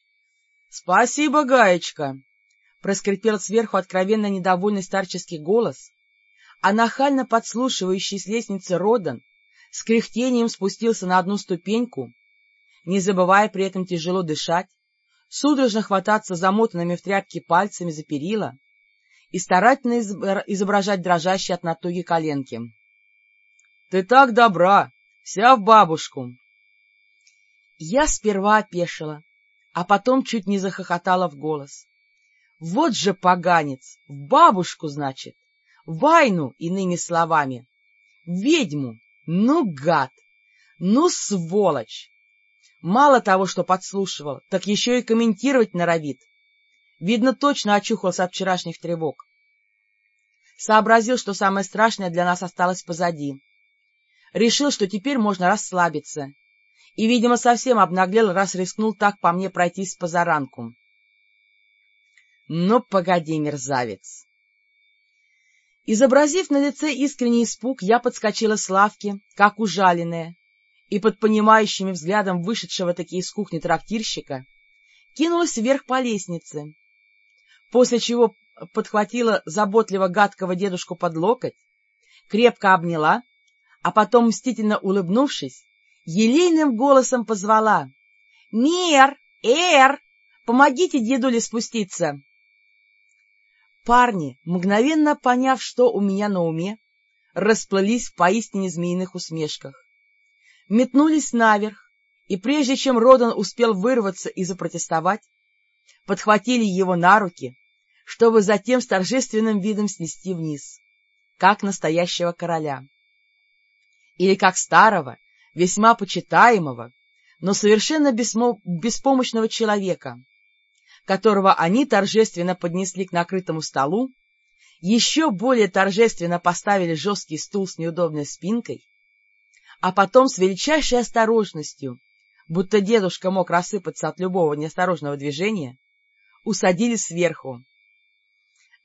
— Спасибо, Гаечка! — проскрипел сверху откровенно недовольный старческий голос, а нахально подслушивающий с лестницы Родан с кряхтением спустился на одну ступеньку, не забывая при этом тяжело дышать, судорожно хвататься замотанными в тряпки пальцами за перила и старательно изображать дрожащие от натуги коленки. — Ты так добра! Вся в бабушку! Я сперва опешила, а потом чуть не захохотала в голос. Вот же поганец! В бабушку, значит! Вайну, иными словами! Ведьму! Ну, гад! Ну, сволочь! Мало того, что подслушивал, так еще и комментировать норовит. Видно, точно очухался от вчерашних тревог. Сообразил, что самое страшное для нас осталось позади. Решил, что теперь можно расслабиться. И, видимо, совсем обнаглел, раз рискнул так по мне пройтись по заранку. Ну, погоди, мерзавец! Изобразив на лице искренний испуг, я подскочила с лавки, как ужаленная, и под понимающими взглядом вышедшего таки из кухни трактирщика кинулась вверх по лестнице, после чего подхватила заботливо гадкого дедушку под локоть, крепко обняла, а потом, мстительно улыбнувшись, елейным голосом позвала «Мер! Эр! Помогите дедуле спуститься!» Парни, мгновенно поняв, что у меня на уме, расплылись в поистине змеиных усмешках метнулись наверх, и прежде чем Родан успел вырваться и запротестовать, подхватили его на руки, чтобы затем с торжественным видом снести вниз, как настоящего короля. Или как старого, весьма почитаемого, но совершенно беспомощного человека, которого они торжественно поднесли к накрытому столу, еще более торжественно поставили жесткий стул с неудобной спинкой а потом с величайшей осторожностью, будто дедушка мог рассыпаться от любого неосторожного движения, усадили сверху,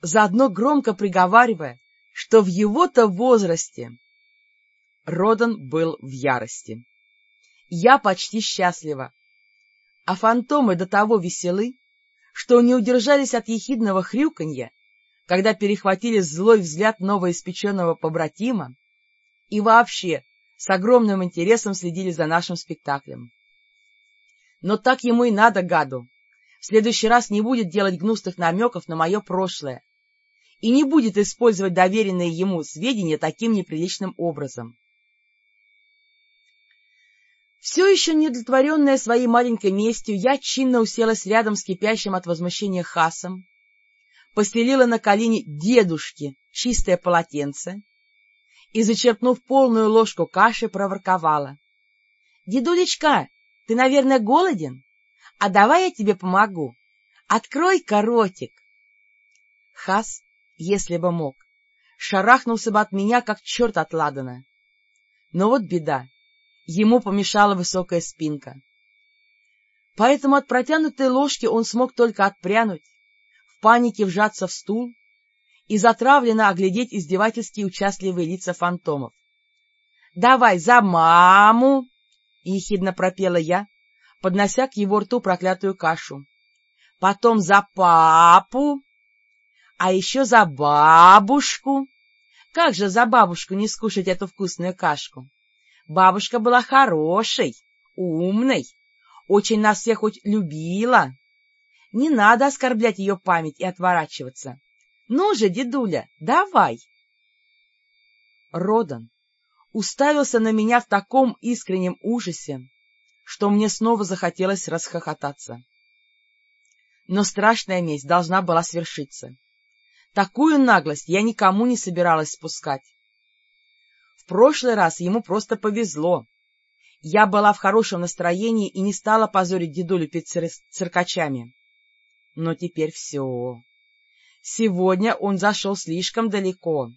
заодно громко приговаривая, что в его-то возрасте Родан был в ярости. Я почти счастлива, а фантомы до того веселы, что не удержались от ехидного хрюканья, когда перехватили злой взгляд новоиспеченного побратима и вообще с огромным интересом следили за нашим спектаклем. Но так ему и надо, гаду. В следующий раз не будет делать гнусных намеков на мое прошлое и не будет использовать доверенные ему сведения таким неприличным образом. Все еще недотворенная своей маленькой местью, я чинно уселась рядом с кипящим от возмущения хасом, постелила на колени дедушки чистое полотенце и, зачерпнув полную ложку каши, проворковала. — Дедулечка, ты, наверное, голоден? А давай я тебе помогу. Открой-ка ротик. Хас, если бы мог, шарахнулся бы от меня, как черт от ладана. Но вот беда, ему помешала высокая спинка. Поэтому от протянутой ложки он смог только отпрянуть, в панике вжаться в стул и затравленно оглядеть издевательски участливые лица фантомов. — Давай за маму! — ехидно пропела я, поднося к его рту проклятую кашу. — Потом за папу, а еще за бабушку. Как же за бабушку не скушать эту вкусную кашку? Бабушка была хорошей, умной, очень нас всех хоть любила. Не надо оскорблять ее память и отворачиваться. Ну же, дедуля, давай! Родан уставился на меня в таком искреннем ужасе, что мне снова захотелось расхохотаться. Но страшная месть должна была свершиться. Такую наглость я никому не собиралась спускать. Прошлый раз ему просто повезло. Я была в хорошем настроении и не стала позорить дедулю перед циркачами. Но теперь все. Сегодня он зашел слишком далеко.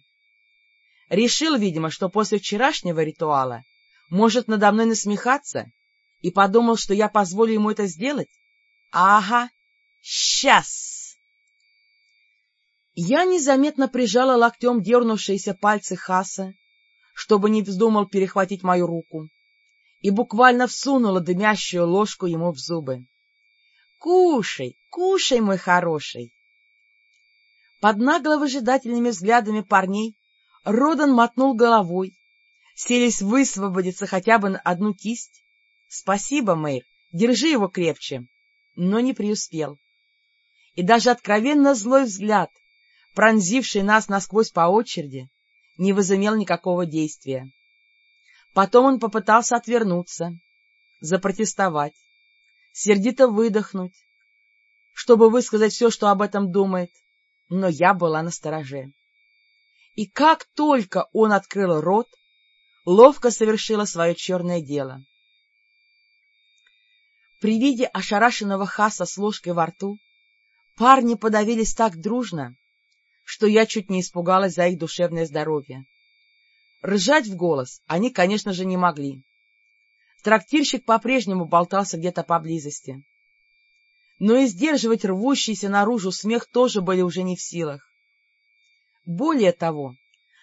Решил, видимо, что после вчерашнего ритуала может надо мной насмехаться, и подумал, что я позволю ему это сделать? Ага, сейчас! Я незаметно прижала локтем дернувшиеся пальцы Хаса, чтобы не вздумал перехватить мою руку, и буквально всунула дымящую ложку ему в зубы. — Кушай, кушай, мой хороший! Под нагло выжидательными взглядами парней Родан мотнул головой, селись высвободиться хотя бы на одну кисть. — Спасибо, Мэйр, держи его крепче. Но не преуспел. И даже откровенно злой взгляд, пронзивший нас насквозь по очереди, не возымел никакого действия. Потом он попытался отвернуться, запротестовать, сердито выдохнуть, чтобы высказать все, что об этом думает, но я была настороже. И как только он открыл рот, ловко совершила свое черное дело. При виде ошарашенного Хаса с ложкой во рту парни подавились так дружно, что я чуть не испугалась за их душевное здоровье. Ржать в голос они, конечно же, не могли. Трактирщик по-прежнему болтался где-то поблизости. Но и сдерживать рвущийся наружу смех тоже были уже не в силах. Более того,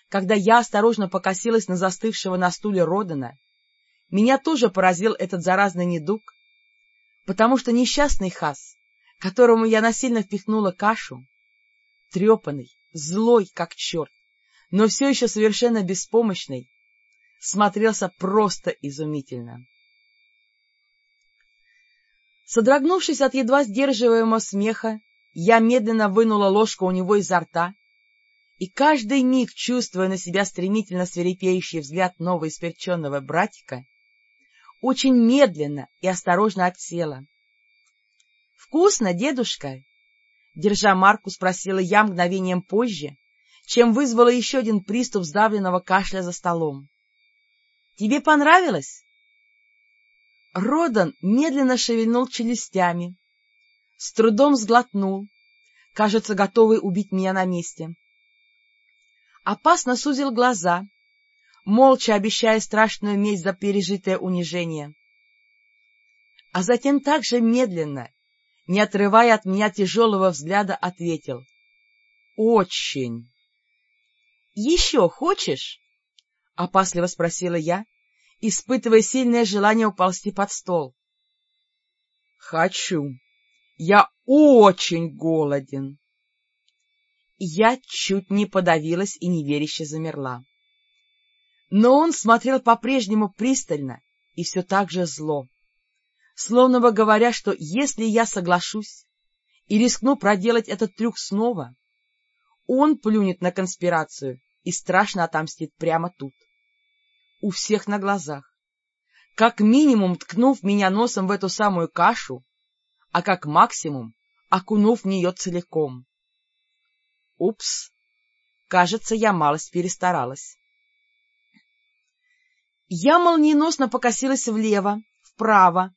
когда я осторожно покосилась на застывшего на стуле Родана, меня тоже поразил этот заразный недуг, потому что несчастный Хас, которому я насильно впихнула кашу, трепанный, злой, как черт, но все еще совершенно беспомощный, смотрелся просто изумительно. Содрогнувшись от едва сдерживаемого смеха, я медленно вынула ложку у него изо рта и каждый миг, чувствуя на себя стремительно свирепеющий взгляд новоисперченного братика, очень медленно и осторожно отсела. — Вкусно, дедушка? — держа марку, спросила я мгновением позже, чем вызвала еще один приступ сдавленного кашля за столом. — Тебе понравилось? Родан медленно шевельнул челюстями, с трудом сглотнул, кажется, готовый убить меня на месте опасно сузил глаза, молча обещая страшную месть за пережитое унижение. А затем также медленно, не отрывая от меня тяжелого взгляда, ответил. — Очень. — Еще хочешь? — опасливо спросила я, испытывая сильное желание уползти под стол. — Хочу. Я очень голоден. Я чуть не подавилась и неверяще замерла. Но он смотрел по-прежнему пристально и все так же зло, словно бы говоря, что если я соглашусь и рискну проделать этот трюк снова, он плюнет на конспирацию и страшно отомстит прямо тут, у всех на глазах, как минимум ткнув меня носом в эту самую кашу, а как максимум окунув в нее целиком. Упс! Кажется, я малость перестаралась. Я молниеносно покосилась влево, вправо,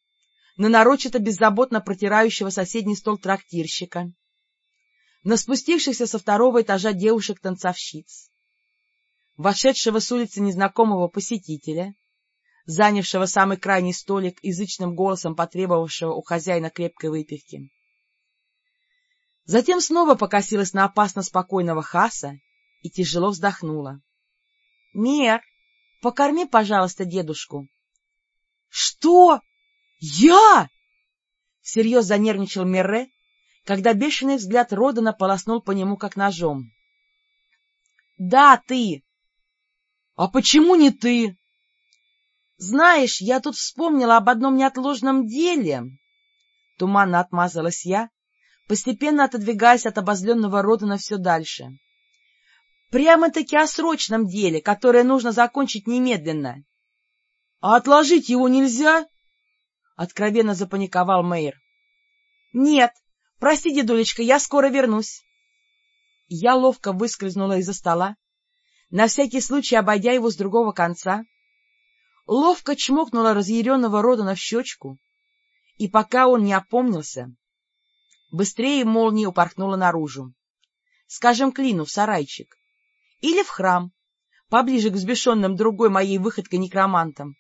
на нарочито беззаботно протирающего соседний стол трактирщика, на спустившихся со второго этажа девушек-танцовщиц, вошедшего с улицы незнакомого посетителя, занявшего самый крайний столик, язычным голосом потребовавшего у хозяина крепкой выпивки, Затем снова покосилась на опасно спокойного Хаса и тяжело вздохнула. — Мер, покорми, пожалуйста, дедушку. — Что? Я? — всерьез занервничал Мерре, когда бешеный взгляд Родана полоснул по нему, как ножом. — Да, ты. — А почему не ты? — Знаешь, я тут вспомнила об одном неотложном деле. Туманно отмазалась я, постепенно отодвигаясь от обозленного Родана все дальше. Прямо-таки о срочном деле, которое нужно закончить немедленно. — А отложить его нельзя? — откровенно запаниковал Мэйр. — Нет, прости, дедулечка, я скоро вернусь. Я ловко выскользнула из-за стола, на всякий случай обойдя его с другого конца, ловко чмокнула разъяренного Родана в щечку, и пока он не опомнился, быстрее молнии упорхнула наружу. Скажем, Клину в сарайчик. Или в храм, поближе к взбешенным другой моей выходкой некромантам.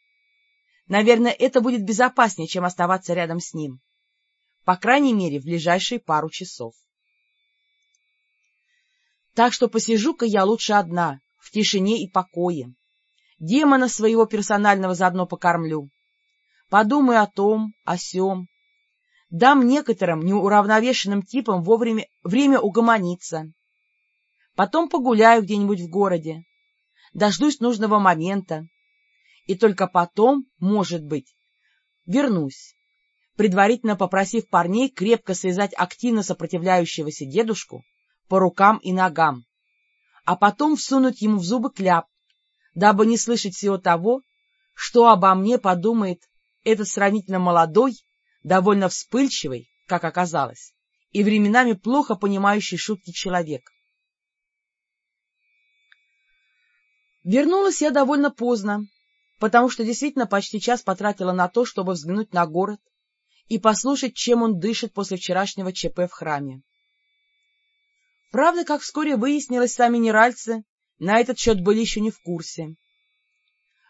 Наверное, это будет безопаснее, чем оставаться рядом с ним. По крайней мере, в ближайшие пару часов. Так что посижу-ка я лучше одна, в тишине и покое. Демона своего персонального заодно покормлю. Подумаю о том, о сём. Дам некоторым неуравновешенным типам вовремя время угомониться. Потом погуляю где-нибудь в городе. Дождусь нужного момента. И только потом, может быть, вернусь, предварительно попросив парней крепко связать активно сопротивляющегося дедушку по рукам и ногам, а потом всунуть ему в зубы кляп, дабы не слышать всего того, что обо мне подумает этот сравнительно молодой, довольно вспыльчивый, как оказалось, и временами плохо понимающий шутки человек. Вернулась я довольно поздно, потому что действительно почти час потратила на то, чтобы взглянуть на город и послушать, чем он дышит после вчерашнего ЧП в храме. Правда, как вскоре выяснилось, сами неральцы на этот счет были еще не в курсе.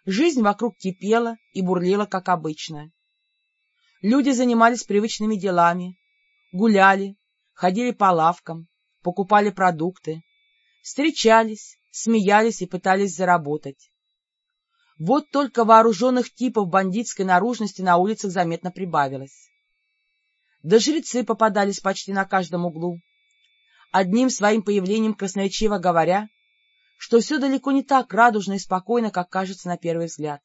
Жизнь вокруг кипела и бурлила, как обычно. Люди занимались привычными делами, гуляли, ходили по лавкам, покупали продукты, встречались, смеялись и пытались заработать. Вот только вооруженных типов бандитской наружности на улицах заметно прибавилось. Да жрецы попадались почти на каждом углу, одним своим появлением красноречиво говоря, что все далеко не так радужно и спокойно, как кажется на первый взгляд.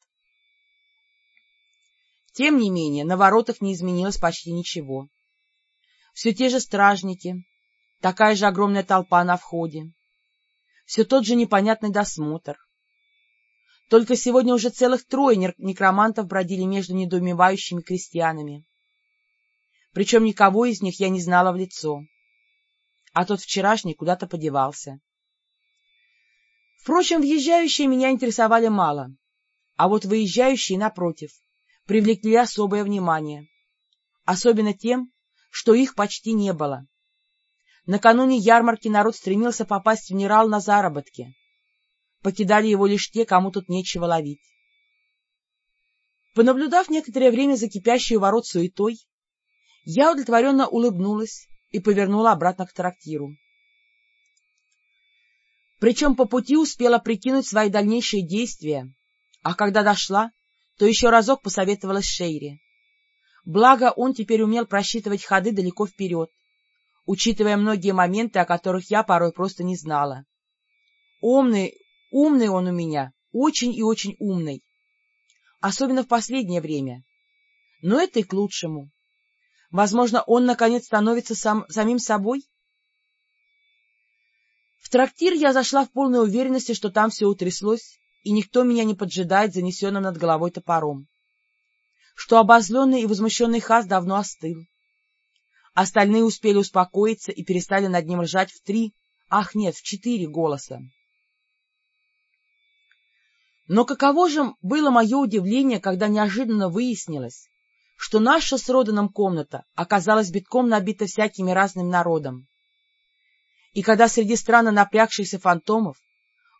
Тем не менее, на воротах не изменилось почти ничего. Все те же стражники, такая же огромная толпа на входе, все тот же непонятный досмотр. Только сегодня уже целых трое некромантов бродили между недоумевающими крестьянами. Причем никого из них я не знала в лицо а тот вчерашний куда-то подевался. Впрочем, въезжающие меня интересовали мало, а вот выезжающие, напротив, привлекли особое внимание, особенно тем, что их почти не было. Накануне ярмарки народ стремился попасть в Нерал на заработки. Покидали его лишь те, кому тут нечего ловить. Понаблюдав некоторое время за кипящей у ворот суетой, я удовлетворенно улыбнулась и повернула обратно к трактиру. Причем по пути успела прикинуть свои дальнейшие действия, а когда дошла, то еще разок посоветовалась Шейре. Благо, он теперь умел просчитывать ходы далеко вперед, учитывая многие моменты, о которых я порой просто не знала. Умный, умный он у меня, очень и очень умный. Особенно в последнее время. Но это и к лучшему. Возможно, он, наконец, становится сам, самим собой? В трактир я зашла в полной уверенности, что там все утряслось, и никто меня не поджидает занесенным над головой топором. Что обозленный и возмущенный Хас давно остыл. Остальные успели успокоиться и перестали над ним ржать в три, ах нет, в четыре голоса. Но каково же было мое удивление, когда неожиданно выяснилось, что наша с Роданом комната оказалась битком набита всякими разным народом. И когда среди странно напрягшихся фантомов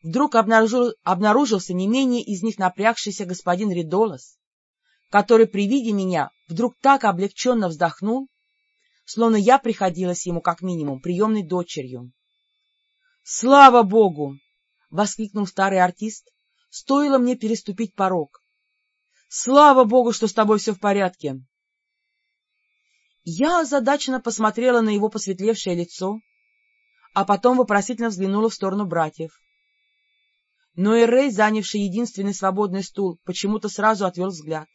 вдруг обнаружил, обнаружился не менее из них напрягшийся господин Ридолос, который при виде меня вдруг так облегченно вздохнул, словно я приходилась ему как минимум приемной дочерью. — Слава Богу! — воскликнул старый артист, стоило мне переступить порог. Слава богу, что с тобой все в порядке. Я озадаченно посмотрела на его посветлевшее лицо, а потом вопросительно взглянула в сторону братьев. Но Эрей, занявший единственный свободный стул, почему-то сразу отвел взгляд.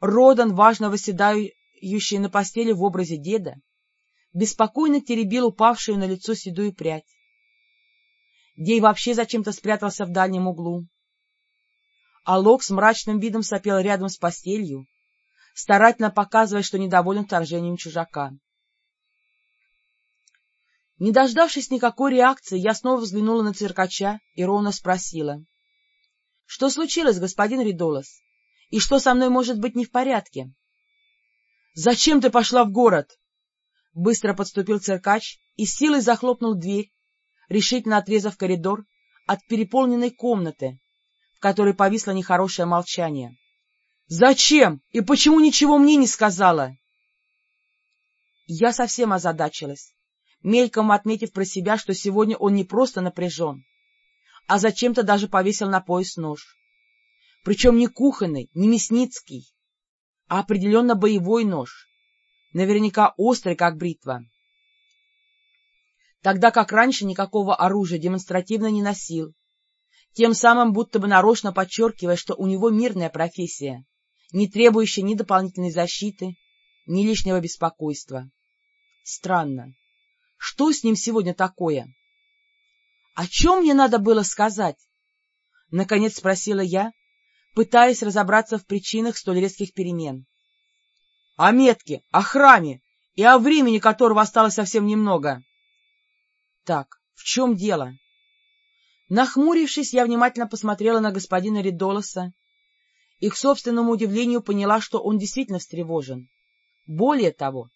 Родан, важно восседающий на постели в образе деда, беспокойно теребил упавшую на лицо седую прядь. Дей вообще зачем-то спрятался в дальнем углу а Лок с мрачным видом сопел рядом с постелью, старательно показывая, что недоволен вторжением чужака. Не дождавшись никакой реакции, я снова взглянула на циркача и ровно спросила. — Что случилось, господин Ридолос? И что со мной может быть не в порядке? — Зачем ты пошла в город? Быстро подступил циркач и силой захлопнул дверь, решительно отрезав коридор от переполненной комнаты, в которой повисло нехорошее молчание. — Зачем? И почему ничего мне не сказала? Я совсем озадачилась, мельком отметив про себя, что сегодня он не просто напряжен, а зачем-то даже повесил на пояс нож. Причем не кухонный, не мясницкий, а определенно боевой нож, наверняка острый, как бритва. Тогда как раньше никакого оружия демонстративно не носил, тем самым будто бы нарочно подчеркивая, что у него мирная профессия, не требующая ни дополнительной защиты, ни лишнего беспокойства. Странно. Что с ним сегодня такое? — О чем мне надо было сказать? — наконец спросила я, пытаясь разобраться в причинах столь резких перемен. — О метке, о храме и о времени, которого осталось совсем немного. — Так, в чем дело? Нахмурившись, я внимательно посмотрела на господина Ридолоса и, к собственному удивлению, поняла, что он действительно встревожен. Более того,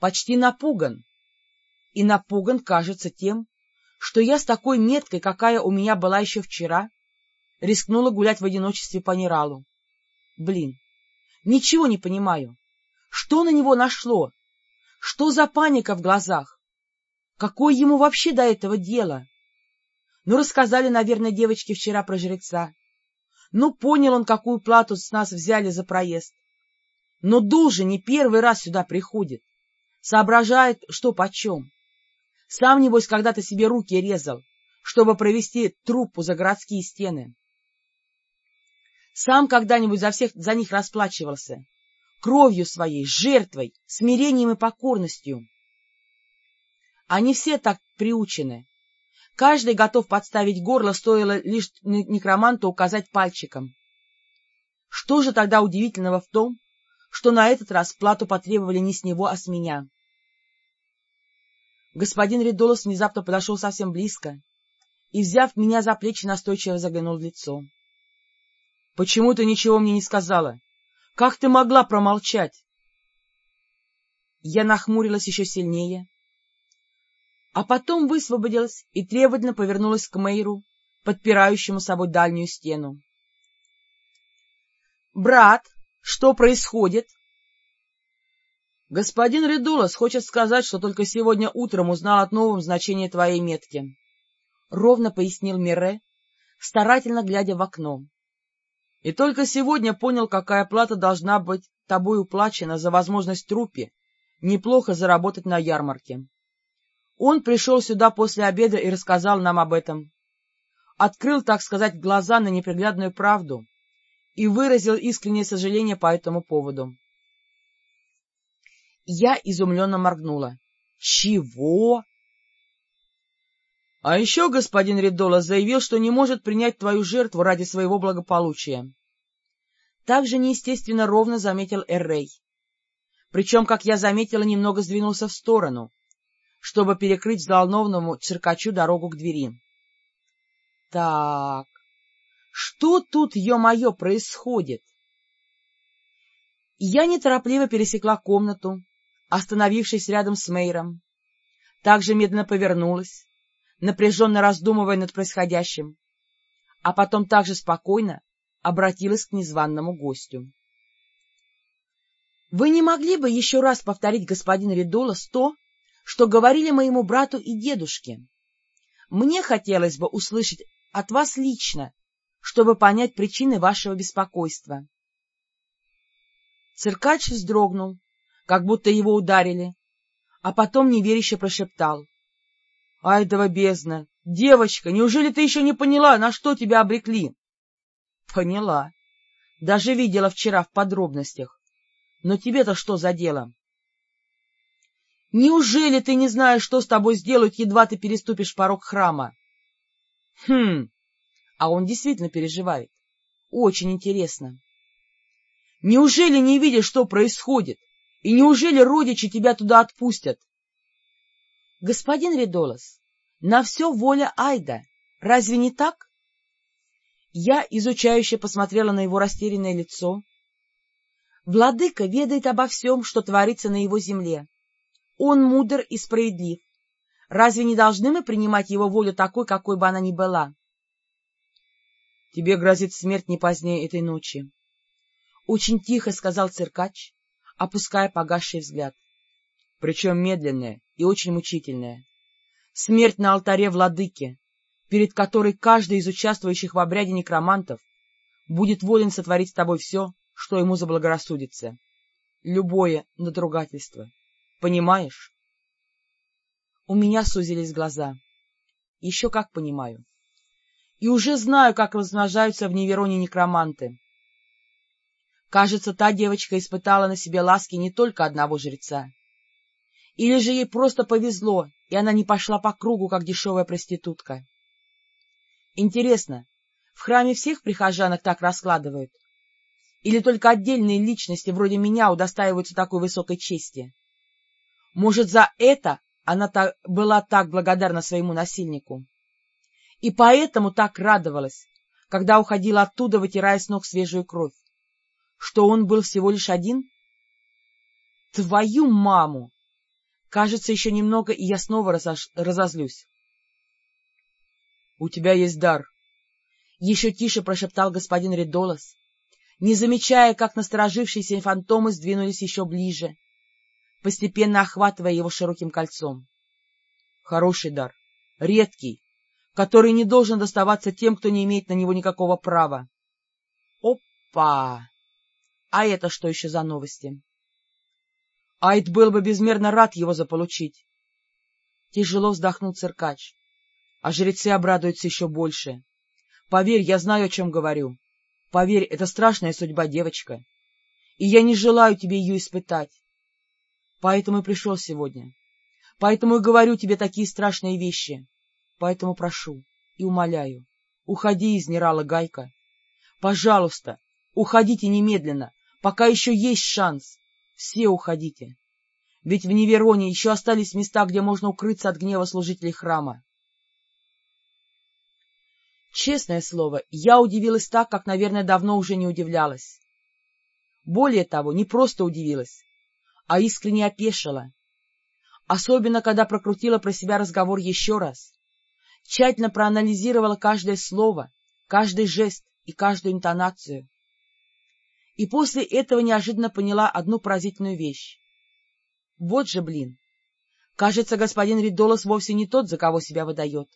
почти напуган. И напуган, кажется, тем, что я с такой меткой, какая у меня была еще вчера, рискнула гулять в одиночестве по Нералу. Блин, ничего не понимаю. Что на него нашло? Что за паника в глазах? Какое ему вообще до этого дело? Ну, рассказали, наверное, девочки вчера про жреца. Ну, понял он, какую плату с нас взяли за проезд. Но Дул не первый раз сюда приходит. Соображает, что почем. Сам, небось, когда-то себе руки резал, чтобы провести труппу за городские стены. Сам когда-нибудь за всех за них расплачивался. Кровью своей, жертвой, смирением и покорностью. Они все так приучены. Каждый готов подставить горло, стоило лишь некроманту указать пальчиком. Что же тогда удивительного в том, что на этот раз плату потребовали не с него, а с меня? Господин Ридолос внезапно подошел совсем близко и, взяв меня за плечи, настойчиво заглянул в лицо. — Почему ты ничего мне не сказала? Как ты могла промолчать? Я нахмурилась еще сильнее, а потом высвободилась и требовательно повернулась к Мейру, подпирающему собой дальнюю стену. — Брат, что происходит? — Господин Редулас хочет сказать, что только сегодня утром узнал о новом значении твоей метки. — ровно пояснил Мире, старательно глядя в окно. — И только сегодня понял, какая плата должна быть тобой уплачена за возможность трупе неплохо заработать на ярмарке. Он пришел сюда после обеда и рассказал нам об этом. Открыл, так сказать, глаза на неприглядную правду и выразил искреннее сожаление по этому поводу. Я изумленно моргнула. — Чего? — А еще господин Ридола заявил, что не может принять твою жертву ради своего благополучия. Также неестественно ровно заметил Эррей. Причем, как я заметила, немного сдвинулся в сторону, чтобы перекрыть взволнованному циркачу дорогу к двери. — Так, что тут, ё-моё, происходит? Я неторопливо пересекла комнату, остановившись рядом с Мейром. Также медленно повернулась, напряженно раздумывая над происходящим, а потом также спокойно обратилась к незваному гостю. — Вы не могли бы еще раз повторить, господин Ридолос, то, что говорили моему брату и дедушке. Мне хотелось бы услышать от вас лично, чтобы понять причины вашего беспокойства. Циркач вздрогнул, как будто его ударили, а потом неверяще прошептал. — Айдова бездна! Девочка, неужели ты еще не поняла, на что тебя обрекли? — Поняла. Даже видела вчера в подробностях. Но тебе-то что за дело? Неужели ты не знаешь, что с тобой сделают, едва ты переступишь порог храма? Хм, а он действительно переживает. Очень интересно. Неужели не видишь, что происходит? И неужели родичи тебя туда отпустят? Господин Ридолос, на все воля Айда. Разве не так? Я изучающе посмотрела на его растерянное лицо. Владыка ведает обо всем, что творится на его земле. Он мудр и справедлив. Разве не должны мы принимать его волю такой, какой бы она ни была? — Тебе грозит смерть не позднее этой ночи. — Очень тихо, — сказал циркач, опуская погасший взгляд. — Причем медленная и очень мучительная. Смерть на алтаре владыки, перед которой каждый из участвующих в обряде некромантов будет волен сотворить с тобой все, что ему заблагорассудится. Любое надругательство. Понимаешь? У меня сузились глаза. Еще как понимаю. И уже знаю, как размножаются в Невероне некроманты. Кажется, та девочка испытала на себе ласки не только одного жреца. Или же ей просто повезло, и она не пошла по кругу, как дешевая проститутка. Интересно, в храме всех прихожанок так раскладывают? Или только отдельные личности, вроде меня, удостаиваются такой высокой чести? Может, за это она та была так благодарна своему насильнику? И поэтому так радовалась, когда уходила оттуда, вытирая с ног свежую кровь, что он был всего лишь один? Твою маму! Кажется, еще немного, и я снова разош... разозлюсь. — У тебя есть дар, — еще тише прошептал господин Редолос, не замечая, как насторожившиеся фантомы сдвинулись еще ближе, постепенно охватывая его широким кольцом. Хороший дар, редкий, который не должен доставаться тем, кто не имеет на него никакого права. Опа! А это что еще за новости? Айд был бы безмерно рад его заполучить. Тяжело вздохнул циркач. А жрецы обрадуются еще больше. Поверь, я знаю, о чем говорю. Поверь, это страшная судьба, девочка. И я не желаю тебе ее испытать. Поэтому и пришел сегодня. Поэтому и говорю тебе такие страшные вещи. Поэтому прошу и умоляю, уходи из Нерала Гайка. Пожалуйста, уходите немедленно, пока еще есть шанс. Все уходите. Ведь в Невероне еще остались места, где можно укрыться от гнева служителей храма. Честное слово, я удивилась так, как, наверное, давно уже не удивлялась. Более того, не просто удивилась, а искренне опешила. Особенно, когда прокрутила про себя разговор еще раз, тщательно проанализировала каждое слово, каждый жест и каждую интонацию. И после этого неожиданно поняла одну поразительную вещь. Вот же, блин, кажется, господин Ридолос вовсе не тот, за кого себя выдает.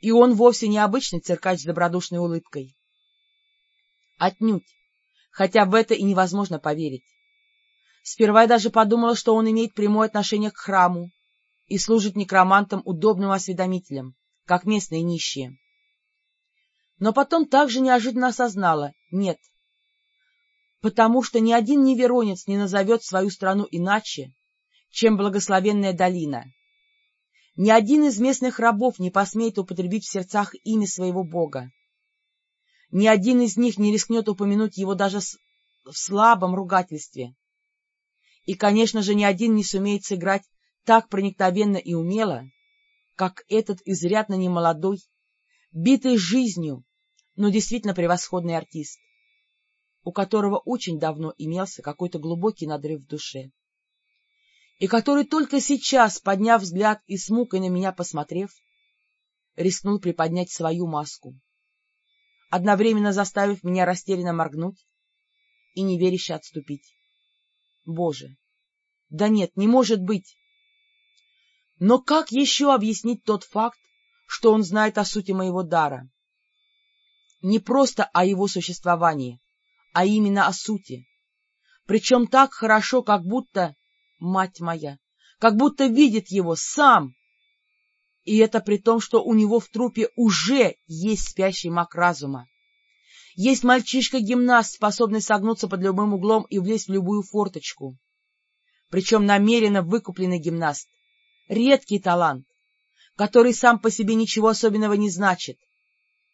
И он вовсе не обычный циркач с добродушной улыбкой. Отнюдь, хотя в это и невозможно поверить. Сперва я даже подумала, что он имеет прямое отношение к храму и служит некромантом удобным осведомителем, как местные нищие. Но потом также неожиданно осознала — нет, потому что ни один неверонец не назовет свою страну иначе, чем благословенная долина. Ни один из местных рабов не посмеет употребить в сердцах имя своего бога. Ни один из них не рискнет упомянуть его даже в слабом ругательстве. И, конечно же, ни один не сумеет сыграть так проникновенно и умело, как этот изрядно немолодой, битый жизнью, но действительно превосходный артист, у которого очень давно имелся какой-то глубокий надрыв в душе и который только сейчас, подняв взгляд и с мукой на меня посмотрев, рискнул приподнять свою маску, одновременно заставив меня растерянно моргнуть и неверяще отступить. Боже! Да нет, не может быть! Но как еще объяснить тот факт, что он знает о сути моего дара? Не просто о его существовании, а именно о сути. Причем так хорошо, как будто мать моя, как будто видит его сам. И это при том, что у него в трупе уже есть спящий маг разума. Есть мальчишка-гимнаст, способный согнуться под любым углом и влезть в любую форточку. Причем намеренно выкупленный гимнаст. Редкий талант, который сам по себе ничего особенного не значит.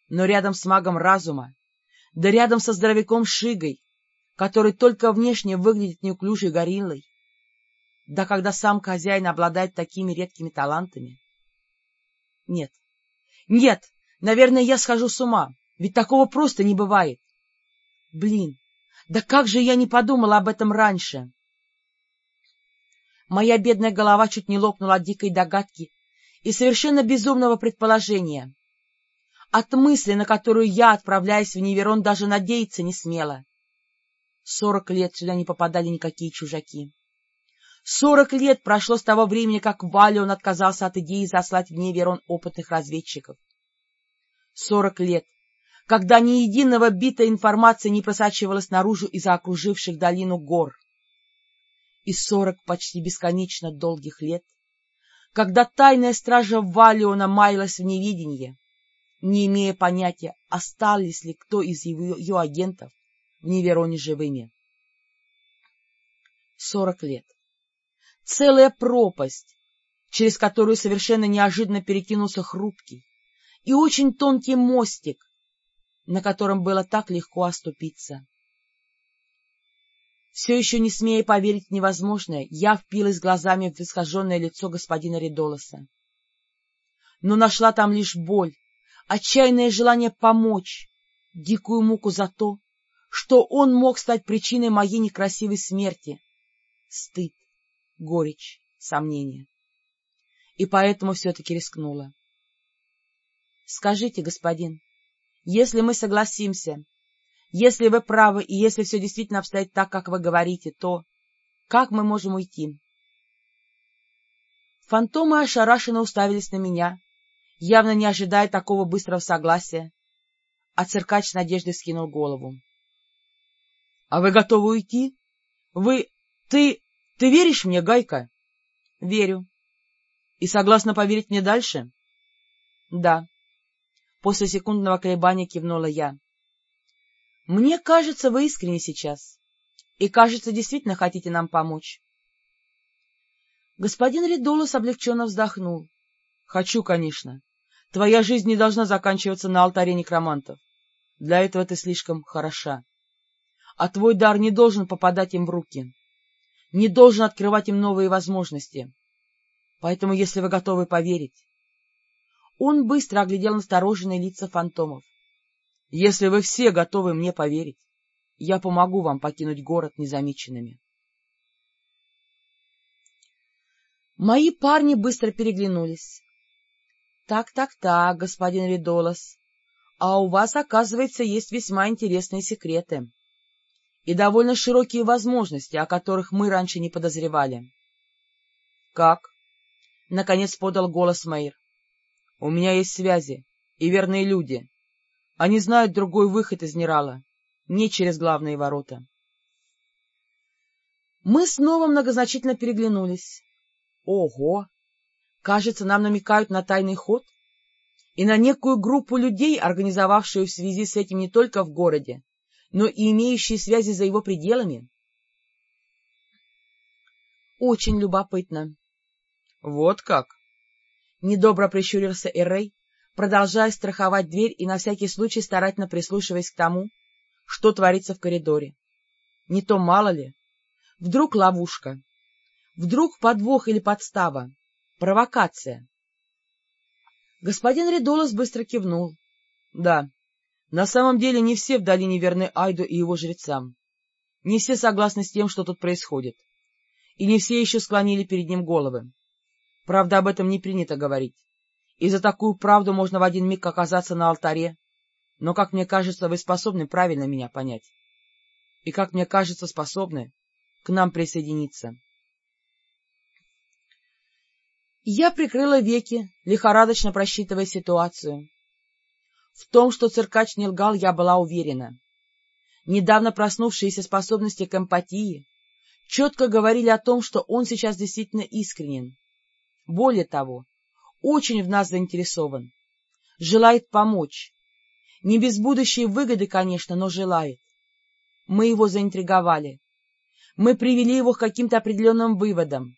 Но рядом с магом разума, да рядом со здоровяком Шигой, который только внешне выглядит неуклюжей гориллой, да когда сам хозяин обладает такими редкими талантами? Нет, нет, наверное, я схожу с ума, ведь такого просто не бывает. Блин, да как же я не подумала об этом раньше? Моя бедная голова чуть не лопнула от дикой догадки и совершенно безумного предположения. От мысли, на которую я, отправляясь в Неверон, даже надеяться не смела. Сорок лет сюда не попадали никакие чужаки. Сорок лет прошло с того времени, как Валион отказался от идеи заслать в Неверон опытных разведчиков. Сорок лет, когда ни единого бита информации не просачивалась наружу из-за окруживших долину гор. И сорок почти бесконечно долгих лет, когда тайная стража Валиона маялась в невидении, не имея понятия, остались ли кто из его, ее агентов в Невероне живыми. Сорок лет. Целая пропасть, через которую совершенно неожиданно перекинулся хрупкий и очень тонкий мостик, на котором было так легко оступиться. Все еще не смея поверить в невозможное, я впилась глазами в исхоженное лицо господина Ридолоса. Но нашла там лишь боль, отчаянное желание помочь, дикую муку за то, что он мог стать причиной моей некрасивой смерти, стыд, горечь, сомнение. И поэтому все-таки рискнула. — Скажите, господин, если мы согласимся, если вы правы и если все действительно обстоит так, как вы говорите, то как мы можем уйти? Фантомы ошарашенно уставились на меня, явно не ожидая такого быстрого согласия, а циркач надеждой скинул голову. — А вы готовы уйти? Вы... Ты... Ты веришь мне, Гайка? — Верю. — И согласна поверить мне дальше? — Да. После секундного колебания кивнула я. — Мне кажется, вы искренне сейчас. И, кажется, действительно хотите нам помочь. Господин Ридолос облегченно вздохнул. — Хочу, конечно. Твоя жизнь не должна заканчиваться на алтаре некромантов. Для этого ты слишком хороша а твой дар не должен попадать им в руки, не должен открывать им новые возможности. Поэтому, если вы готовы поверить... Он быстро оглядел настороженные лица фантомов. — Если вы все готовы мне поверить, я помогу вам покинуть город незамеченными. Мои парни быстро переглянулись. Так, — Так-так-так, господин Ридолос, а у вас, оказывается, есть весьма интересные секреты и довольно широкие возможности, о которых мы раньше не подозревали. — Как? — наконец подал голос Мэйр. — У меня есть связи и верные люди. Они знают другой выход из Нерала, не через главные ворота. Мы снова многозначительно переглянулись. Ого! Кажется, нам намекают на тайный ход и на некую группу людей, организовавшую в связи с этим не только в городе, но и имеющие связи за его пределами. Очень любопытно. — Вот как? Недобро прищурился Эрей, продолжая страховать дверь и на всякий случай старательно прислушиваясь к тому, что творится в коридоре. Не то мало ли. Вдруг ловушка. Вдруг подвох или подстава. Провокация. Господин Редолос быстро кивнул. — Да, на самом деле не все в долине верны Айду и его жрецам. Не все согласны с тем, что тут происходит. И не все еще склонили перед ним головы. Правда, об этом не принято говорить. И за такую правду можно в один миг оказаться на алтаре. Но, как мне кажется, вы способны правильно меня понять. И, как мне кажется, способны к нам присоединиться. Я прикрыла веки, лихорадочно просчитывая ситуацию. В том, что циркач не лгал, я была уверена. Недавно проснувшиеся способности к эмпатии четко говорили о том, что он сейчас действительно искренен. Более того, очень в нас заинтересован, желает помочь. Не без будущей выгоды, конечно, но желает. Мы его заинтриговали. Мы привели его к каким-то определенным выводам.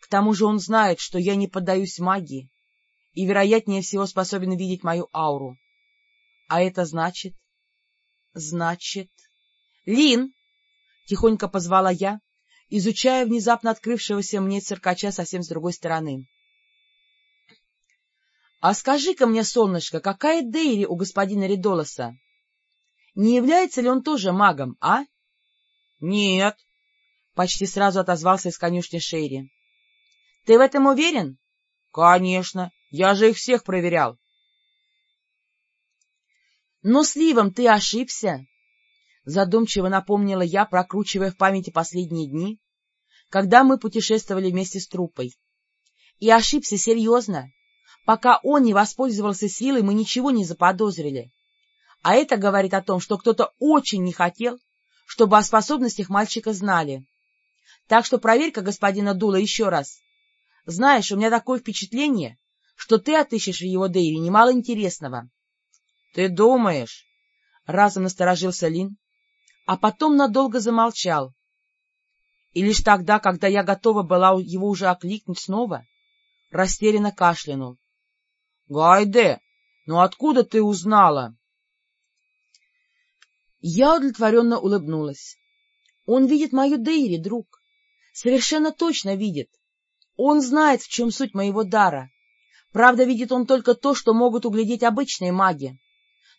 К тому же он знает, что я не поддаюсь магии и, вероятнее всего, способен видеть мою ауру. А это значит... Значит... Лин! — тихонько позвала я, изучая внезапно открывшегося мне циркача совсем с другой стороны. — А скажи-ка мне, солнышко, какая Дейри у господина Ридолоса? Не является ли он тоже магом, а? — Нет, — почти сразу отозвался из конюшни Шерри. — Ты в этом уверен? — Конечно. Я же их всех проверял. — Но с Ливом ты ошибся, — задумчиво напомнила я, прокручивая в памяти последние дни, когда мы путешествовали вместе с труппой. И ошибся серьезно. Пока он не воспользовался силой, мы ничего не заподозрили. А это говорит о том, что кто-то очень не хотел, чтобы о способностях мальчика знали. Так что проверь-ка господина Дула еще раз. Знаешь, у меня такое впечатление, что ты отыщешь в его Дэйве немало интересного. — Ты думаешь? — разом насторожился Лин, а потом надолго замолчал. И лишь тогда, когда я готова была его уже окликнуть снова, растерянно кашлянул. — Гайде, ну откуда ты узнала? Я удовлетворенно улыбнулась. Он видит мою Дейри, друг. Совершенно точно видит. Он знает, в чем суть моего дара. Правда, видит он только то, что могут углядеть обычные маги.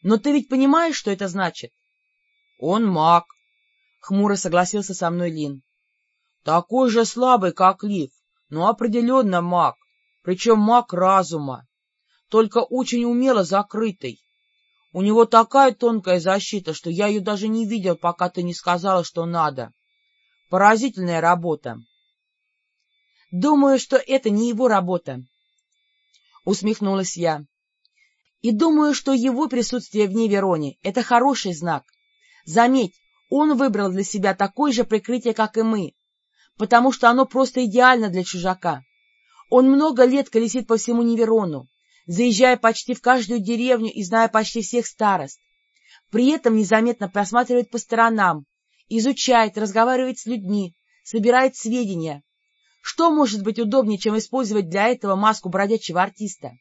Но ты ведь понимаешь, что это значит? — Он маг, — хмуро согласился со мной Лин. — Такой же слабый, как Лив, но определенно маг, причем маг разума, только очень умело закрытый. У него такая тонкая защита, что я ее даже не видел, пока ты не сказала, что надо. Поразительная работа. Думаю, что это не его работа. Усмехнулась я. И думаю, что его присутствие вне Вероне — это хороший знак. Заметь, он выбрал для себя такое же прикрытие, как и мы, потому что оно просто идеально для чужака. Он много лет колесит по всему Неверону, заезжая почти в каждую деревню и зная почти всех старост. При этом незаметно просматривает по сторонам, изучает, разговаривает с людьми, собирает сведения. Что может быть удобнее, чем использовать для этого маску бродячего артиста?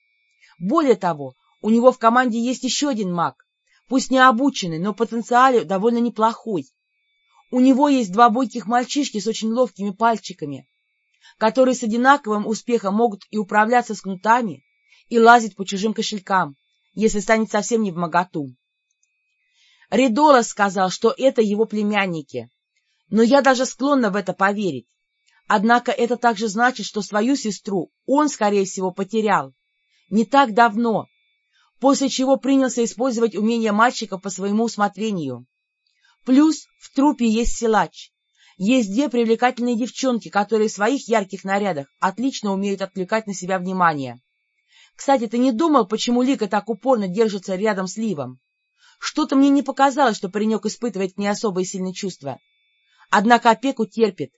Более того, у него в команде есть еще один маг, пусть не обученный, но потенциале довольно неплохой. У него есть два бойких мальчишки с очень ловкими пальчиками, которые с одинаковым успехом могут и управляться с кнутами, и лазить по чужим кошелькам, если станет совсем не в моготу. Ридолос сказал, что это его племянники, но я даже склонна в это поверить. Однако это также значит, что свою сестру он, скорее всего, потерял. Не так давно, после чего принялся использовать умения мальчиков по своему усмотрению. Плюс в трупе есть силач. Есть две привлекательные девчонки, которые в своих ярких нарядах отлично умеют отвлекать на себя внимание. Кстати, ты не думал, почему Лика так упорно держится рядом с Ливом? Что-то мне не показалось, что паренек испытывает не особые сильные чувства. Однако опеку терпит,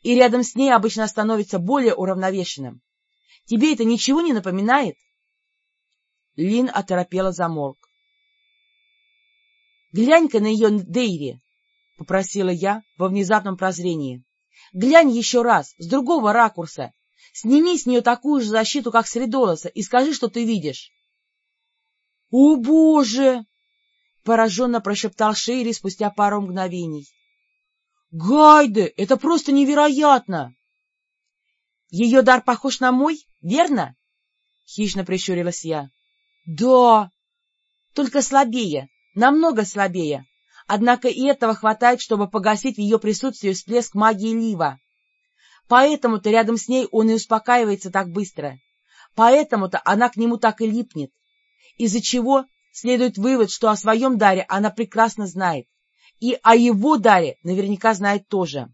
и рядом с ней обычно становится более уравновешенным. Тебе это ничего не напоминает? Лин оторопела замолк. — Глянь-ка на ее Дейри, — попросила я во внезапном прозрении. — Глянь еще раз, с другого ракурса, Сними с нее такую же защиту, как с Ридолоса, и скажи, что ты видишь. — О, Боже! — пораженно прошептал Шейри спустя пару мгновений. — Гайде, это просто невероятно! — Ее дар похож на мой, верно? — хищно прищурилась я. — Да. — Только слабее, намного слабее. Однако и этого хватает, чтобы погасить в ее присутствии всплеск магии Лива. Поэтому-то рядом с ней он и успокаивается так быстро. Поэтому-то она к нему так и липнет. Из-за чего следует вывод, что о своем даре она прекрасно знает. И о его даре наверняка знает тоже.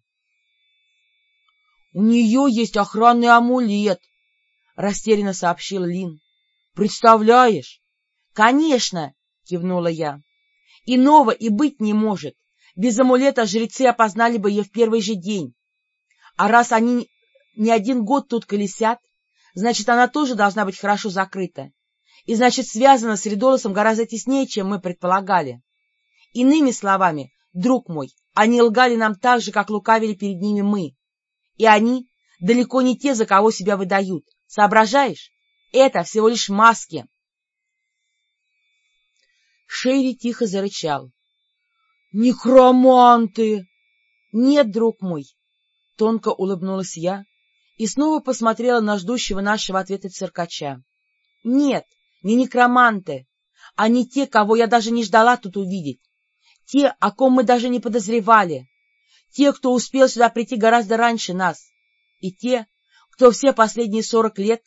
— У нее есть охранный амулет, — растерянно сообщил Лин. — Представляешь? — Конечно, — кивнула я. — Иного и быть не может. Без амулета жрецы опознали бы ее в первый же день. А раз они не один год тут колесят, значит, она тоже должна быть хорошо закрыта. И значит, связана с Ридолосом гораздо теснее, чем мы предполагали. Иными словами, друг мой, они лгали нам так же, как лукавили перед ними мы. И они далеко не те, за кого себя выдают. Соображаешь? Это всего лишь маски. Шерри тихо зарычал. — Некроманты! — Нет, друг мой, Тонко улыбнулась я и снова посмотрела на ждущего нашего ответа циркача. — Нет, не некроманты. Они те, кого я даже не ждала тут увидеть. Те, о ком мы даже не подозревали. те, кто успел сюда прийти гораздо раньше нас, и те, кто все последние сорок лет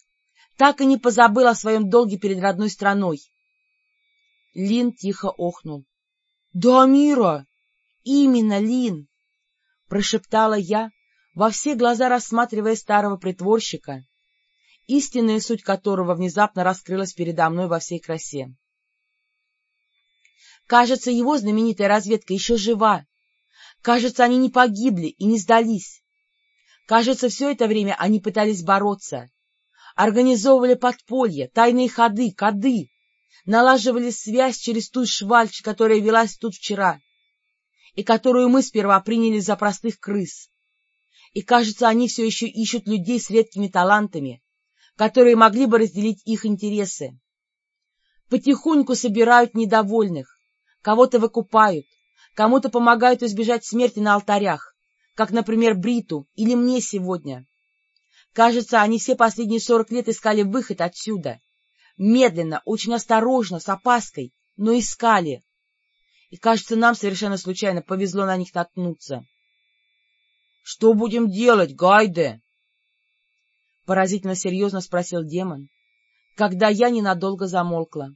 так и не позабыл о своем долге перед родной страной. Лин тихо охнул. — Да, Мира! Именно, Лин! — прошептала я, во все глаза рассматривая старого притворщика, истинная суть которого внезапно раскрылась передо мной во всей красе. Кажется, его знаменитая разведка еще жива. Кажется, они не погибли и не сдались. Кажется, все это время они пытались бороться. Организовывали подполье, тайные ходы, коды. Налаживали связь через ту шваль, которая велась тут вчера, и которую мы сперва приняли за простых крыс. И, кажется, они все еще ищут людей с редкими талантами, которые могли бы разделить их интересы. Потихоньку собирают недовольных, кого-то выкупают, кому-то помогают избежать смерти на алтарях, как, например, Бриту или мне сегодня. Кажется, они все последние сорок лет искали выход отсюда. Медленно, очень осторожно, с опаской, но искали. И, кажется, нам совершенно случайно повезло на них наткнуться. — Что будем делать, Гайде? — поразительно серьезно спросил демон, когда я ненадолго замолкла.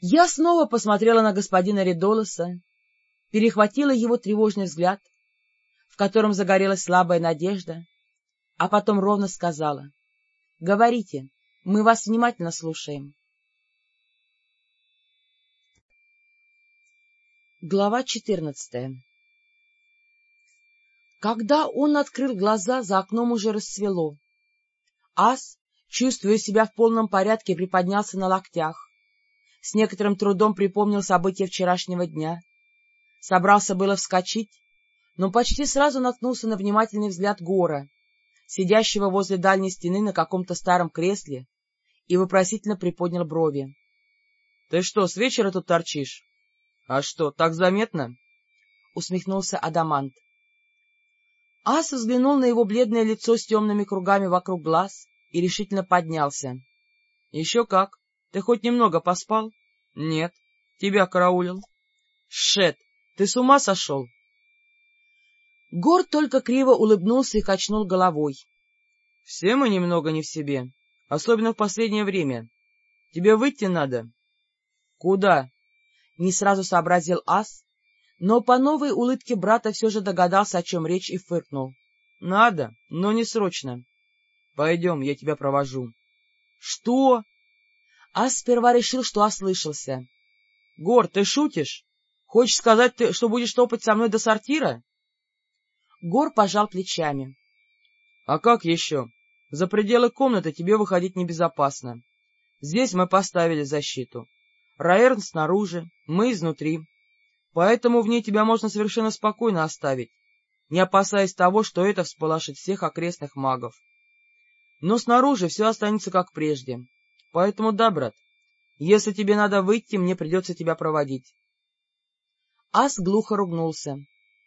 Я снова посмотрела на господина Редолоса, перехватила его тревожный взгляд, в котором загорелась слабая надежда, а потом ровно сказала, — Говорите, мы вас внимательно слушаем. Глава четырнадцатая Когда он открыл глаза, за окном уже рассвело. Ас, чувствуя себя в полном порядке, приподнялся на локтях с некоторым трудом припомнил события вчерашнего дня. Собрался было вскочить, но почти сразу наткнулся на внимательный взгляд Гора, сидящего возле дальней стены на каком-то старом кресле, и вопросительно приподнял брови. — Ты что, с вечера тут торчишь? — А что, так заметно? — усмехнулся Адамант. Ас взглянул на его бледное лицо с темными кругами вокруг глаз и решительно поднялся. — Еще как. Ты хоть немного поспал? — Нет. Тебя караулил. — Шет, ты с ума сошел? Гор только криво улыбнулся и качнул головой. — Все мы немного не в себе, особенно в последнее время. Тебе выйти надо? — Куда? — не сразу сообразил Ас, но по новой улыбке брата все же догадался, о чем речь, и фыркнул. — Надо, но не срочно. — Пойдем, я тебя провожу. — Что? Ас сперва решил, что ослышался. — Гор, ты шутишь? Хочешь сказать, ты, что будешь топать со мной до сортира? Гор пожал плечами. — А как еще? За пределы комнаты тебе выходить небезопасно. Здесь мы поставили защиту. Раэрн снаружи, мы изнутри. Поэтому в ней тебя можно совершенно спокойно оставить, не опасаясь того, что это всполошит всех окрестных магов. Но снаружи все останется как прежде. Поэтому да, брат, если тебе надо выйти, мне придется тебя проводить. Ас глухо ругнулся.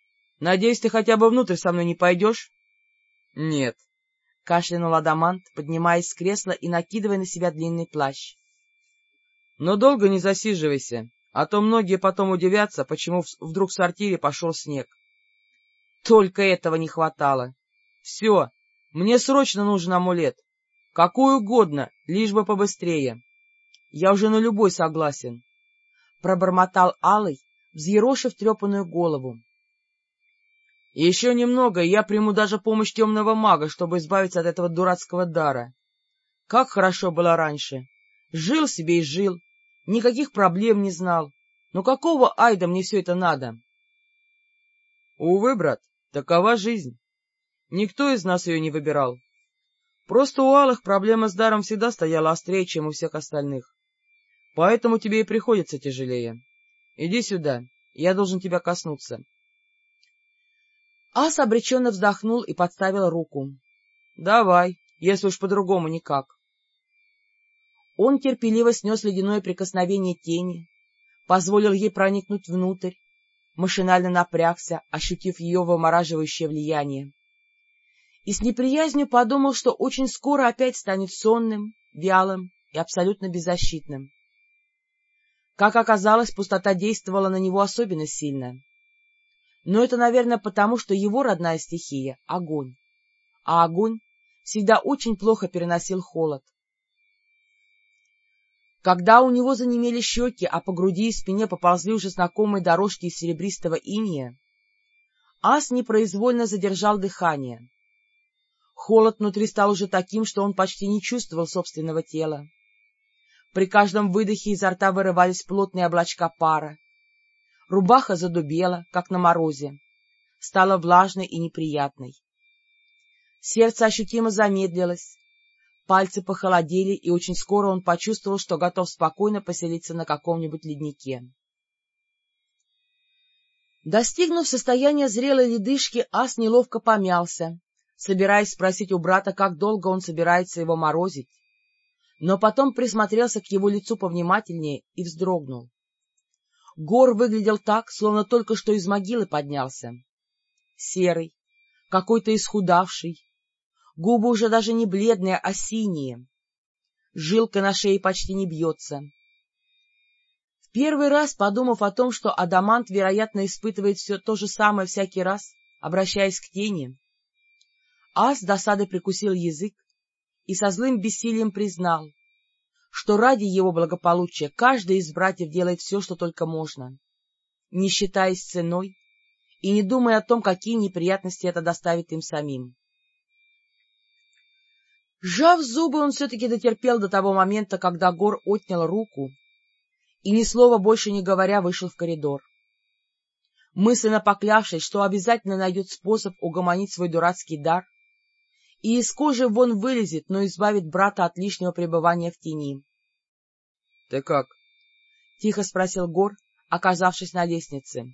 — Надеюсь, ты хотя бы внутрь со мной не пойдешь? — Нет, — кашлянул Адамант, поднимаясь с кресла и накидывая на себя длинный плащ. — Но долго не засиживайся, а то многие потом удивятся, почему вдруг в сортире пошел снег. Только этого не хватало. Все, мне срочно нужен амулет. Какой угодно, лишь бы побыстрее. Я уже на любой согласен. Пробормотал Алый, взъерошив трепанную голову. Еще немного, и я приму даже помощь темного мага, чтобы избавиться от этого дурацкого дара. Как хорошо было раньше. Жил себе и жил, никаких проблем не знал. Но какого айда мне все это надо? Увы, брат, такова жизнь. Никто из нас ее не выбирал. Просто у Алых проблема с даром всегда стояла острее, чем у всех остальных. Поэтому тебе и приходится тяжелее. Иди сюда, я должен тебя коснуться. Ас обреченно вздохнул и подставил руку. — Давай, если уж по-другому никак. Он терпеливо снес ледяное прикосновение тени, позволил ей проникнуть внутрь, машинально напрягся, ощутив ее вымораживающее влияние и с неприязнью подумал, что очень скоро опять станет сонным, вялым и абсолютно беззащитным. Как оказалось, пустота действовала на него особенно сильно. Но это, наверное, потому, что его родная стихия — огонь, а огонь всегда очень плохо переносил холод. Когда у него занемели щеки, а по груди и спине поползли уже знакомые дорожки из серебристого иния, Ас непроизвольно задержал дыхание. Холод внутри стал уже таким, что он почти не чувствовал собственного тела. При каждом выдохе изо рта вырывались плотные облачка пара. Рубаха задубела, как на морозе, стала влажной и неприятной. Сердце ощутимо замедлилось, пальцы похолодели, и очень скоро он почувствовал, что готов спокойно поселиться на каком-нибудь леднике. Достигнув состояния зрелой ледышки, ас неловко помялся, собираясь спросить у брата, как долго он собирается его морозить, но потом присмотрелся к его лицу повнимательнее и вздрогнул. Гор выглядел так, словно только что из могилы поднялся. Серый, какой-то исхудавший, губы уже даже не бледные, а синие. Жилка на шее почти не бьется. В первый раз, подумав о том, что Адамант, вероятно, испытывает все то же самое всякий раз, обращаясь к тени, Ас досадой прикусил язык и со злым бессилием признал, что ради его благополучия каждый из братьев делает все, что только можно, не считаясь ценой и не думая о том, какие неприятности это доставит им самим. Сжав зубы, он все-таки дотерпел до того момента, когда Гор отнял руку и, ни слова больше не говоря, вышел в коридор. Мысленно поклявшись, что обязательно найдет способ угомонить свой дурацкий дар, и из кожи вон вылезет, но избавит брата от лишнего пребывания в тени. — Ты как? — тихо спросил Гор, оказавшись на лестнице.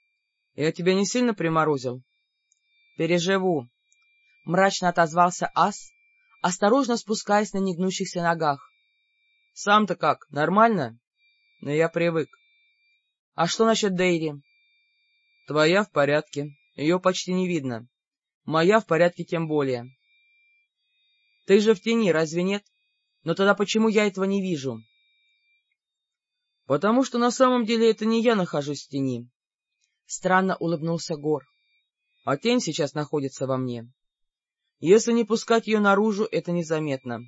— Я тебя не сильно приморозил? — Переживу, — мрачно отозвался Ас, осторожно спускаясь на негнущихся ногах. — Сам-то как, нормально? — Но я привык. — А что насчет Дейри? — Твоя в порядке, ее почти не видно. Моя в порядке тем более. Ты же в тени, разве нет? Но тогда почему я этого не вижу? — Потому что на самом деле это не я нахожусь в тени. Странно улыбнулся Гор. — А тень сейчас находится во мне. Если не пускать ее наружу, это незаметно.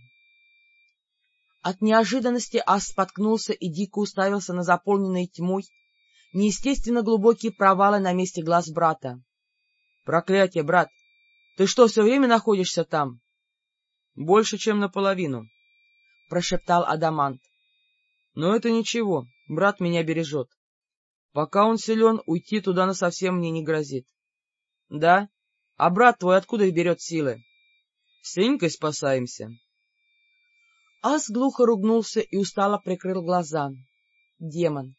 От неожиданности Ас споткнулся и дико уставился на заполненные тьмой неестественно глубокие провалы на месте глаз брата. — Проклятие, брат! Ты что, все время находишься там? — Больше, чем наполовину, — прошептал Адамант. — Но это ничего, брат меня бережет. Пока он силен, уйти туда насовсем мне не грозит. — Да? А брат твой откуда берет силы? — С Сенькой спасаемся. Ас глухо ругнулся и устало прикрыл глаза. Демон.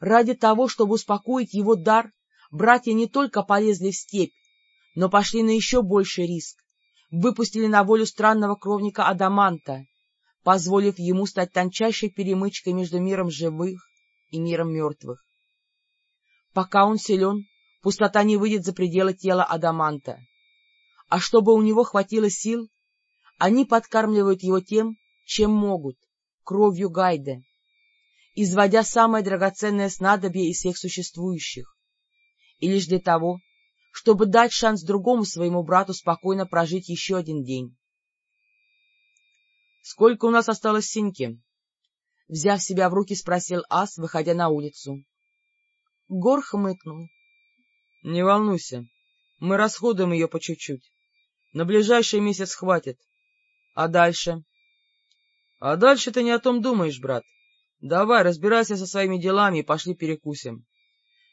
Ради того, чтобы успокоить его дар, братья не только полезли в степь, но пошли на еще больший риск выпустили на волю странного кровника Адаманта, позволив ему стать тончайшей перемычкой между миром живых и миром мертвых. Пока он силен, пустота не выйдет за пределы тела Адаманта. А чтобы у него хватило сил, они подкармливают его тем, чем могут, кровью Гайде, изводя самое драгоценное снадобье из всех существующих, и лишь для того, чтобы дать шанс другому своему брату спокойно прожить еще один день. — Сколько у нас осталось синьки? — взяв себя в руки, спросил Ас, выходя на улицу. Гор хмыкнул. — Не волнуйся, мы расходуем ее по чуть-чуть. На ближайший месяц хватит. А дальше? — А дальше ты не о том думаешь, брат. Давай, разбирайся со своими делами и пошли перекусим.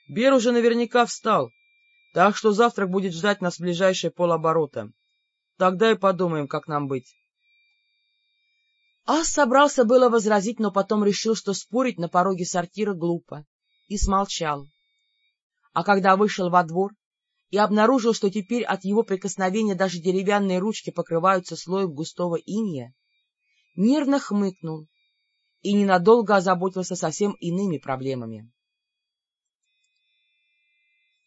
Бер уже наверняка встал, так что завтрак будет ждать нас в ближайшие полоборота. Тогда и подумаем, как нам быть. Ас собрался было возразить, но потом решил, что спорить на пороге сортира глупо, и смолчал. А когда вышел во двор и обнаружил, что теперь от его прикосновения даже деревянные ручки покрываются слоем густого инея, нервно хмыкнул и ненадолго озаботился совсем иными проблемами.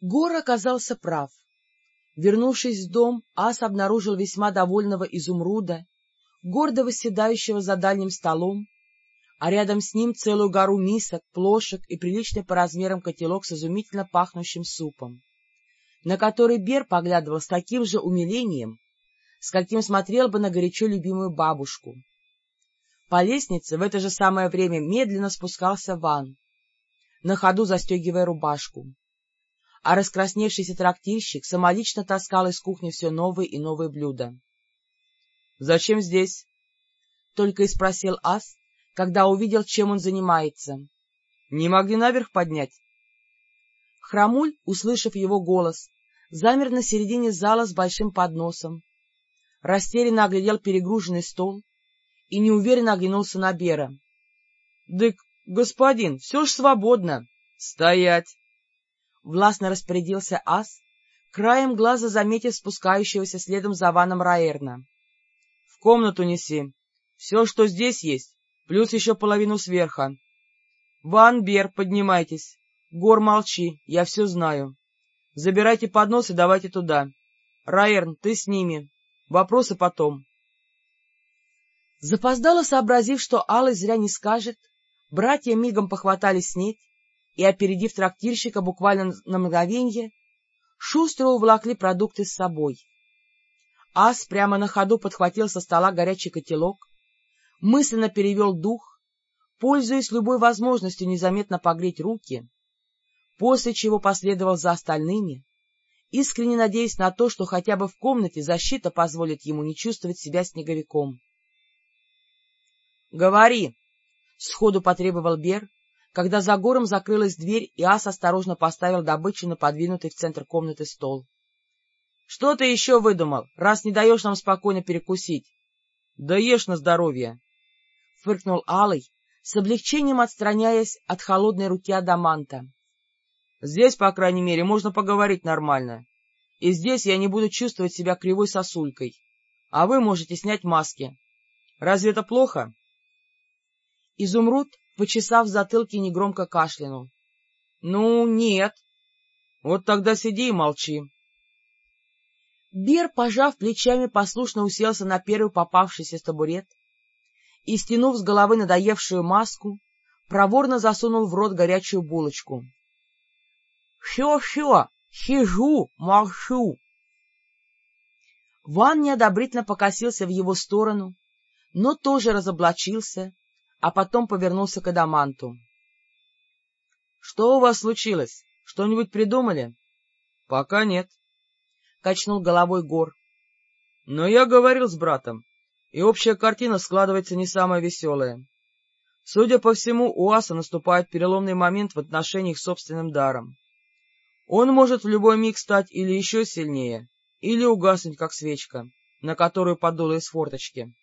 Гор оказался прав. Вернувшись в дом, Ас обнаружил весьма довольного изумруда, гордо восседающего за дальним столом, а рядом с ним целую гору мисок, плошек и приличный по размерам котелок с изумительно пахнущим супом. на который Бер поглядывал с таким же умилением, с каким смотрел бы на горячо любимую бабушку. По лестнице в это же самое время медленно спускался Ван, на ходу застегивая рубашку. А раскрасневшийся трактирщик самолично таскал из кухни все новые и новые блюда. — Зачем здесь? — только и спросил Ас, когда увидел, чем он занимается. — Не могли наверх поднять? Храмуль, услышав его голос, замер на середине зала с большим подносом, растерянно оглядел перегруженный стол и неуверенно оглянулся на Бера. — Дык, господин, все ж свободно. — Стоять! Властно распорядился ас, краем глаза заметив спускающегося следом за ваном Раэрна. — В комнату неси. Все, что здесь есть, плюс еще половину сверха. — Ван, Бер, поднимайтесь. Гор, молчи, я все знаю. Забирайте поднос и давайте туда. Раерн, ты с ними. Вопросы потом. Запоздало сообразив, что Алла зря не скажет, братья мигом похватали снеть и, опередив трактирщика буквально на мгновенье, шустро увлакли продукты с собой. Ас прямо на ходу подхватил со стола горячий котелок, мысленно перевел дух, пользуясь любой возможностью незаметно погреть руки, после чего последовал за остальными, искренне надеясь на то, что хотя бы в комнате защита позволит ему не чувствовать себя снеговиком. — Говори! — сходу потребовал Бер, когда за гором закрылась дверь, и Ас осторожно поставил добычу на подвинутый в центр комнаты стол. — Что ты еще выдумал, раз не даешь нам спокойно перекусить? — Да ешь на здоровье! — фыркнул Алый, с облегчением отстраняясь от холодной руки Адаманта. Здесь, по крайней мере, можно поговорить нормально. И здесь я не буду чувствовать себя кривой сосулькой. А вы можете снять маски. Разве это плохо? Изумруд, почесав затылки, негромко кашлянул. — Ну, нет. — Вот тогда сиди и молчи. Бер, пожав плечами, послушно уселся на первый попавшийся табурет и, стянув с головы надоевшую маску, проворно засунул в рот горячую булочку. Все-все, сижу, молчу. Ван неодобрительно покосился в его сторону, но тоже разоблачился, а потом повернулся к Адаманту. — Что у вас случилось? Что-нибудь придумали? — Пока нет, — качнул головой Гор. — Но я говорил с братом, и общая картина складывается не самая веселая. Судя по всему, у Аса наступает переломный момент в отношениях с собственным даром. Он может в любой миг стать или еще сильнее, или угаснуть, как свечка, на которую подуло из форточки.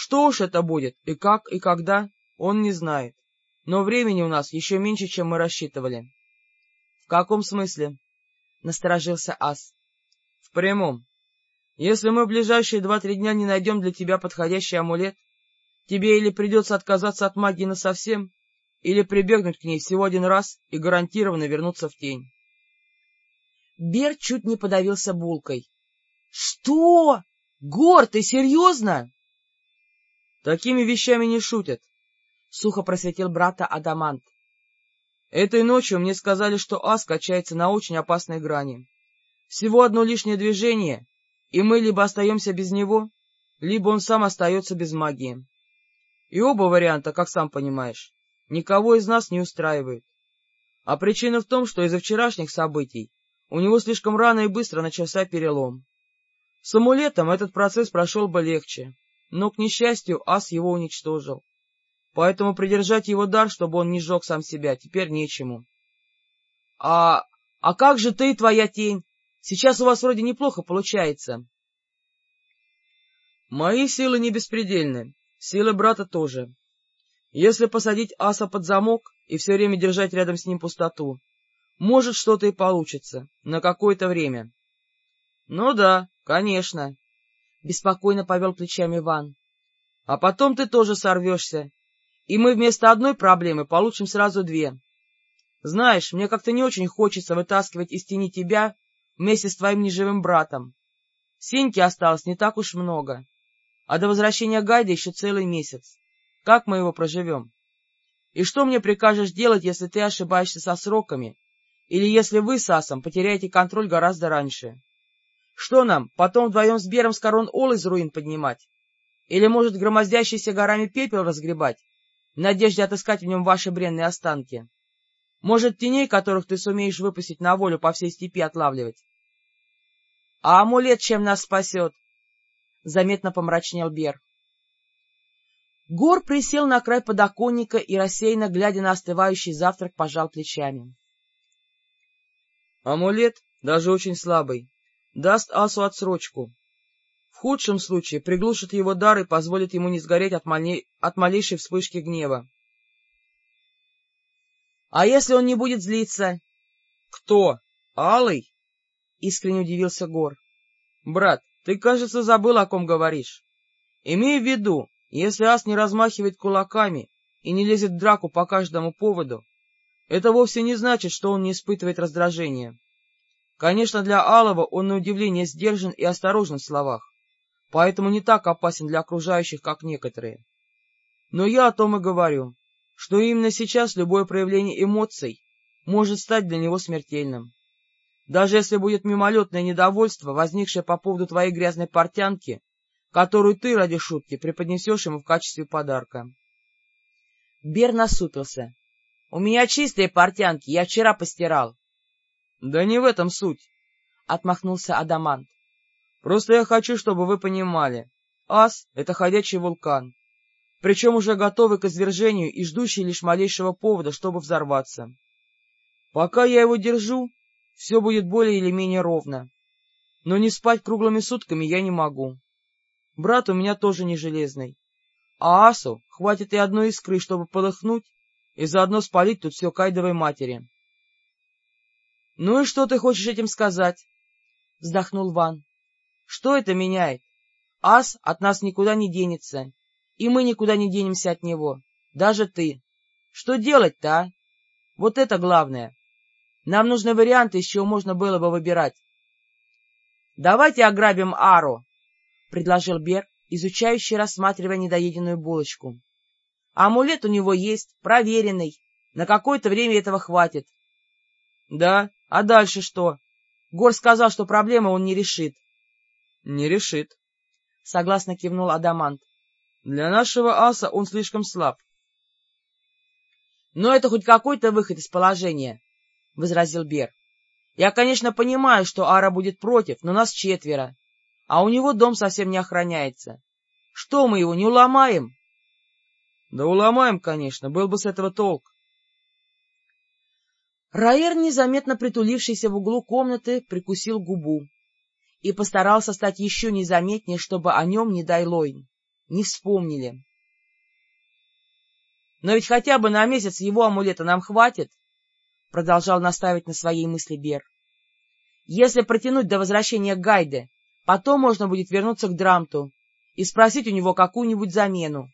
Что уж это будет, и как, и когда, он не знает. Но времени у нас еще меньше, чем мы рассчитывали. — В каком смысле? — насторожился Ас. — В прямом. Если мы в ближайшие два-три дня не найдем для тебя подходящий амулет, тебе или придется отказаться от магии насовсем, или прибегнуть к ней всего один раз и гарантированно вернуться в тень. Бер чуть не подавился булкой. — Что? Гор, ты серьезно? — Такими вещами не шутят, — сухо просветил брата Адамант. — Этой ночью мне сказали, что ас качается на очень опасной грани. Всего одно лишнее движение, и мы либо остаемся без него, либо он сам остается без магии. И оба варианта, как сам понимаешь, никого из нас не устраивает. А причина в том, что из-за вчерашних событий у него слишком рано и быстро начался перелом. С амулетом этот процесс прошел бы легче, но, к несчастью, ас его уничтожил. Поэтому придержать его дар, чтобы он не сжег сам себя, теперь нечему. — А... а как же ты твоя тень? Сейчас у вас вроде неплохо получается. — Мои силы не беспредельны, силы брата тоже. Если посадить аса под замок и все время держать рядом с ним пустоту, может, что-то и получится, на какое-то время. — Ну да, конечно, — беспокойно повел плечами Иван. — А потом ты тоже сорвешься, и мы вместо одной проблемы получим сразу две. Знаешь, мне как-то не очень хочется вытаскивать из тени тебя вместе с твоим неживым братом. Сеньки осталось не так уж много, а до возвращения Гайда еще целый месяц. Как мы его проживем? И что мне прикажешь делать, если ты ошибаешься со сроками или если вы с Асом потеряете контроль гораздо раньше. Что нам, потом вдвоем с Бером с корон Ол из руин поднимать? Или, может, громоздящийся горами пепел разгребать, в надежде отыскать в нем ваши бренные останки? Может, теней, которых ты сумеешь выпустить на волю по всей степи отлавливать? — А амулет чем нас спасет? — заметно помрачнел Бер. Гор присел на край подоконника и, рассеянно глядя на остывающий завтрак, пожал плечами. — Амулет, даже очень слабый, даст Асу отсрочку. В худшем случае приглушит его дар и позволит ему не сгореть от, малей... от малейшей вспышки гнева. — А если он не будет злиться? — Кто? Алый? — искренне удивился Гор. — Брат, ты, кажется, забыл, о ком говоришь. Имей в виду, если ас не размахивает кулаками и не лезет в драку по каждому поводу, это вовсе не значит, что он не испытывает раздражения. Конечно, для Алова он на удивление сдержан и осторожен в словах, поэтому не так опасен для окружающих, как некоторые. Но я о том и говорю, что именно сейчас любое проявление эмоций может стать для него смертельным. Даже если будет мимолетное недовольство, возникшее по поводу твоей грязной портянки, которую ты ради шутки преподнесешь ему в качестве подарка. Бер насупился. — У меня чистые портянки, я вчера постирал. — Да не в этом суть, — отмахнулся Адамант. — Просто я хочу, чтобы вы понимали. Ас — это ходячий вулкан причем уже готовый к извержению и ждущий лишь малейшего повода, чтобы взорваться. Пока я его держу, все будет более или менее ровно. Но не спать круглыми сутками я не могу. Брат у меня тоже не железный. А Асу хватит и одной искры, чтобы полыхнуть и заодно спалить тут все кайдовой матери. — Ну и что ты хочешь этим сказать? — вздохнул Ван. — Что это меняет? Ас от нас никуда не денется, и мы никуда не денемся от него, даже ты. Что делать-то, а? Вот это главное. Нам нужны варианты, из чего можно было бы выбирать. — Давайте ограбим Ару, — предложил Бер, изучающий, рассматривая недоеденную булочку. — Амулет у него есть, проверенный. На какое-то время этого хватит. — Да, а дальше что? Гор сказал, что проблему он не решит. — Не решит, — согласно кивнул Адамант. Для нашего аса он слишком слаб. — Но это хоть какой-то выход из положения, — возразил Бер. — Я, конечно, понимаю, что Ара будет против, но нас четверо, а у него дом совсем не охраняется. Что мы его, не уломаем? — Да уломаем, конечно, был бы с этого толк. Раэр, незаметно притулившийся в углу комнаты, прикусил губу и постарался стать еще незаметнее, чтобы о нем, не дай лойн, не вспомнили. — Но ведь хотя бы на месяц его амулета нам хватит, — продолжал наставить на своей мысли Бер. — Если протянуть до возвращения Гайде, потом можно будет вернуться к Драмту и спросить у него какую-нибудь замену.